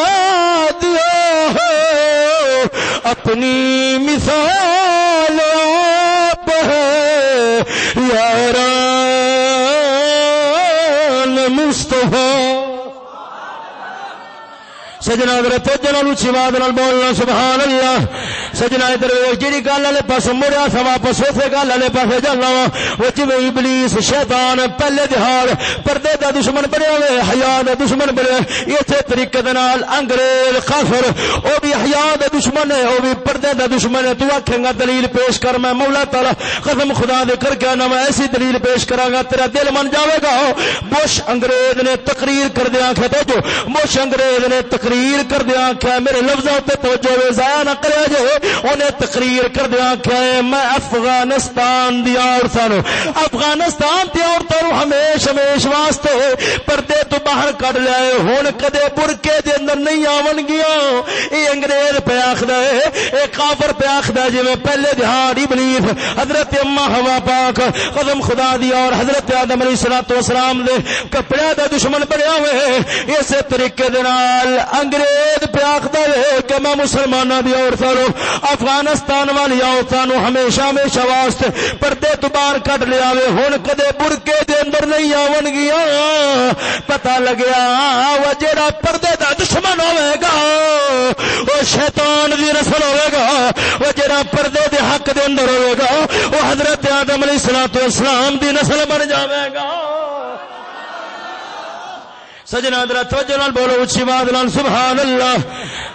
دیا ہے۔ اپنی مثال آپ ہے یاران سجنا اگر توجہ نال آواز نال بولنا سبحان اللہ۔ سجنا ادھر جڑی گل والے پاس مڑیا سا واپس اسے گل والے پاس جانا وا، وہ جویں ابلیس، شیطان، پہلے دہاڑ پردے دا دشمن بنیا ہوئے، حیا دا دشمن بنیا اسی طریقے نال انگریز، کافر، او بھی حیا دا دشمن ہے، او بھی پردے دا دشمن ہے، تو آکھے گا دلیل پیش کر، میں مولا تعالی قسم خدا دے کر کے نہ میں ایسی دلیل پیش کراں گا، تیرا دل من جاوے گا۔ بش انگریز نے تقریر کر دیا کہ تو بش انگریز نے تقریر تقریر کر دیا کیا میرے لفظوں تے توجہ ضائع نہ کرے جے انہیں تقریر کر دیا کیا میں افغانستان دی عورتاں نو افغانستان دی عورتاں نو ہمیشہ ہمیش واسطے پردے تو باہر کڈ لیا ہن کدے برکے دے اندر نہیں آون گیا اے انگریز پہ آکھدا ہے اے کافر پہ آکھدا جویں پہلے دہاڑ ابلیس حضرت اما ہوا پاک، قدم خدا دی اور حضرت آدم علیہ الصلوۃ والسلام دے کپڑے دا دشمن بنیا ہوئے اسی طریقے دے نال انگریز پہ آخر ہے کہ میں مسلمانوں کی عورتوں افغانستان والی عورتوں ہمیشہ ہمیشہ واسطے پردے تو باہر کٹ لیا ہوں کدے برکے دے اندر نہیں آن گیا۔ پتا لگیا وہ جڑا پردے دا دشمن ہوے گا، وہ شیطان دی نسل ہوے گا۔ وہ جڑا پردے دے حق دے اندر ہوے گا، وہ حضرت آدم علیہ السلام اسلام دی نسل بن جاوے گا۔ سجنا در توجہ نال بولو اچھی بات نال سبحان اللہ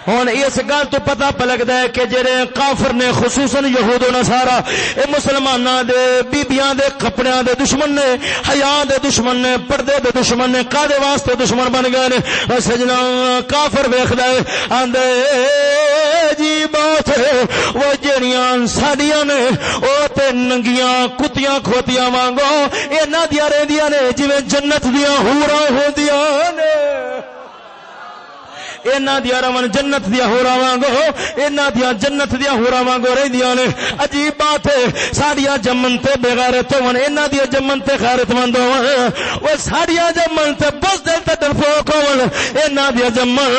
ہن اس گل تو پتہ پلگدا ہے کہ جڑے کافر نے، خصوصا یہود و نصارا اے مسلماناں دے بیبییاں دے، کپڑیاں دے دشمن نے، حیا دے دشمن نے، پردے دے دشمن نے کادے واسطے دشمن بن گئے نے۔ سجنا کافر ویکھدا ہے، آندے جی بات ہے، وہ جڑیاں ساڈیاں نے، او تے ننگیاں، کتیاں کھوتیاں وانگو انہاں دیاں رہندیاں نے، جویں جنت دیاں حوراں ہوندیاں نے دیا رمن جنت دیا ہورا وانگو اینا دیا جنت دیا ہورا وانگو رہی دیا نے۔ عجیب بات ہے، ساڑیا جمن تے بغیرت ہون، اینا دیا جمن تے خیرت مند ہون۔ وہ ساڑیا جمن تے بس دل تے ڈرفوک ہون۔ اینا دیا جمن۔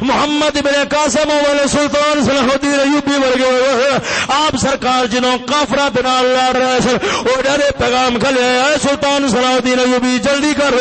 محمد ابن قاسم والے سلطان صلاح الدین ایوبی ورگے آپ سرکار جنوں کافرہ بنال لڑ رہے سن او ڈرے پیغام کھلے۔ اے سلطان صلاح الدین ایوبی، جلدی کر۔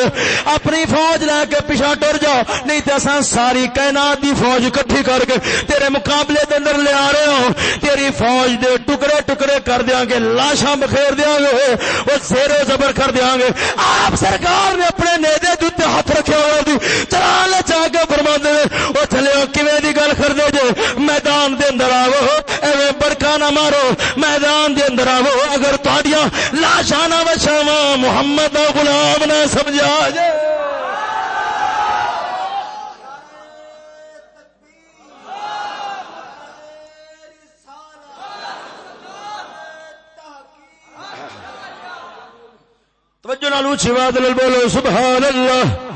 اپنی فوج لے کے پیچھے ٹر جاؤ۔ نہیں تے اساں ساری کائنات دی فوج اکٹھی کر کے تیرے مقابلے دے اندر لے آ رہے ہوں۔ تیری فوج دے ٹکڑے ٹکڑے کر دیاں گے، لاشاں بخیر دیاں گے او زیر و زبر کر دیاں گے۔ آپ سرکار نے اپنے نیدے دے ہاتھ رکھے ہوئے دی چلا لے چا کے فرما دے او چلے او کیویں دی گل کر دے جے؟ میدان دے اندر آو، ایویں بڑکا نہ مارو۔ میدان دے اندر آو اگر تہاڈیاں لاشاں نہ وچھاواں، محمد دا غلام نہ سمجھا جائے۔ توجہ نال اونچی آواز بولو سبحان اللہ۔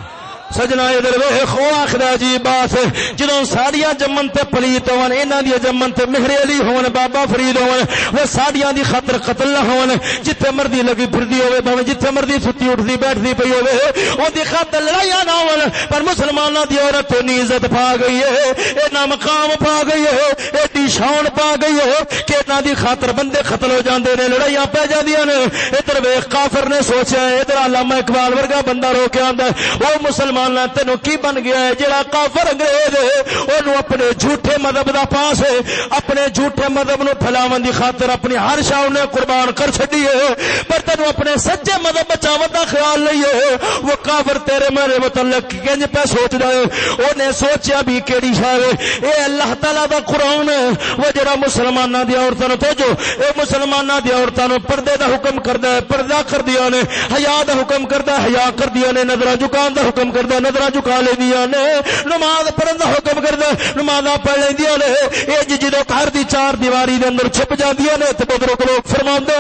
سجنا ادھر ویخ وہ آخر جی بات جدو ساڑیاں جمن تے پلیت ہون، انہاں دی جمن تے مہر علی ہون، بابا فرید ہون وہ ساڑیاں دی خاطر قتل نہ ہون، جتھے مردی لگی پھردی ہوے بھاویں جتھے مردی ستی اٹھدی بیٹھدی پئی ہوے اون دی خاطر لڑائیاں نہ ہون، پر مسلماناں دی عورت نی عزت پا گئی ہے، اینا مقام پا گئی ہے، ایڈی شان پا گئی ہے، کہ انہاں دی خاطر بندے قتل ہو جاندے نے، لڑائیاں پہ جاندیاں نے۔ ادھر ویخ کافر نے سوچیا، ادھر علامہ اقبال ورگا بندہ رو کے آندا او مسلمان مسلمان تینو کی بن گیا ہے؟ جڑا کافر انگریز ہے، اونوں اپنے جھوٹے مذہب دا پاس ہے۔ اپنے جھوٹے مذہب نو پھیلاون دی خاطر اپنی ہر شاہ نے قربان کر چھڈی ہے۔ پر تینو اپنے سچے مذہب بچاون دا خیال نہیں ہے۔ وہ کافر تیرے میرے متعلق کنج پہ سوچ رہا ہے۔ اونے سوچیا بھی کیڑی شاہ ہے۔ اے اللہ تعالی دا قرآن ہے۔ وہ جڑا مسلماناں دی عورتاں نو توجہ اے مسلماناں دی عورتاں نو پردے دا حکم کردا ہے۔ پردہ کر دیا نے، حیا دا حکم کردا ہے۔ حیا کر دیا نے نظر جھکان دا حکم کر کردا نظر چکا لیا نے۔ نماز پڑھن کا حکم کرتا نماز پڑھ لیا نے۔ یہ جی جدو گھر کی چار دیواری دے اندر چھپ جاتی نے تو بزرگ لوگ فرما نے،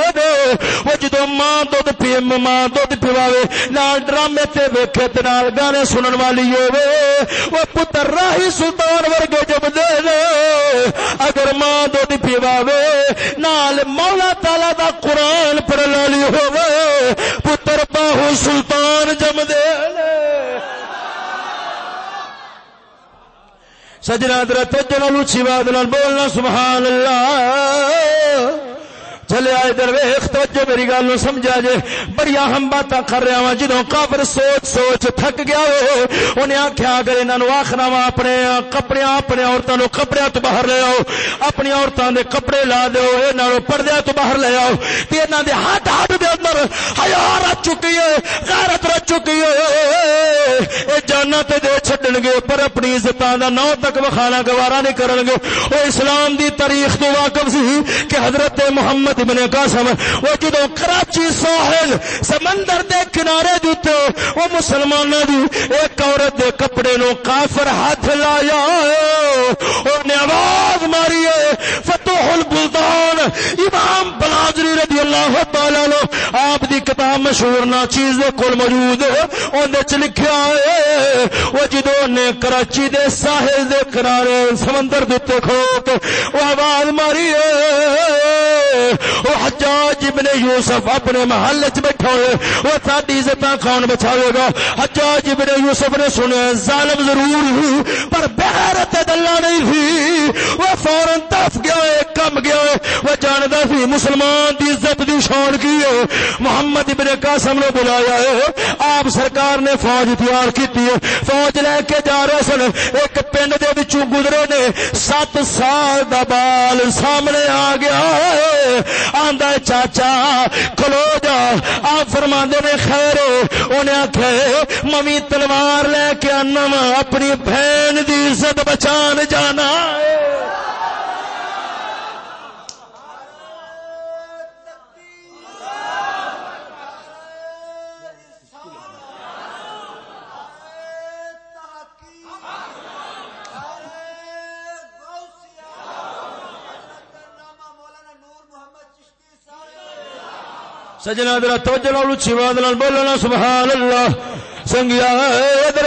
وہ جدو ماں دھد پی ماں دھد پیواوے، نال ڈرامے تے ویکھے، تے نال گانے سنن والی ہوے وہ پتر راہی سلطان ورگے جب دے اگر ماں دھد پیواوے، نال مولا تالا دا قرآن پڑھ لالی ہوے پتر باہو سلطان جم دے سجنا درت جنا لوچی باد بولنا سبحان اللہ۔ چلے آئے در ویخ توجہ میری گل سمجھا جے۔ بڑی اہم باتاں کر رہا ہاں جدوں کافر سوچ سوچ تھک گیا ہو انہیں آکھیا اگر انہاں نو آکھنا وا اپنے کپڑے اپنے عورتاں نو کپڑے تو باہر لے آؤ، اپنی عورتاں دے کپڑے لا دیو، انہاں نو پردے تو باہر لے آؤ، تے انہاں دے ہاتھ ہاتھ دے اندر حیا رچ چکی ہے، غیرت رچ چکی ہے۔ اے جانا تے دے چھڈن گے، پر اپنی عزتاں دا نو تک وکھانا گوارا نہیں کرن گے۔ او اسلام دی تاریخ تو واقف سی کہ حضرت محمد محمد ابن قاسم، وہ جدو کراچی ساحل، سمندر دے کنارے دیتے وہ مسلمانوں دی ایک عورت دے کپڑے نو کافر ہاتھ لایا اور نے آواز ماری ہے فتح البلدان، امام بلازری رضی اللہ تعالی عنہ، آپ دی کتاب مشہور نا چیز دے کول موجود ہے، اون دے لکھیا ہے، وہ جدو نے کراچی دے ساحل دے کنارے سمندر دے کھو وہ آواز ماری ہے وہ حجاج ابن یوسف اپنے محل چ بیٹھا ہوئے، وہ ساری عزت کون بچاوے گا؟ حجاج ابن یوسف نے سنے، ظالم ضرور ہی، پر بغیرت دلہ نہیں تھی وہ فورن تف گیا ہے کم گیا ہے وہ جاندا سی مسلمان دی عزت دی شان کی ہے۔ محمد ابن قاسم نے بلایا ہے۔ آپ سرکار نے فوج تیار کیتی ہے۔ فوج لے کے جا رہے سن۔ ایک پنڈ دے وچوں گزرے نے۔ سات سال دا بال سامنے آ گیا ہے۔ آندا چاچا کھلو جا۔ آپ فرما نے، خیر انہیں آخ ممی تلوار لے کے آنا اپنی بہن دی عزت بچان جانا سجنا در توجہ نال اچھی آواز نال بولنا سبحان اللہ۔ سنگیا ادھر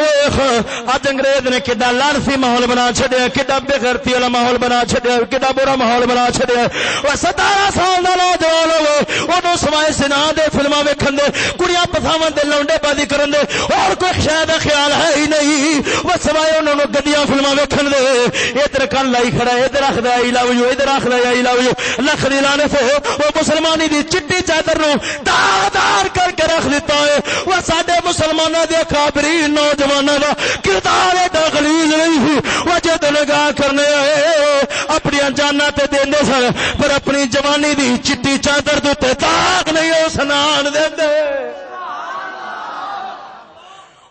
اج انگریز نے کڈا لانسی ماحول بنا چڈیا کڈا بےغیرتی والا ماحول بنا چڈیا کڈا برا ماحول بنا چڈیا وہ ستارہ سال کا نوجوان ہوے وہ سوائے سنا دے فلما ویکن دے کڑیاں پساو دے لونڈے بازی کرن دے اور کوئی شاید خیال ہے ہی نہیں وہ سوائے انہوں نے گڈیاں فلما ویکن دے ادھر کن لائی کھڑا ہے ادھر آخر آئی لاؤ جو ادھر آخر آئی لاؤ جو لکھ دی لانے سے وہ مسلمانی دی چٹی چادر نو دار کر کے رکھ دیتا ہے وہ سڈے مسلمانوں دے خابری نوجوانوں کا کردار ایڈا خلیز نہیں سی وہ جد نگاہ کرنے آئے اپنی جانا تے دے سن، پر اپنی جوانی دی چٹی چادر دے تاک نہیں وہ سنان دے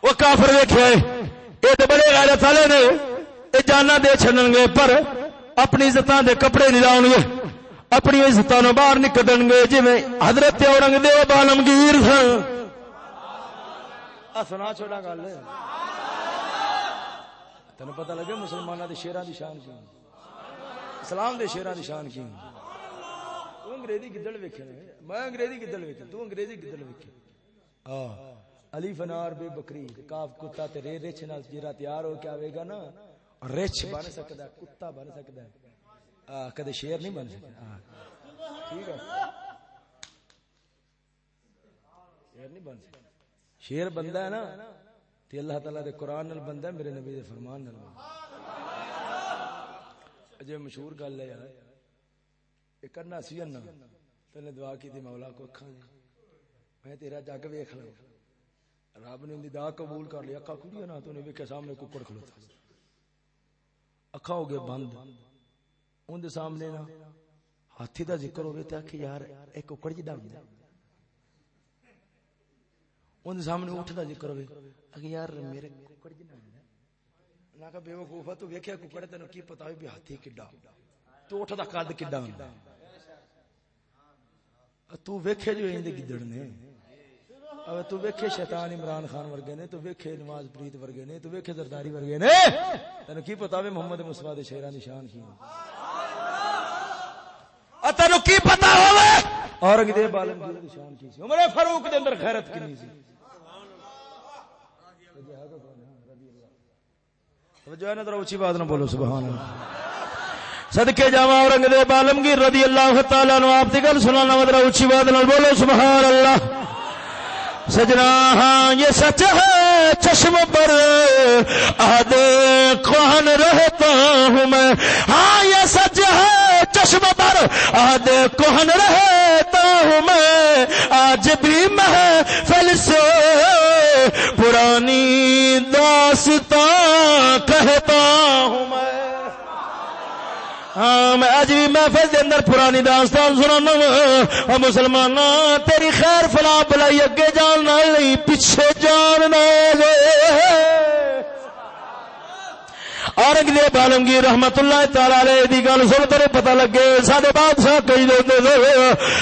وہ کافر ویخیا یہ تو بڑے غیرت والے نے، یہ جانا دے چڈن گے، پر اپنی عزت دے کپڑے نہیں لاؤ گے۔ اپنی عزتوں باہر نکلن گے جی حضرت اورنگزیب عالمگیر سن۔ سنا چھوڑا گل۔ تین پتا لگے مسلمانوں کے شیران کی شان کی۔ اسلام دے شیران کی شان کی۔ تو انگریزی گدڑ ویکھے میں انگریزی گدڑ ویکھے، تو انگریزی گدڑ ویکھے۔ علی فنار بے بکری، کاف کتا تے رے رچ نال جیرا تیار ہو کے آوے گا نا رچ بن سکدا ہے، کتا بن سکدا ہے۔ کدے شیر نہیں بن سکدا۔ ٹھیک ہے۔ شیر نہیں بن سکدا۔ شیر بندہ ہے نا، تے اللہ تعالی دے قرآن نال بندہ ہے، میرے نبی دے فرمان نال اجے مشہور گل ہے یار، ایک کرنا سی نا تے دعا کی تھی مولا کو اکھاں دے۔ میں تیرا جگ ویکھ لوں رب نے اندی دعا قبول کر لیا اکھا کھڑی نا تو نے ویکھے سامنے ککڑ کھلوتا اکھا ہو گئے بند۔ اون دے سامنے نا، ہاتھی دا ذکر ہوے تے کہ یار، ایک ککڑ جی ڈم ان سامنے اٹھ دا ذکر ہوئے۔ اگر یار میرے ککڑ جی نہ کہ بے وقوفا تو ویکھیا ککڑ تینو کی پتہ بھی ہاتھی کڈا۔ تو اٹھ دا قد کڈا ہوندا تو ویکھے جو ایندے گدڑ نے۔ اب تو ویکھے شیطان عمران خان ورگے نے، تو ویکھے نواز پریت ورگے نے، تو ویکھے زرداری ورگے نے۔ تینو کی پتہ وے محمد مصطفی دے شیراں دی شان کی؟ تینو کی پتہ ہوے اورنگزیب عالمگیر دی شان کی سی۔ عمر فاروق دے اندر غیرت کتنی سی۔ بولو، سبحان اللہ۔ صدقے جاوا اورنگزیب عالم عالمگیر رضی اللہ تعالی عنہ، آپ دی گل سنانا مطلب اونچی بات نال بولو، سبحان اللہ۔ سجنا ہاں یہ سچ ہے، چشم پر آدھے کون رہتا ہوں میں۔ ہاں یہ سچ چشم پر آدھے کون رہتا ہوں میں، آج بھی میں فل سے پرانی داستان کہتا ہوں میں۔ ہاں میں اج بھی محفل دے اندر پرانی داستان سنانا وا مسلمان تیری خیر فلاں بلائی اگے جان نہ پیچھے جان نہ لے اورنگزیب عالمگیر رحمت اللہ تعالی علیہ دی گل سن تیرے پتہ لگے سارے بادشاہ کئی دے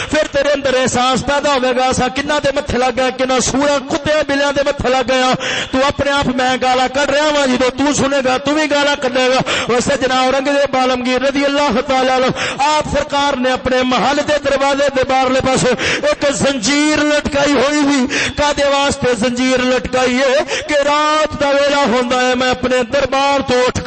پھر تیرے اندر احساس پیدا ہوے گا، سا کنا دے متھے لگ گیا، کنا سورا کتے بلیاں دے متھے لگ گیا۔ تو اپنے آپ میں گالا کڈ رہا ہوں جدوں تو سنے گا، تو بھی گالا کڈے گا۔ ویسے جناب اورنگزیب عالمگیر رضی اللہ تعالی عنہ، آپ سرکار نے اپنے محل دے دروازے دے باہرلے پاسے ایک زنجیر لٹکائی ہوئی ہوئی۔ کادے واسطے زنجیر لٹکائی ہے کہ رات دا ویلا ہوندا ہے، میں اپنے دربار تو اٹھ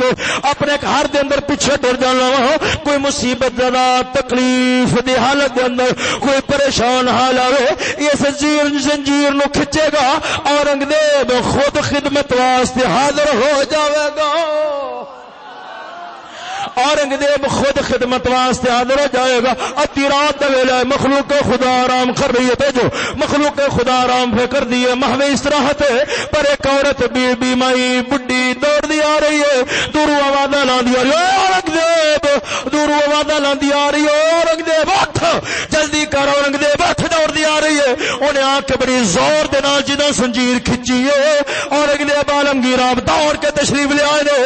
اپنے گھر دے اندر پیچھے ٹر جانا وا کوئی مصیبت دا تکلیف دی حالت دے اندر کوئی پریشان حال آوے، اس زنجیر زنجیر نو کھچے گا، اورنگزیب خود خدمت واسطے حاضر ہو جاوے گا۔ اورنگزیب خود خدمت واسطے حاضر ہو جائے گا۔ ادی رات ویلا مخلوق خدا آرام کر رہی ہے جو مخلوق خدا آرام پہ کر دی ہے محو استراحت ہے پر ایک عورت بی بی مائی بڈی دوڑ دی آ رہی ہے۔ دورو آواز لاندی آ رہی ہے اورنگزیب! دورو آواز لاندی آ رہی ہے اورنگزیب، اٹھ! جلدی کر اورنگزیب، اٹھ دوڑ دی آ رہی ہے۔ انہیں آ کے بڑی زور دے نال جنہ سنجیر کھچی ہے، اورنگزیب عالمگیر آپ دوڑ کے تشریف لے آئے نے۔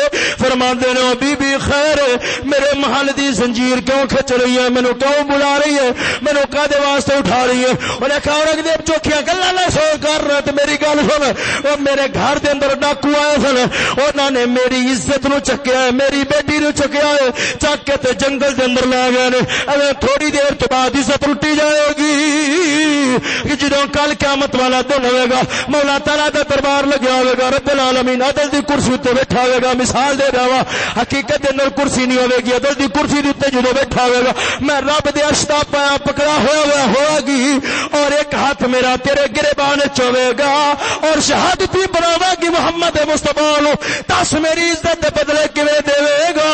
فرماندے نے بی بی خیر میرے محل دی زنجیر کیوں کھچ رہی ہے مینو کیوں بلا رہی ہے مینو کدے واسطے اٹھا رہی ہے انہیں کہا اورنگزیب چوکھیاں گلا نہ سو کر رہا تو میری گل سن۔ وہ میرے گھر دے اندر ڈاکو آئے سن۔ انہوں نے میری عزت نو چکیا ہے، میری بیٹی نو چکیا ہے۔ چک کے تے جنگل دے اندر لے گئے نے۔ اگر تھوڑی دیر تو بعد عزت لٹی جائے گی۔ کہ جدوں کل قیامت والا دن ہوئے گا، مولا تعالی دا دربار لگیا ہوئے گا، رب العالمین عدل دی کرسی تے بیٹھا ہوئے گا۔ مثال دے رہا حقیقت دے اندر کرسی کرسی نہیں ہوے گی عدل دی کرسی دے اوپر جدوں بیٹھا ہوئے گا۔ میں رب دے عرش دا پایا پکڑا ہوا ہوا ہوگی اور ایک ہاتھ میرا تیرے گریبان چوے گا اور شہادتی بناوا گی محمد مصطفی نو۔ دس میری عزت دے بدلے کیویں دے گا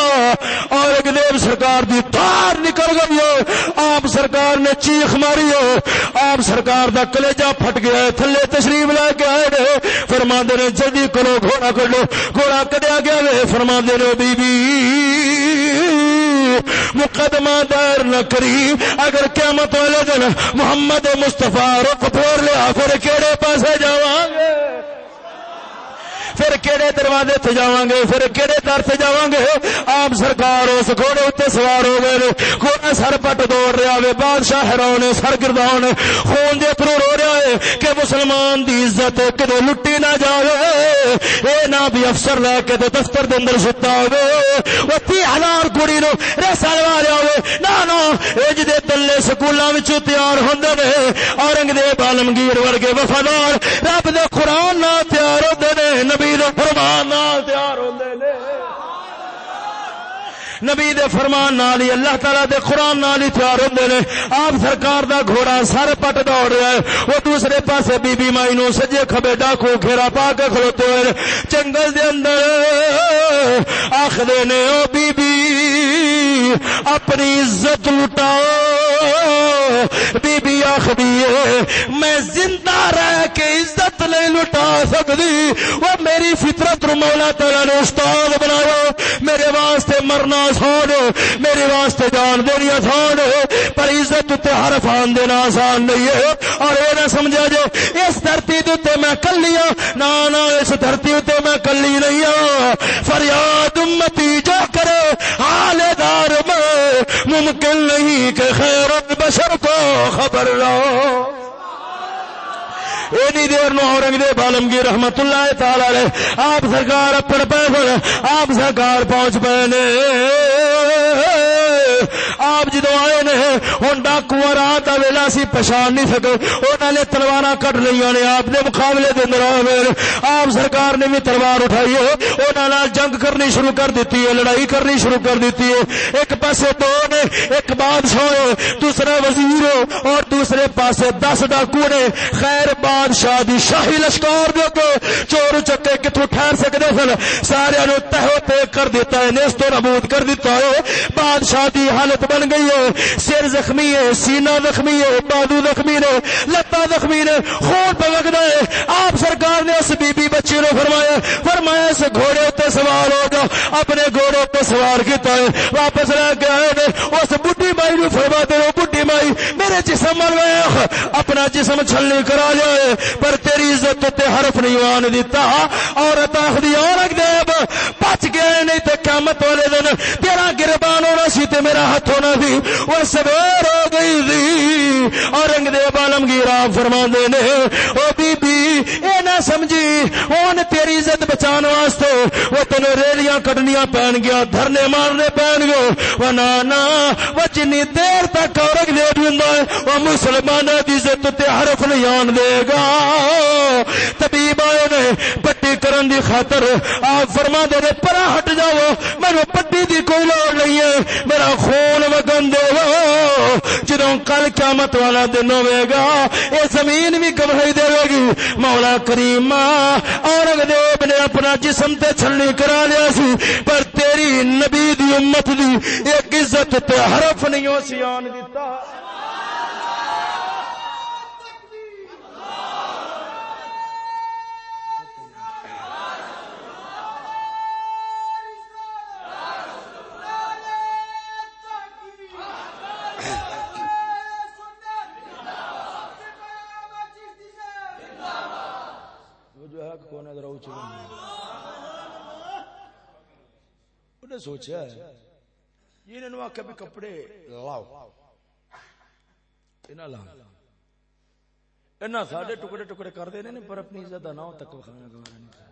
اور ایک دیو سرکار دی تار نکل گئی ہو آپ سرکار نے چیخ ماری ہو آپ سرکار دا کلیجہ پھٹ گیا ہے۔ تھلے تشریف لے کے آئے نے۔ فرما نے، جلدی کرو گھوڑا کڈو گھوڑا کڈیا گیا وے فرما دے نے بی بی مقدمہ دائر نہ کری۔ اگر قیامت والے دن محمد مصطفیٰ رخ پھور لیا، پھر کہڑے پاسے جاواں گے؟ پھر کیڑے دروازے تے جاواں گے، پھر کیڑے در تے جاواں گے؟ آپ سرکار اس گھوڑے تے سوار ہو گئے گھوڑا سر پٹ دوڑ رہا ہے بادشاہ حیران سر گردان خون دے تھرو رو رہا ہے کہ مسلمان دی عزت کدے لٹی نہ جاوے۔ اے نہ بھی افسر لے کے تے دفتر دے اندر ستا ہوے۔ او تی ہزار کڑی نو ریسا لوا ہوے نہ نہ اج دے تلے سکولاں وچ تیار ہوندے نے، اورنگزیب عالمگیر ورگے وفادار، رب دے قرآن نال تیار ہوندے نے، نبی دے فرمان نال تیار ہوندے نے۔ نبی دے فرمان نال ہی اللہ تعالی دے قرآن نال ہی تیار ہوندے نے۔ آپ سرکار دا گھوڑا سر پٹ دوڑ رہا ہے، وہ دوسرے پاسے بی بی مائی نو سجے کھبے ڈاکو گھیرا پا کے کھلوتے ہوئے جنگل دے اندر آخدے نے، او بی بی اپنی عزت لٹاؤ بی بی آخدی ہے، میں زندہ رہ کے عزت نہیں لٹا سکتی۔ وہ میری فطرت رو مولا نے استاد بنایا میرے واسطے مرنا آسان میرے واسطے جان دینی آسان پر عزت تے حرف آن دینا آسان نہیں ہے۔ اور یہ نہ سمجھا جو اس دھرتی تے میں کلی ہوں نہ اس دھرتی تے میں کلی نہیں ہوں فریاد امتی جو کرے ممکن نہیں کہ خیر بشر کو خبر رہو اینی دیر نو اورنگزیب عالمگیر رحمت اللہ تعالی علیہ۔ آپ سرکار اپنے پیسے آپ سرکار پہنچ پے نے آپ جدو آئے نے ہوں ڈاکو رات کا ویلا سی پچھان نہیں سکے۔ انہوں نے تلوار کٹ لیا نے، آپ نے مقابلے دن آپ سرکار نے بھی تلوار اٹھائی ہے۔ انہوں جنگ کرنی شروع کر دیتی ہے، لڑائی کرنی شروع کر دیتی ہے۔ ایک پاسے دو نے، ایک بادشاہ دوسرا وزیر اور دوسرے پاسے دس ڈاکو نے۔ خیر بادشاہ دی شاہی لشکار جو کہ چور چکے کتوں ٹھہر سکتے سن۔ سارے تہو تے کر دیتا ہے نیستو نبود کر دیتا ہے۔ بادشاہ دی حالت بن گئی ہے۔ سر زخمی ہے، سینہ زخمی ہے بادو زخمی نے لتا زخمی نے، خون پہ ہے۔ آپ سرکار نے اس بی بی بچی نے فرمایا فرمایا اس گھوڑے اتنے سوار ہو جاؤ، اپنے گھوڑے اتنے سوار کیتا ہے۔ واپس لے کے آئے نے، اس بڈی مائی نو فرما دے بڈی مائی، میرے جسم مر گئے اپنا جسم چھلنی کرا جائے پر تیری عزت تے حرف نہیں آن دیتا۔ عورت آخری، عورت دیب بچ گئے نہیں تے قیامت والے دن، تیرا گربان ہونا سی تے میرا ہاتھ ہونا دی، وہ سویر ہو گئی تھی اورنگزیب عالمگیر آپ فرما دے نے، او بی بی سمجھی۔ اون تیری عزت بچان واسطے وہ تینوں ریلیاں کٹنیاں پہن گیا، دھرنے مارنے پہن گئے۔ وہ نانا وہ جنی دیر تک اورنگزیب ہوندا ہے، وہ مسلمانوں دی عزت تے حرف نہیں آن دے گا۔ طبیب آئے نے، پٹی کرن دی خاطر آپ فرما دے نے، پرا ہٹ جاؤ، مینوں پٹی دی کوئی لوڑ نہیں ہے، میرا خون وگن دے جدوں کل قیامت والا دن ہوے گا یہ زمین بھی گواہی دے گی۔ مولا کریم اورنگزیب نے اپنا جسم تے چھلنی کرا لیا سی، پر تیری نبی دی امت دی ایک عزت تے حرف نہیں ہو سی آن دیتا۔ نے سوچا انہوں آخیا بھی کپڑے لاؤ۔ سارے ٹکڑے ٹکڑے کرتے ہیں پر اپنی عزت نہ ہو تک کھانا گوارا نہیں۔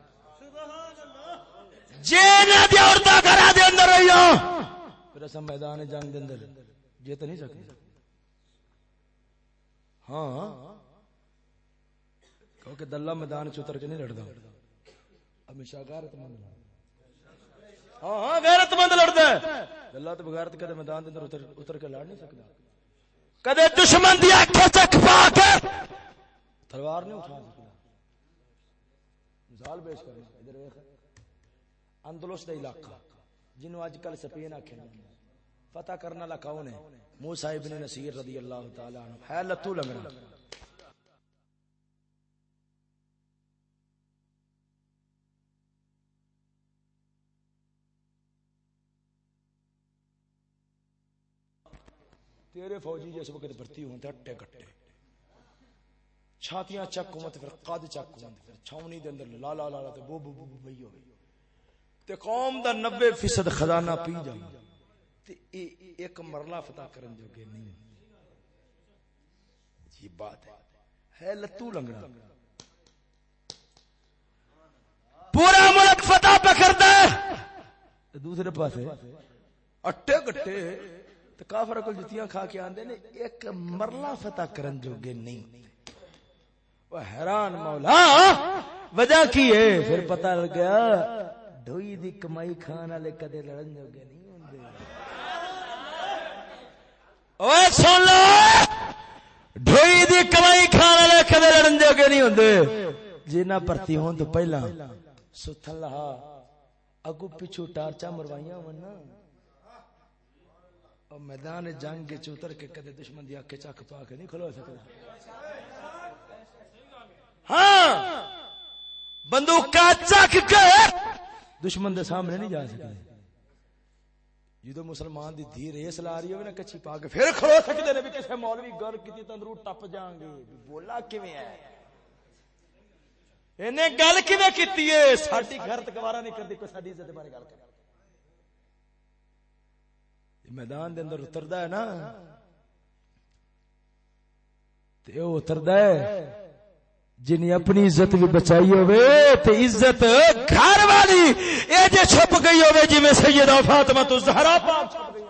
میدان جنگ دے اندر جیت نہیں سکتے۔ ہاں کیونکہ دلہ میدان چتر کے نہیں لڑتا ہمیشہ غیرت مند ہاں ہاں غیرت مند لڑتا ہے۔ دلہ تو بغیر کدے میدان دے اندر اتر اتر کے لڑ نہیں سکتا۔ کدے دشمن دی اکھے چک پا کے تلوار نہیں اٹھا سکتا۔ مثال پیش کرنا، ادھر دیکھ اندلس دا علاقہ جنوں اج کل سپین آکھے فتح کرنا والا کون ہے؟ موسی ابن نصیر رضی اللہ تعالی عنہ۔ ہے لتو لنگڑا۔ تیرے فوجی جس وقت بھرتی ہوں تے اٹے کٹے چھاتیاں چک ہون تے پھر قد چک ہون تے پھر چھاونی دے اندر لا لا لا لا تے بو بو بو بو بئی ہوے تے قوم دا 90 فیصد خزانہ پی جائے تے اے ایک مرلہ فتح کرن جوگے نہیں۔ یہ بات ہے۔ ہے لتو لنگڑا پورا ملک فتح پکڑتا ہے۔ دوسرے پاسے۔ اٹے گٹے تے کافر کول جتیاں کھا کے آندے نے، ایک مرلہ فتح کرن جوگے نہیں۔ وہ حیران مولا، وجہ کی ہے؟ پھر پتہ لگ گیا ڈوئی دی کمائی کھان والے کدے لڑن جوگے نہیں ہوندے۔ اوے سن لو ڈھوئی دی کمائی کھان والے کدے لڑن جوگے نہیں ہوندے۔ جینا پرتی ہون تو پہلا ستھن لہا اگو پچھو ٹارچا مروائیاں ہونا اور میدان جنگ کے چوتر کے کدے دشمن دی آکے چاک پا کے نہیں کھلو سکتا ہاں! بندوق کا چک کے دشمن دے سامنے نہیں جا سکتے۔ جدو مسلمان دی دھی ریس لا رہی ہوگی نا کچھی پا کے پھر کھلو سکتے نے بھی کسے مولوی گر کیتی تندرو ٹپ جان گے۔ بولا کیویں ہے؟ انہیں گل کیویں کیتی ہے؟ ساڈی گھر تک گوارا نہیں کردی کوئی ساڈی عزت بارے گل کر میدان دے اندر اتردا ہے نا۔ تے او اتردا ہے۔ جنہیں اپنی عزت بھی بچائی ہوئے، تے عزت گھر والی، اے جے چھپ گئی ہوے جی میں سیدہ فاطمہ تو زہرا پاک چھپ گئی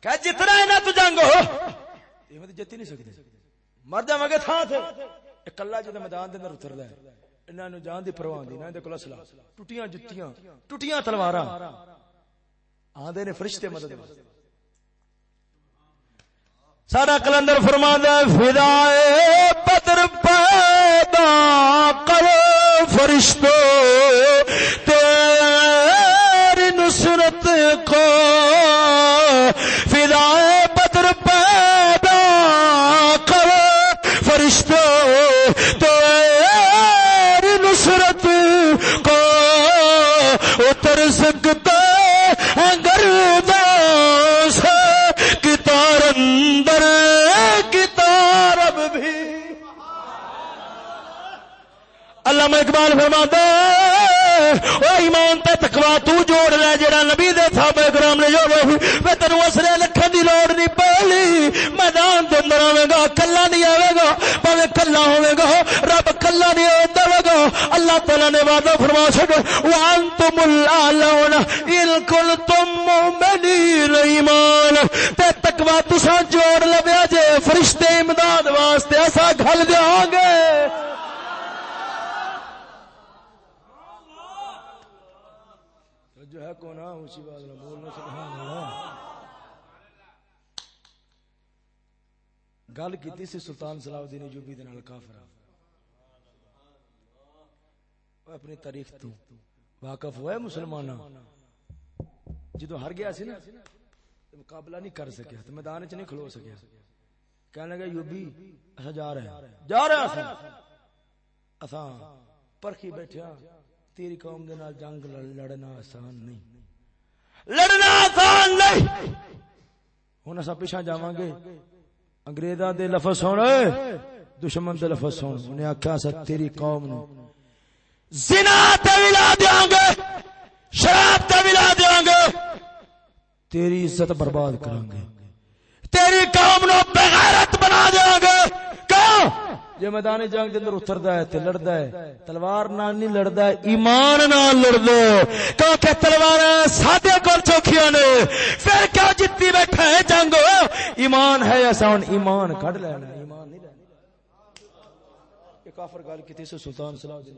کہ جتنا ہے نا تو جنگ ہو۔ یہ مت جتی نہیں سکتے مر جاواں گے تھاں تے۔ اکلا جے میدان دے اندر اتردا ہے۔ انہاں نو جان دی پرواہ نہیں انہاں دے کول اسلحہ ٹٹیاں جتیاں ٹٹیاں تلواراں آندے نے فرشتے مدد واسطے سارا کلندر فرما فدائے بدر پیدا کرو فرشتو۔ علامہ اقبال فرماتا او ایمان تے تقوا تو جوڑ لے، جڑا نبی دے صحابہ کرام نے جوڑے میں تینوں اسرے لکھن دی لوڑ نہیں پہلی۔ میدان دے اندر آوے گا، کلا نہیں آوے گا۔ پاوے کلا ہوے گا، رب کلا نہیں آوندا گا۔ اللہ تعالی نے وعدہ فرما چھڈ۔ وانتم الاعلون ان کنتم مؤمنین ایمان۔ تے تقوا تساں جوڑ لویا جے۔ فرشتے امداد واسطے اسا گھل دیاں گے جو ہے کونا اونچی بات نہ بولنا، سبحان اللہ۔ گل کیتی سی سلطان صلاح الدین ایوبی دے نال کافر۔ اپنی تاریخ تو واقف ہوئے مسلماناں جدو ہر گیا سی نا مقابلہ نہیں کر سکیا، تے میدان وچ نہیں کھلو سکیا۔ کہنے لگا، ایوبی اسا جا رہے ہیں۔ جا رہے ہیں اسا پرکھی بیٹھیا تیری قوم دے نال جنگ لڑ- لڑنا آسان نہیں۔ لڑنا آسان نہیں۔ ہن اسا پیچھے جاواں گے۔ انگریزاں دے لفظ سن۔ دشمن دے لفظ سن۔ انہیں آکھیا سا تیری قوم نو زنا تے ولا دیاں گے۔ شراب تے ولا دیاں گے۔ تیری عزت برباد کران گے تیری قوم نو بغیرت بنا دیاں گے۔ جے میدان جنگ دے اندر اتردا ہے تے لڑدا ہے، تلوار نال نہیں لڑدا ہے، ایمان نال لڑدا ہے کیونکہ تلوار سادے کول چوکھیاں نے، پھر کیوں جتی بیٹھا ہے جنگ؟ ایمان ہے ایسا ہن ایمان کڈ لینا ایمان نہیں لینا یہ کافر گل کیتی سے سلطان صلاح الدین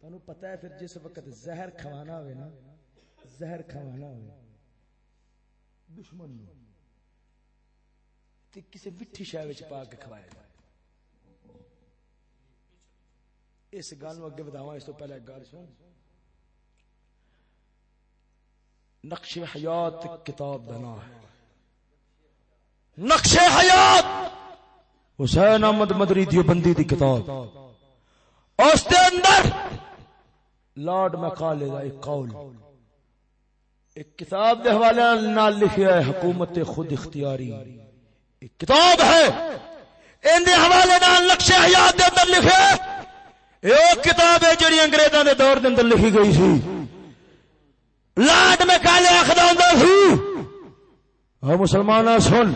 تانوں پتہ ہے پھر جس وقت زہر کھوانا ہوئے نا، زہر کھوانا ہوئے۔ دشمن نو۔ تے کسی مٹھی شے وچ پا کے کھوایا جائے اس گل نو اگے وداواں اس تو پہلے گل سن۔ نقش حیات کتاب دا نام ہے۔ نقش حیات! حسین احمد مدری دیوبندی دی کتاب۔ اس دے اندر لارڈ مقالے دا ایک قول۔ ایک کتاب دے حوالے نال لکھیا ہے حکومت خود اختیاری۔ ایک کتاب ہے۔ ان دے حوالے نال نقش حیات دے اندر لکھیا ہے ایک کتاب ہے جڑی انگریزاں دے دور دے اندر لکھی گئی سی۔ لاڈ میں کالے آخدا ہوندا سی۔ او مسلماناں سن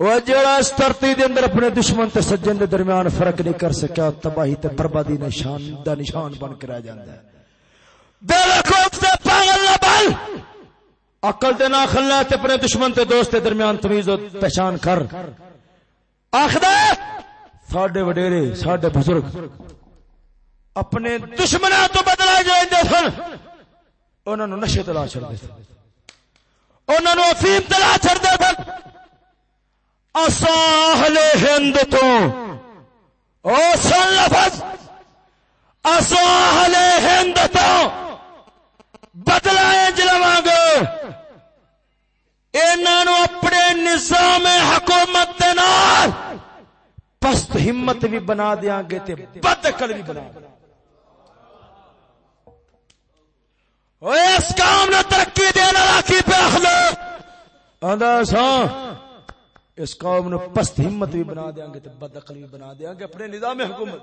وہ جڑا اس ترتی دے اندر اپنے دشمن تے سجن دے درمیان فرق نہیں کر سکیا، تباہی تے بربادی نشان، دا نشان بن کے رہ جاندا ہے۔ بے وقوف تے پاگل نہ بل عقل تے نہ خلا تے اپنے دشمن تے دوست دے درمیان تمیز و پہچان کر۔ آخدا ساڈے وڈیرے، ساڈے بزرگ اپنے دشمناں تو بدلا جاندے سن، انہاں نو نشے تلا چھڑ دے سن۔ انہاں نو افیم تلا چھڑ دے سن۔ اساہل ہند تو۔ او سن لفظ۔ اساہل ہند تو۔ بدلا جلواں گے انہوں اپنے نظام حکومت دے نال پست ہمت بھی بنا دیاں گے تے بد بھی بنا دیں اس کام نے ترقی دینا راکی پہ اخلو آندا ساں اس قوم نو پست ہمت بھی بنا دیاں گے تے بد بھی بنا دیاں گے اپنے نظام حکومت۔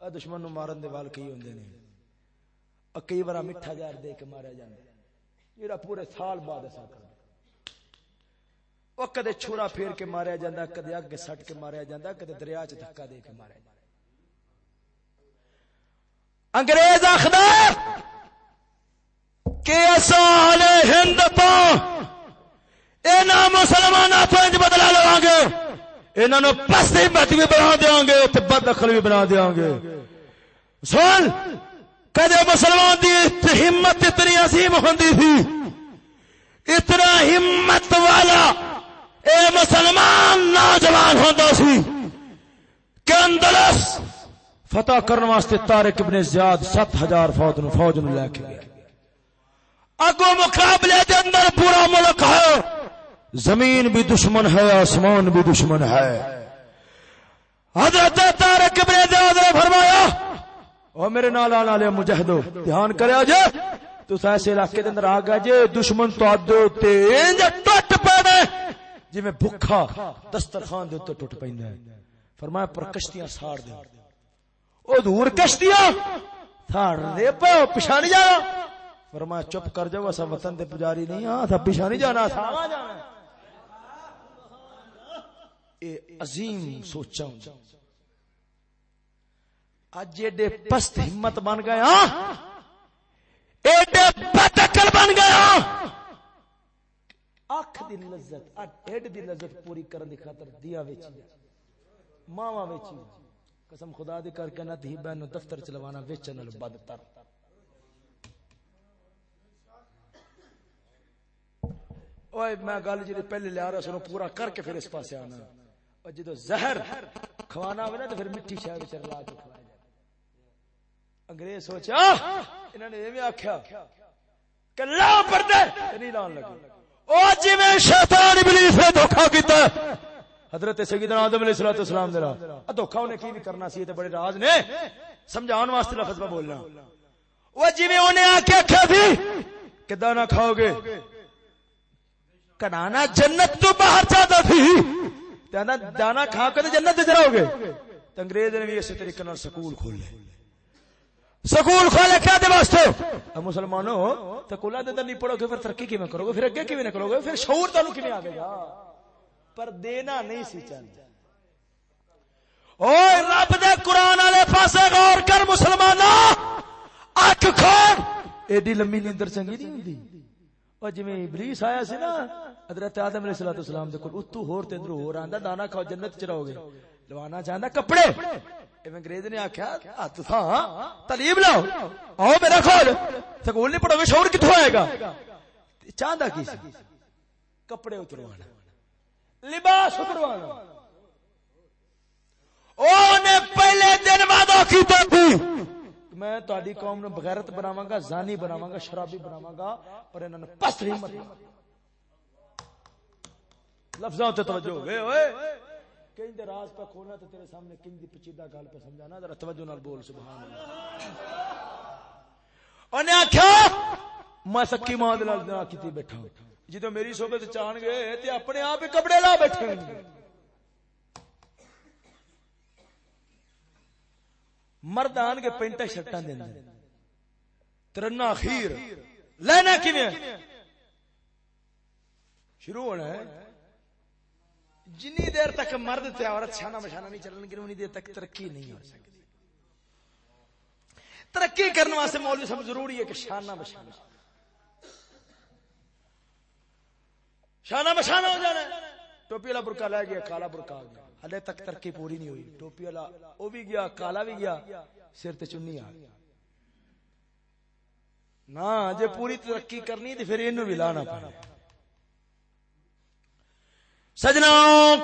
دشمن نو مارن دے وال کئی ہوندے نے۔ کئی بار میٹھا جار دے کے ماریا جاندا جیڑا پورے سال بعد ایسا کر او کدے چھوڑا پھیر کے ماریا جاندا، کدے اگ سٹ کے ماریا جاندا، کدے دریا چ دھکا دے کے ماریا جاندا۔ انگریز آخدا، کہ اصل ہند تو اینا مسلمانوں تو بدلا لواں گے انہاں نو پس ہمت بھی بنا دیاں گے، تے بد عقل بھی بنا دیاں گے۔ سن کدے مسلمان دی ہمت اتنی عظیم ہوندی تھی؟ اتنا ہمت والا اے مسلمان نوجوان ہوندا سی کہ اندلس فتح کرنے واسطے طارق ابن زیاد ست ہزار فوج نو فوج نو لے کے گیا۔ اگو مقابلے دے اندر پورا ملک ہے۔ زمین بھی دشمن ہے، آسمان بھی دشمن ہے۔ حضرت طارق ابن زیاد نے فرمایا او میرے نال آنے والے مجاہدو، دھیان کریا جے تو ایسے علاقے دے اندر آ گیا جے، دشمن تو آدو تے انج ٹٹ پینے جی میں بھکھا دسترخوان دے اوتے ٹٹ پیندا ہے۔ فرمایا، پر کشتیاں ساڑ دے۔ او دور کشتیاں، ساڑ دے پو پیچھے نہیں جانا فرمایا، چپ کر جاؤ اسا وطن دے پجاری نہیں ہاں تھا پیچھے جانا تھا۔ جانا اے عظیم سوچا ہوں۔ اج ایڈے پست ہمت بن گیا ہاں؟ ایڈے بدعقل بن گیا ہاں؟ اکھ دی لذت ڈیڈ دی لذت پوری کرن دی خاطر دیا ویچی ماواں ویچی قسم خدا دی کر کے نہ دھی بہن دفتر چلوانا، ویچن نال بدتر اوے میں گل جی پہلے لیا رہا سنو، پورا کر کے پھر اس پاسے آنا۔ اور جدو زہر کھوانا ہوئے نا، تو پھر مٹھی شاہ بچر لا کے کھوایا جائے انگریز سوچا انہوں نے آخیا پردے نہیں لان لگے۔ او جی میں شیطان ابلیس نے دھوکا کیتا حضرت سیدنا آدم علیہ الصلوۃ والسلام دے راہ دھوکا انہیں کی کرنا سی؟ تے بڑے راز نے۔ سمجھان واسطے لفظ میں بولنا۔ او جی میں انہیں آخیا تھی جی؟ کہ دانا کھاؤ گے۔ کنانا جنت تو باہر جاتا تھی۔ دانا کھا کے جنت جاؤ گے۔ انگریز نے بھی اسی طریقے نال سکول کھولے سکول کھولے کیا دے واسطے؟ مسلمانوں تو کلا دے نہیں پڑھو گے، پھر ترقی کی کرو گے؟ پھر اگے کی کرو گے؟ پھر شعور تعلق کی آئے گا؟ پر دینا نہیں سی چاہتا او رب دے قرآن والے پاسے غور کر مسلمانوں اکھ کھول۔ ایڈی لمبی نیندر چنگی نہیں ہوندی؟ اور جی ابلیس آیا سی نا، حضرت آدم علیہ الصلوۃ والسلام دے کول، اتو ہور تے اندر ہور آندا، دانا کھاؤ، جنت چ رہو گے۔ لوانا چاہندا کپڑے۔ انگریز نے آخیا ہاتھ تلیب لاؤ، آؤ میرا کھول سکول نہیں پڑھو گے شور کتوں آئے گا؟ چاہتا کی کپڑے اتروانا، لباس اتروانا۔ پہلے دن وعدہ کیتا میں تاری قوم نو بغیرت بناواں گا، زانی بناواں گا، شرابی بناواں گا، پر انہاں نے پس ہمت لفظاں تے توجہ ہوئے اوئے۔ کہیں دے راز پہ کھولنا تو تیرے سامنے کن دی پچیدہ گل پہ سمجھانا، ذرا توجہ نال بول، سبحان اللہ۔ انہیں آخیا میں سکی ماں کی بیٹھا جدو میری صوبے صحبت چان گئے تے اپنے آپ ہی کپڑے لا بیٹھے مرد آن کے پینٹا شرٹا دیں ترنا اخیر۔ لینا کی شروع ہونا ہے۔ جنی دیر تک مرد تے عورت چھانا مشانا نہیں چلن گے انہی دیر تک ترقی نہیں ہو سکتی۔ ترقی کرنے واسطے مولوی سب ضروری ہے کہ شانہ بشانہ۔ شانہ بشانہ ہو جانا ٹوپی والا برکا لے گیا، کالا برکا آ گیا۔ ہلے تک ترقی پوری نہیں ہوئی۔ ٹوپی والا وہ بھی گیا، کالا بھی گیا، سر تے چنی آ گیا۔ نہ، جے پوری ترقی کرنی تو پھر یہ بھی لانا پڑے۔ سجنا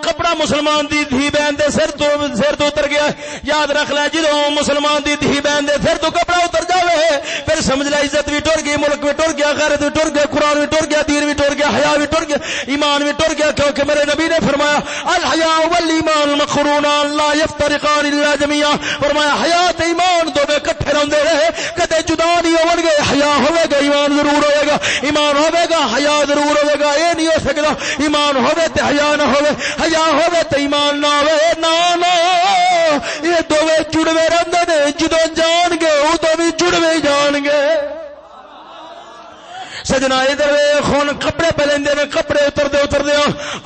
کپڑا مسلمان دی دھی بہن دے سر تو سر تو اتر گیا۔ یاد رکھ لے جدو مسلمان دی دھی بہن دے سر تو کپڑا اتر جاوے، پھر سمجھ لے، عزت بھی ٹر گئی، ملک بھی ٹر گیا، غیرت بھی ٹر گیا، قرآن بھی ٹر گیا، دین بھی ٹر گیا، حیا بھی ٹر گیا، ایمان بھی ٹر گیا، کیونکہ میرے نبی نے فرمایا، الحیا والایمان مخرون لا يفترقان الا جميعا فرمایا، حیات ایمان دو میں اکٹھے رہندے رہے، کدے جدا نہیں ہون گے، حیا ہوے گا، ایمان ضرور ہوے گا، ایمان ہوے گا، حیا ضرور ہوے گا، اے نہیں ہو سکدا، ایمان ہوے تے حیا نہ ہوے، حیا ہوے تے ایمان نہ ہوے نا نا یہ دوویں جڑوے رہندے نے جدوں جان سجنا ادھر خون کپڑے پہ لیندے نے، کپڑے اتر دے اتر دے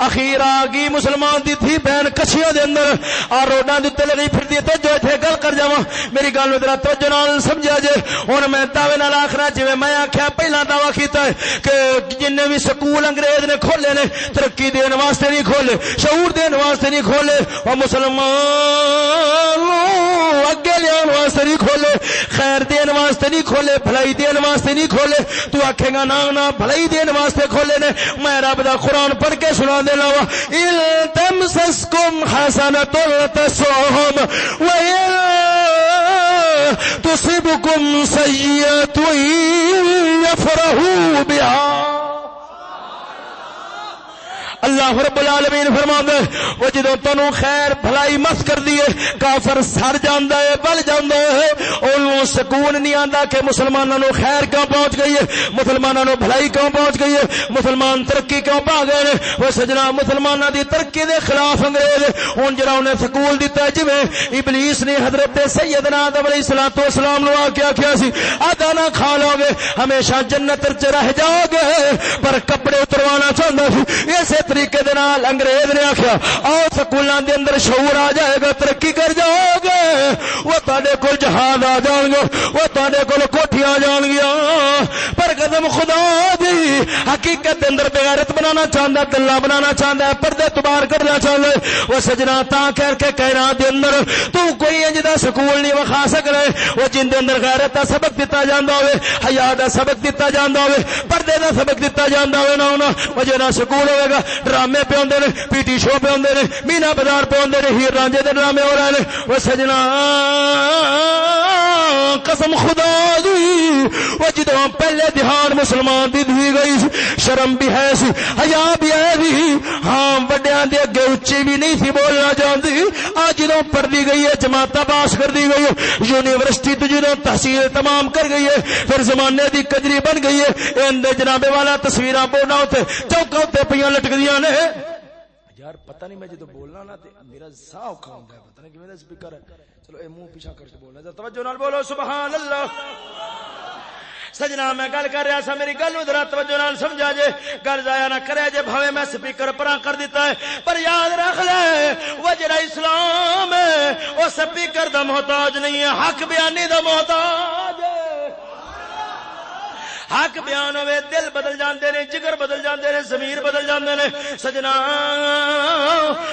اخیر آ گئی مسلمان دی تھی بہن کچھیاں دے اندر۔ آ روڈاں دے تے لگی پھردی تے جو ایتھے گل کر جاواں۔ میری گل ذرا توجہ نال سمجھا جے۔ ہن میں دعوے نال آکھنا، جویں میں آکھیا، پہلا دعویٰ کیتا ہے کہ جن نے بھی سکول انگریز نے کھولے نے، ترقی دین واسطے نہیں کھولے، شعور دین واسطے نہیں کھولے او مسلمان اگے لیان واسطے نہیں کھولے، خیر دین واسطے نہیں کھولے، بھلائی دین واسطے نہیں کھولے۔ تو آکھے گا نا قرآن بھلائی دین واسطے کھولے نے۔ میں رب دا قرآن پڑھ کے سنا دینا وا۔ ان تمسسکم حسنۃ تسوہم و ان تصبکم سیئۃ یفرحوا بها اللہ رب العالمین فرما دے وہ جدو تنو خیر بھلائی مس کر دیے کافر سر جاندہ ہے، بل جاندہ ہے انہوں سکون نہیں آندا کہ مسلمانوں نو خیر کیوں پہنچ گئی ہے؟ مسلمانوں نو بھلائی کیوں پہنچ گئی ہے؟ مسلمان ترقی کیوں پا گئے نے وہ سجنا مسلمانوں دی ترقی دے خلاف انگریز ہن جڑا انہیں سکول دیتا ہے، جویں ابلیس نے حضرت سیدنا آدم علیہ الصلوۃ والسلام نو آکھیا کیا سی، آدھا نہ کھا لو گے، ہمیشہ جنت وچ رہ جاؤ گے، پر کپڑے اتروانا چاہندا سی۔ اسی طریقے دے نال انگریز نے آخیا، آؤ سکولوں دے اندر شعور آ جائے گا، ترقی کر جاؤ گے وہ تے کول جہاز آ جان گے وہ تے کول کوٹیاں آ جان گیا پر قدم خدا حقیقت اندر بغیرت بنانا چاہتا دلہ بنانا چاہتا ہے، پردے تبار کرنا چاہتا ہے۔ وہ سجنا تا کر کے کہنا دے اندر تو کوئی انج دا سکول نہیں وکھا سکنا وہ جن دے اندر غیرت دا سبق دتا جاندا ہوے حیا دا سبق دتا جاندا ہوے پردے دا سبق دتا جاندا ہوے نہ ہونا۔ وجہ نہ سکول ہوے گا، ڈرامے پہ آدھے نے، پی ٹی شو پہ آدھے نے، مینا بازار پہ آدھے نے، ہیر رانجے دے ڈرامے ہو رہے ہیں وہ سجنا، قسم خدا دی۔ وہ جدو پہلے دھیان مسلمان دی دی گئی شرم بھی ہے سی حیا بھی ہے سی ہاں وڈیاں دے اگے اچھی بھی نہیں سی بولنا چاہتی آج جدوں پڑھ دی گئی ہے جماعت پاس کر دی گئی ہے یونیورسٹی تو جدوں تحصیل تمام کر گئی ہے پھر زمانے دی کجری بن گئی ہے اندر جنابے والا تصویراں بولنا ہوتے چوکاں تے پیاں لٹکدیاں نے یار، پتہ نہیں میں جدو بولنا نا تے میرا سا اوکھا ہوں گا پتہ نہیں کہ میرا سپیکر ہے۔ چلو، اے منہ پیچھا کر کے بولنا توجہ نال بولو سبحان اللہ سجنا، میں گل کر رہا سا، میری گل ادھر توجہ نال سمجھا جے۔ گل ضائع نہ کرے جے، بھاوے میں سپیکر پرا کر دیتا ہے۔ پر یاد رکھ لے وہ جڑا اسلام ہے۔ وہ سپیکر دا محتاج نہیں ہے، حق بیانی دا محتاج ہے۔ حق بیان ہوئے، دل بدل جاندے نے، جگر بدل جاندے نے، ضمیر بدل جاندے نے۔ سجنا،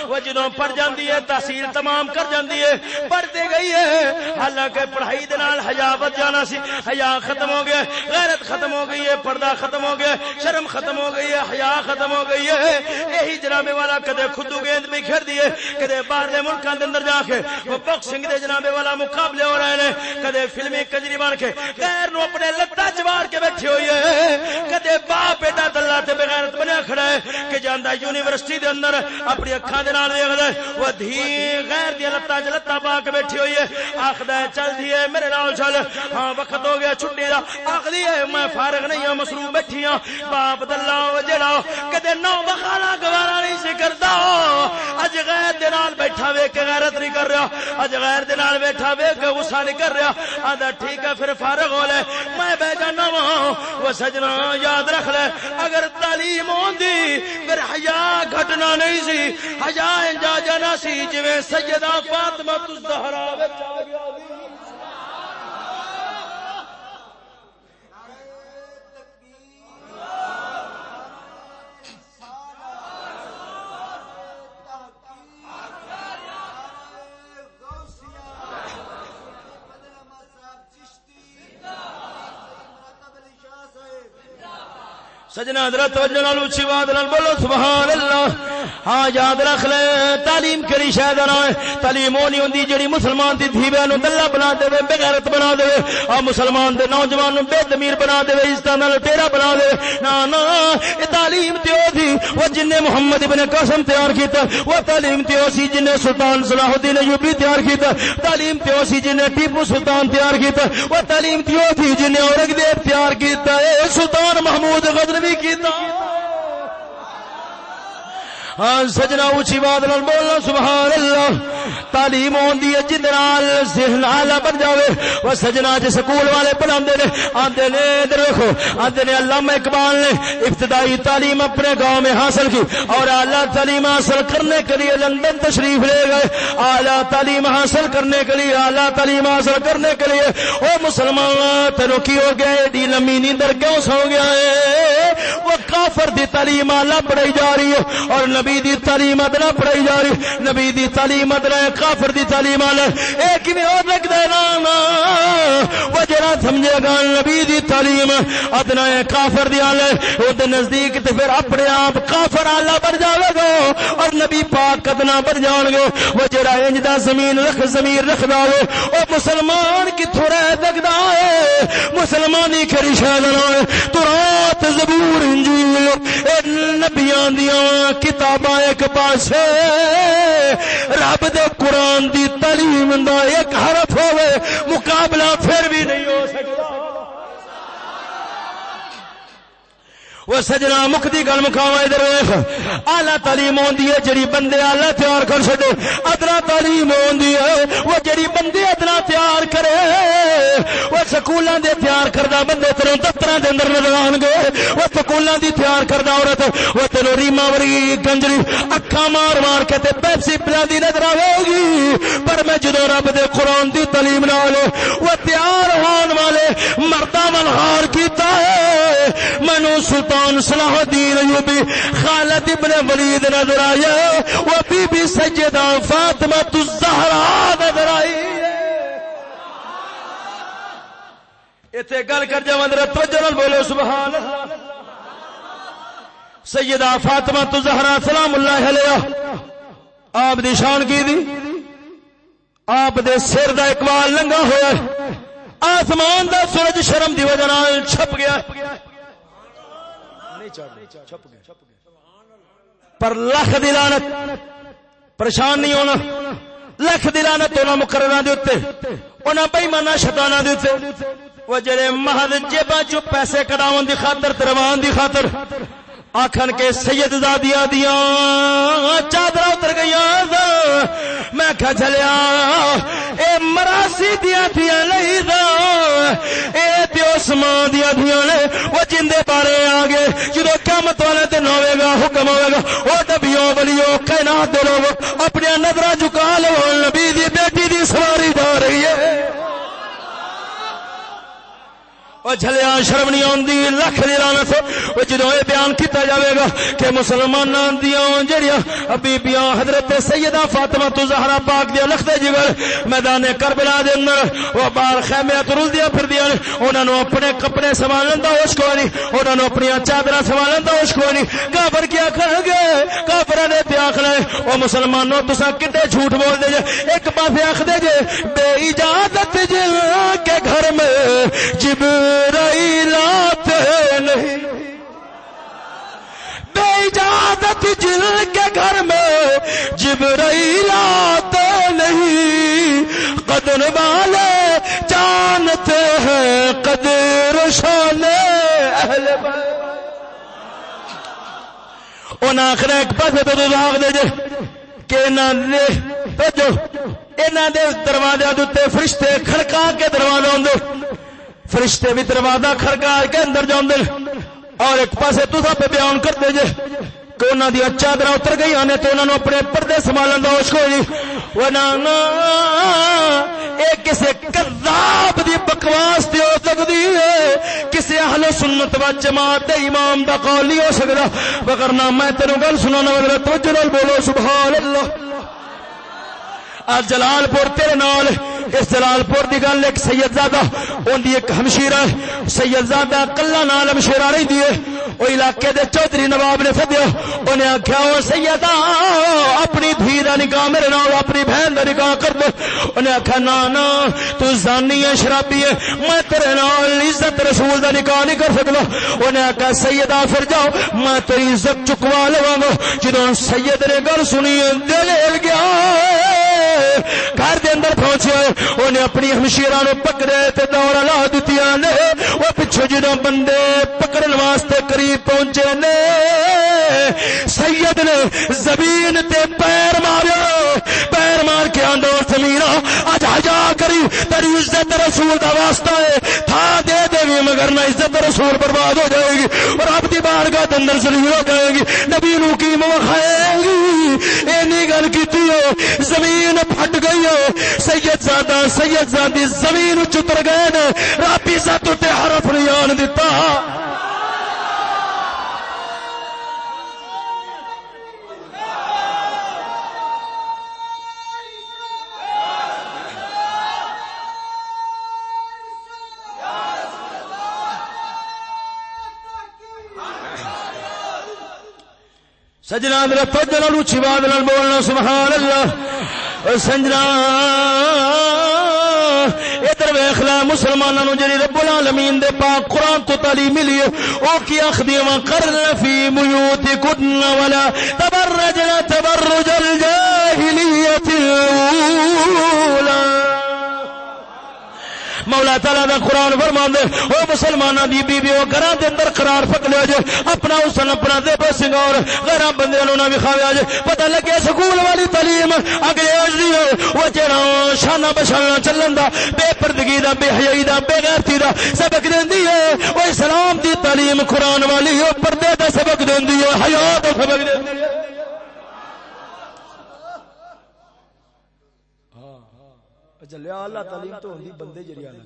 وہ جدوں پڑھ جاندی ہے، تحصیل تمام کر جاندی ہے، پڑھتے گئی ہے۔ حالانکہ پڑھائی دے نال حیا بچ جانا سی، حیا ختم ہو گیا، غیرت ختم ہو گئی ہے، پردہ ختم ہو گیا، شرم ختم ہو گئی ہے، حیا ختم ہو گئی ہے۔ یہی جناب والا کدے خودو گیند میں کھیل دیے کدے باہر دے ملکاں دے اندر جا کے۔ وہ باکسنگ دے جناب والا مقابلے ہو رہے ہیں کدے فلمی کجری بن کے۔ غیر نو اپنے لتا چوار کے بیٹھے ہوئی ہے۔ کدے باپ بیٹا دلہ تے بغیرت بنیا کھڑا ہے کہ جاندا یونیورسٹی دے اندر اپنی اکھاں دے نال ویکھدا ہے۔ وہ دھی غیر دی لتاں چ لتاں پا کے بیٹھی ہوئی ہے۔ آکھدا ہے، چل دی ہے، میرے نال چل۔ ہاں وقت ہو گیا، چھٹی دا۔ آکھدی ہے، میں فارغ نہیں ہوں، مصروف بیٹھی ہوں باپ دلہ جڑا کدے نو بخانا گوارا نہیں سی کردا اج غیر دے نال بیٹھا ویکھ کے غیرت نہیں کر رہا۔ اج غیر دے نال بیٹھا ویکھ کے غصہ نہیں کر رہا۔ آندا ٹھیک ہے، پھر فارغ ہو لے۔ میں بہ جانا وا۔ وہ سجنا یاد رکھ لے۔ اگر تعلیم ہوندی، پھر حیا گھٹنا نہیں سی۔ حیا انجا جانا سی، جویں سیدہ فاطمہ الزہرا وچ آ گیا۔ سجنا حضرت توجہ نال اونچی آواز نال بولو سبحان اللہ۔ ہاں یاد رکھ لے، تعلیم کری شاید نہ تعلیم او نہیں ہوندی جڑی مسلمان دی دھی نو دلہ بنا دے بے غیرت بنا دے۔ آ، مسلمان دے نوجوان نو بے ضمیر بنا دے، اس طرح نال ٹیڑا بنا دے۔ نا نا، اے تعلیم تے او تھی او جن نے محمد ابن قاسم تیار کیتا، وہ تعلیم تے او سی جن نے سلطان صلاح الدین ایوبی تیار کیتا، تعلیم تے او سی جن نے ٹیپو سلطان تیار کیتا، وہ تعلیم تے او تھی جن نے اورنگزیب تیار کیتا، اے سلطان محمود غزنوی کیتا۔ ہاں سجنا اونچی بات نال بولنا سبحان اللہ تعلیم ہوندی ہے، جن نال ذہن اعلی بن جاوے۔ وہ سجنا جے سکول والے پڑھاندے نے، آندے نے، ادھر دیکھو آندے نے علامہ اقبال نے ابتدائی تعلیم اپنے گاؤں میں حاصل کی۔ اور اعلی تعلیم حاصل کرنے کے لیے لندن تشریف لے گئے۔ اعلی تعلیم حاصل کرنے کے لیے، اعلی تعلیم حاصل کرنے کے لیے۔ او مسلمان تینو کی ہو گیا دی لمبی نیندر کیوں سو گیا ہے؟ وہ کافر دی تعلیم اعلی پڑھائی جا رہی ہے۔ اور نبی نبی دی تعلیم ادنا پڑھائی جا رہی، نبی دی تعلیم ادنا کافر دی تعلیم آل اے کیویں ہو سکدا ہے نا وہ جڑا سمجھے گا نبی دی تعلیم ادنا ہے، کافر دی آل او دے نزدیک تے پھر اپنے آپ کافر آلہ بن جاوے گا۔ اور نبی پاک ادنا بن جان گے۔ وہ جڑا انج دا زمین رکھ، زمین رکھدا ہو او مسلمان کتھوں رہ سکدا ہے؟ مسلمانی کری شاید نہ تو رات زبور انجیل، اے نبیاں دیاں کتاب ایک پاس رب دے قرآن دی تعلیم دا ایک حرف ہوئے مقابلہ پھر بھی نہیں ہو سکتا وہ سجنا مکتی گل مکھاوا ادھر ویخ آلہ تعلیم ہوندی ہے جڑی بندے آلہ تیار کر چھڈے۔ ادنا تعلیم ہوندی ہے، وہ جڑی بندے ادنا تیار کرے۔ وہ سکولاں دے تیار کردا بندے تیروں دفتراں دے اندر نظر آن گے۔ وہ سکولاں دی تیار کردا عورت، وہ تینوں ریما وری گنجری اکھاں مار مار کے تے پیپسی پلاندی نظر آوے گی۔ پر میں جدوں رب دے قرآن دی تعلیم نال، وہ تیار ہون والے مرداں ول ہار کیتا ہے۔ مینوں سلطان سلطان صلاح الدین ایوبی خالد ابن ولید نظر آیا وہ بی بی سیدہ فاطمہ الزہرا نظر آئی۔ ایتھے گل کر جا مندر توجہ نال بولو، سبحان اللہ۔ سیدہ فاطمہ الزہرا، سلام اللہ علیہ۔ آپ دی شان کی دی؟ آپ دے سر دا اقبال لنگا ہویا آسمان دا سورج شرم دی وجہ نال چھپ گیا۔ پر لکھ دلانت پریشان نہیں ہونا۔ لکھ دلانت ہونا مقررہ دے اتے انہاں بےمانا شیطاناں دے اتے وہ جڑے محض جیباں چوں پیسے کڈاون دی خاطر تروان دی خاطر آخر کے سید زادیا دیا چادر اتر گئی میں کیا چلیا اے مراسی دیا دیا نہیں دا۔ اے پیو ماں دیا دیا نے، وہ جندے پارے آ گئے۔ جدو قیامت والے دن ہوے گا حکم ہوے گا وہ ڈبیو بلیو کہنا دے لوگ اپنی نظر چکا لو۔ نبی دی بیٹی دی سواری جا رہی ہے۔ جلیا شرم نہیں آتی لکھ دی لانت وہ جدو یہ بیان کیتا جاوے گا کہ مسلمان دیا جڑیاں بیبیاں حضرت سیدہ فاطمہ تو زہرا پاک دیا لکھ دے جگر میدان کربلا دے اندر وہ بار خیمے رل دیا پھر دیا انہوں نے اپنے کپڑے سنبھالن دا ہوش کوئی نہیں انہوں نے اپنی چادر سنبھالن دا ہوش کوئی نہیں کافر کیا کر گے کافر نے پیا کھڑے وہ مسلمانوں تسا کتے جھوٹ بول دے جے ایک پاس آخ دے جے بے اجازت جل کے گھر میں جب رہی رات نہیں۔ بے اجازت جل کے گھر میں جب رہی رات نہیں۔ قدر والے جانتے ہیں قدر شانے اہل انہیں آخر ایک پاس تو راگ دے جے کہ دروازے دے فرشتے کھڑکا کے دروازے ہوندے فرشتے بھی دروازہ کھڑکا کے اندر جاندے اور ایک پاسے تو پہ بیان کرتے جے کہ انہوں دی اچھا چادر اتر گئی آنے تو انہوں نے اپنے پردے سنبھالن کا ہوش کوئی وہ نانا یہ کسی کذاب دی بکواس دی ہو سکتی ہے۔ کسی اہل سنت و جماعت امام دا قول نہیں ہو سکتا مگر نہ میں تینوں گل سنانا وغیرہ توجہ نال بولو، سبحان اللہ۔ آج جلال پور تیرے نال اس جلال پور دی گل ایک سید زادہ ان دی ایک ہمشیرہ سید زادہ کلا نال ہمشیرہ رہی دیئے او علاقے دے چودھری نواب نے فدیو انہیں آکھیا، او سیدہ، اپنی دھی دا نکاح میرے نال، اپنی بہن دا نکاح کر دے انہیں آکھیا نا نا تو زانی ہے، شرابی ہے، میں تیرے نال عزت رسول دا نکاح نہیں کر سکتا انہیں آکھیا، سیدہ، پھر جاؤ، میں تیری عزت چکوا لواں گا۔ جدوں سید نے گل سنی، دل ہل گیا۔ گھر دے اندر پہنچے انہیں اپنی ہمشیر نو پکڑے تے دوڑ لا دیتی نے۔ وہ پچھو جدو بندے پکڑن واسطے قریب پہنچے نے۔ سید نے زمین تے پیر مارے پیر مار کے آندو زمین اج ہجا کری تیری عزت رسول دا واسطہ ہے۔ تھا دے دے بھی، مگر نہ عزت رسول برباد ہو جائے گی۔ اور اب دی بارگاہ دے اندر ذلیل ہو جائے گی۔ نبی نو کی مخائے گی اینی گل کیتی ہے۔ زمین پھٹ گئی ہے۔ سید زادہ، سید زادی زمین چتر گئے نے رابی ذات تے حرف نہیں آن دیتا۔ سجنا میرا توجہ نال اونچی آواز نال بولنا سبحان اللہ سجنا۔ ادھر ویخ لا مسلمانوں جی رب العالمین دے پاک قرآن تو تعلیم ملی او کی اخدی وقرن فی میوت کن ولا تبرجنا تبرج الجاہلیت الاولا مولا تعالی دا قرآن فرما دے، او مسلمانہ دی بی بی او گھراں دے اندر قرار پک لیا جے، اپنا حسن، اپنا دے بے سنگار غیر بندے نو نہ وکھاویا جے۔ پتہ لگے سکول والی تعلیم انگریز دی او جڑا شانہ بشانہ چلن دا، بے پردگی دا، بے حیائی دا، بے غیرتی دا سبق دیندی ہے۔ او اسلام دی تعلیم قرآن والی، او پردے دا سبق دیندی ہے حیا دا سبق دیندی ہے۔ جلیا اللہ تعلیم تو ہوندی، بندے جڑی اللہ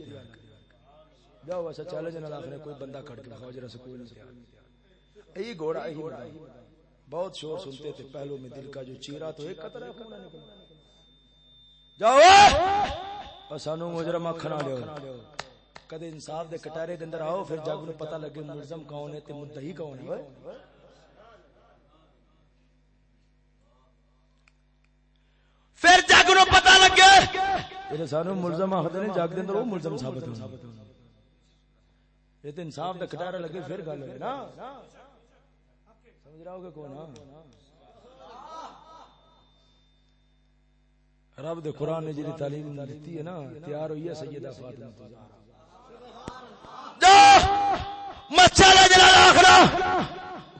جاؤ ویسا چیلنج نہ آخر کوئی بندہ کھڑ کے دکھاؤ، جرا سکون نہیں یہی گھوڑا یہی بڑا بہت شور سنتے تھے پہلو میں دل کا جو چیرا تو ایک قطرہ خون نہ نکلا۔ جاؤ سانو مجرم اکھنا لیو۔ کدے انصاف دے کٹارے دے اندر آؤ، پھر جگ نو پتہ لگے ملزم کون ہے تے مدعی کون ہے پھر جگ نو پتہ لگے یہ سانو ملزم آخر نہیں جگ دن وہ ملزم ثابت ہونا یہ تو انصاف کا کٹارا لگے، پھر گل ہے نا۔ سمجھ رہا ہوگا کون؟ ہاں۔ رب دے قرآن نے جی تعلیم دیتی ہے نا، تیار ہوئی ہے سیدہ فاطمہ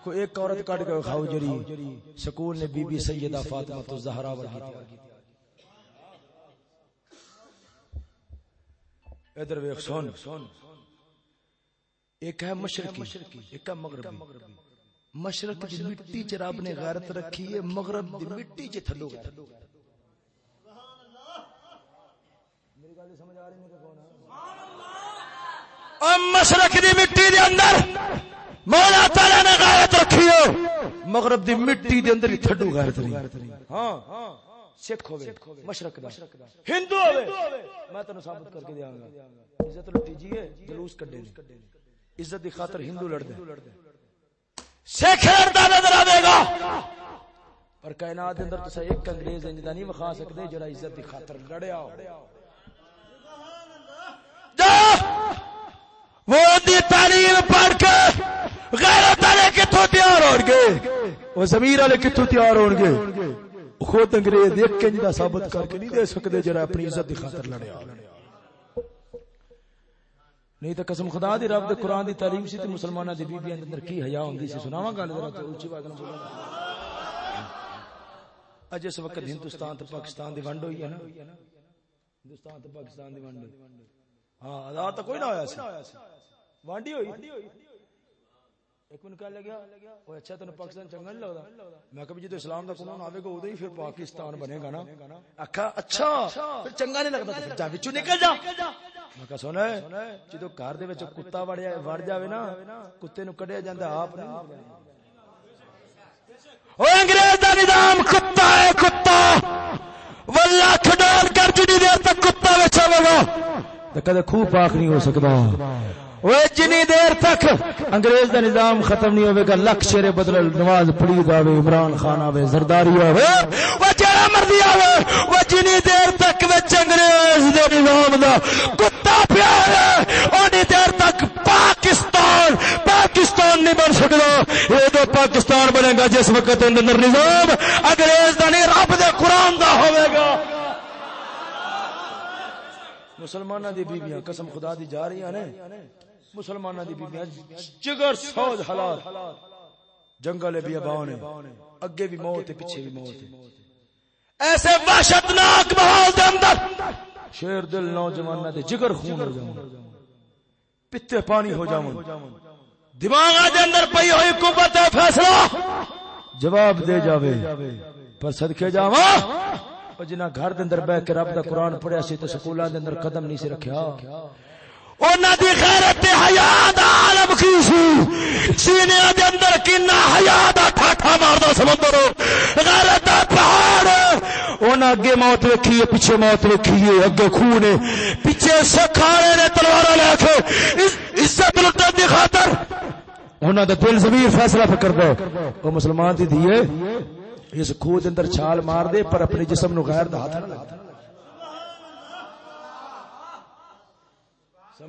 کوئی ایک عورت کٹ کے کھاؤ جری سکول نے بی بی سیدہ فاطمہ تو زہرا ورگی ادھر ویخ سن ایک ہے مشرقی ایک ہے مغربی۔ مشرق کی مٹی چ رب نے غیرت رکھی ہے مغرب دی مٹی چ تھلو مشرق دی مٹی دے اندر مولا تعالی نے غیرت رکھی ہے مغرب دی مٹی دے اندر ہی تھڈو غیرت نہیں ہاں۔ سکھ ہوے مشرق دا۔ ہندو ہوے۔ میں تینو ثابت کر کے دیاں گا۔ عزت لٹی جی ہے جلوس کڈے عزت دی خاطر ہندو لڑ دے۔ سکھ لڑدا نظر آوے گا۔ پر کائنات دے اندر تسا ایک انگریز انج دا نہیں وکھا سکدے جڑا عزت دی خاطر لڑیا ہو۔ وہ دی تعلیم پڑھ کے غیرت والے کتھوں تیار ہون گے؟ وہ ضمیر والے کتھوں تیار ہون گے؟ خود انگریز ایک کنج دا ثابت کر کے نہیں دے سکتے جڑا اپنی عزت دی خاطر لڑیا نہیں تو قسم خدا دی رب دے قرآن دی تعلیم سی تے مسلماناں دی بیبییاں دے اندر کی حیا ہوندی سی؟ سناواں گل ذرا تے اونچی آواز نال بولو۔ اج اس وقت ہندوستان تے پاکستان دی ونڈ ہوئی ہے نا۔ ہندوستان تے پاکستان دی ونڈ۔ ہاں آزاد تو کوئی نہ ہویا سی۔ وانڈی ہوئی۔ ایک وہ اچھا تینوں پاکستان چنگا نہیں لگدا میں کہ اسلام دا قانون آوے گا، اودے ہی پھر پاکستان بنے گا نا۔ اکھا اچھا پھر چنگا نہیں لگدا پھر جا وچوں نکل جا۔ میں کہ سن جدو گھر دے وچ کتا وڑیا، وڑ جاوے نا، کتے نو کڈیا جاندا آپ نہیں او انگریز دا نظام کتا ہے، کتا۔ واللہ کھڈال کر جنی دیر تک کتا وچ آوے گا۔ تے کدے خوب پاک نہیں ہو سکدا۔ وہ جنی دیر تک انگریز دا نظام ختم نہیں ہوئے گا لکھ شیر بدل نواز پڑی جاوے عمران خان آوے زرداری آوے وہ جڑا مرضی آوے وہ جنی دیر تک وچ انگریز دے نظام دا کتا پیا ہے اونی دیر تک پاکستان پاکستان نہیں بن سکدا یہ تو پاکستان بنے گا جس وقت اندر نظام انگریز دا نہیں رب دے قرآن دا ہوے گا مسلمانہ دی بیبیاں قسم خدا دی جا رہی ہیں مسلمانہ دی بیبیاں جگر، سوز حالات جنگل بھی اباؤں اگے بھی موت ہے، پیچھے بھی موت ہے۔ ایسے وحشتناک ماحول دے اندر شیر دل نوجوانہ دے جگر خون ہو جاؤں۔ پتے پانی ہو جاؤں۔ دماغ دے اندر پئی ہوئی قوت ہے فیصلہ جواب دے جاوے۔ پر صدقے جاواں؟ او جنہ گھر دے اندر بیٹھ کے رب دا قرآن پڑھیا سی تے سکولاں دے اندر قدم نہیں سی رکھیا۔ انہاں دی غیرت تے حیا دا عالم کی سی؟ سینے دے اندر کنا حیا دا ٹھاٹھا ماردا سمندر، غیرت دا پہاڑ۔ انہاں اگے موت ویکھی ہے، پیچھے موت ویکھی ہے، اگے خون ہے۔ پیچھے سکھاڑے نے تلوار لے کے عزت لٹن دی خاطر انہاں دا دل ضمیر فیصلہ پہ کردا او مسلمان دی دیے اس کھو دے اندر چھال مار دے، پر اپنے جسم نو غیر دا ہاتھ نہ لگا۔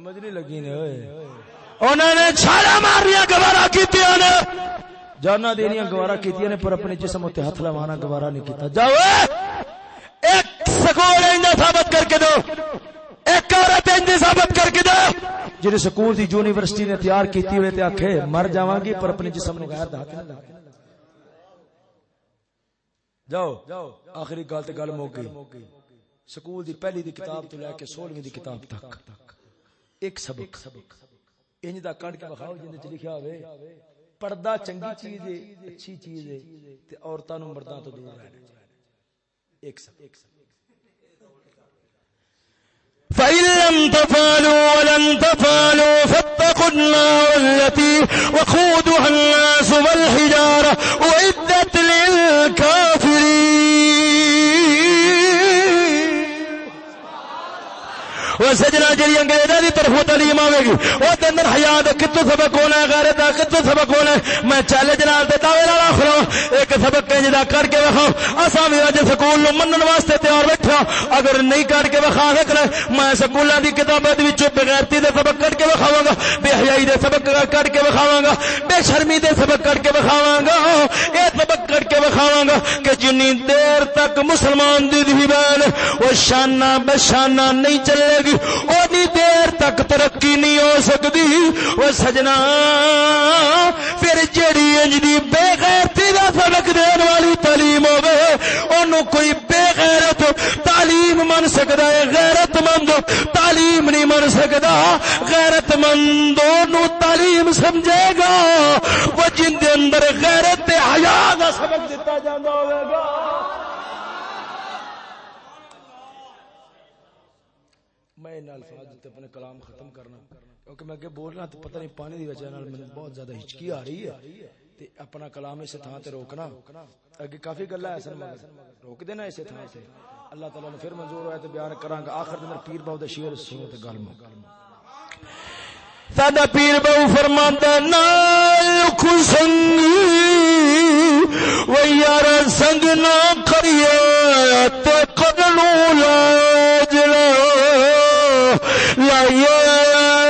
سمجھ نہیں لگی نے انہوں نے چھالا ماریا گوارا کیتیاں نے۔ جانا دینیاں گوارا کیتیاں نے پر اپنے جسم تے ہاتھ لوانا گوارا نہیں کیتا۔ جاؤ ایک سکول انجا ثابت کر کے دو۔ ایک عورت انجا ثابت کر کے دو۔ جنہیں سکول دی یونیورسٹی نے تیار کیتی ہوئے تے آکھے مر جاواں گی پر اپنے جسم نو غیر دا جاؤ آخری گل تے گل موک گئی سکول دی پہلی دی کتاب تو لے کے سولہویں دی کتاب تک۔ ایک سبق، انج دا کڈ کے بخاؤ جن وچ لکھیا ہوے پردہ چنگی چیز ہے، اچھی چیز ہے، تے عورتاں نو مرداں تو دور رہنا چاہیے۔ ایک سبق۔ فإن لم تفعلوا ولن تفعلوا فاتقوا النار التي وقودها الناس والحجارة وعدت للكافرين وہ سجنا جی انگریزا دی طرف تعلیم آئے گی۔ وہ اندر حیا کتو سبق ہونا ہے، غیرت دا کتو سبق ہونا ہے۔ میں چیلنج نال تے دعوے نال آخر ہاں، ایک سبق کہیں جدا کر کے وکھاؤ اساں بھی اج سکول نو منن واسطے تیار بیٹھا ہاں۔ اگر نہیں کر کے وکھا سکنا میں سکولاں دی کتاباں دے وچوں بغیرتی دے سبق کر کے وکھاواں گا۔ بے حیائی دے سبق کر کے وکھاواں گا۔ بے شرمی دے سبق کر کے وکھاواں گا۔ اے سبق کر کے وکھاواں گا کہ جنی دیر تک مسلمان دی دی بہن، وہ شانہ بشانہ نہیں چلے گی۔ اونی دیر تک ترقی نہیں ہو سکتی۔ وہ سجنا، پھر جیڑی انج دی بے غیرتی دا سبق دین والی تعلیم ہوے اونوں کوئی بے غیرت تعلیم من سکدا ہے، غیرت مند تعلیم نہیں من سکدا۔ غیرت مندوں نو تعلیم سمجھے گا۔ وہ جن دے اندر غیرت تے حیا دا سبق دتا جاندا ہوے گا۔ میں الفاظ اپنے کلام ختم کرنا، کیونکہ میں اگے بولنا ہاں پتہ نہیں پانی دی وجہ نال میں بہت زیادہ ہچکی آ رہی ہے تے اپنا کلام اس تے روکنا۔ اگے کافی گلا ہے سن مگر، روک دینا اس تے۔ اللہ تعالی نے پھر منظور تے بیان کراں گا پیر باو دا شعر سنو تے گل پیر فرماندا نا کو و یار سنگ نہ تے قدلوں لا يلا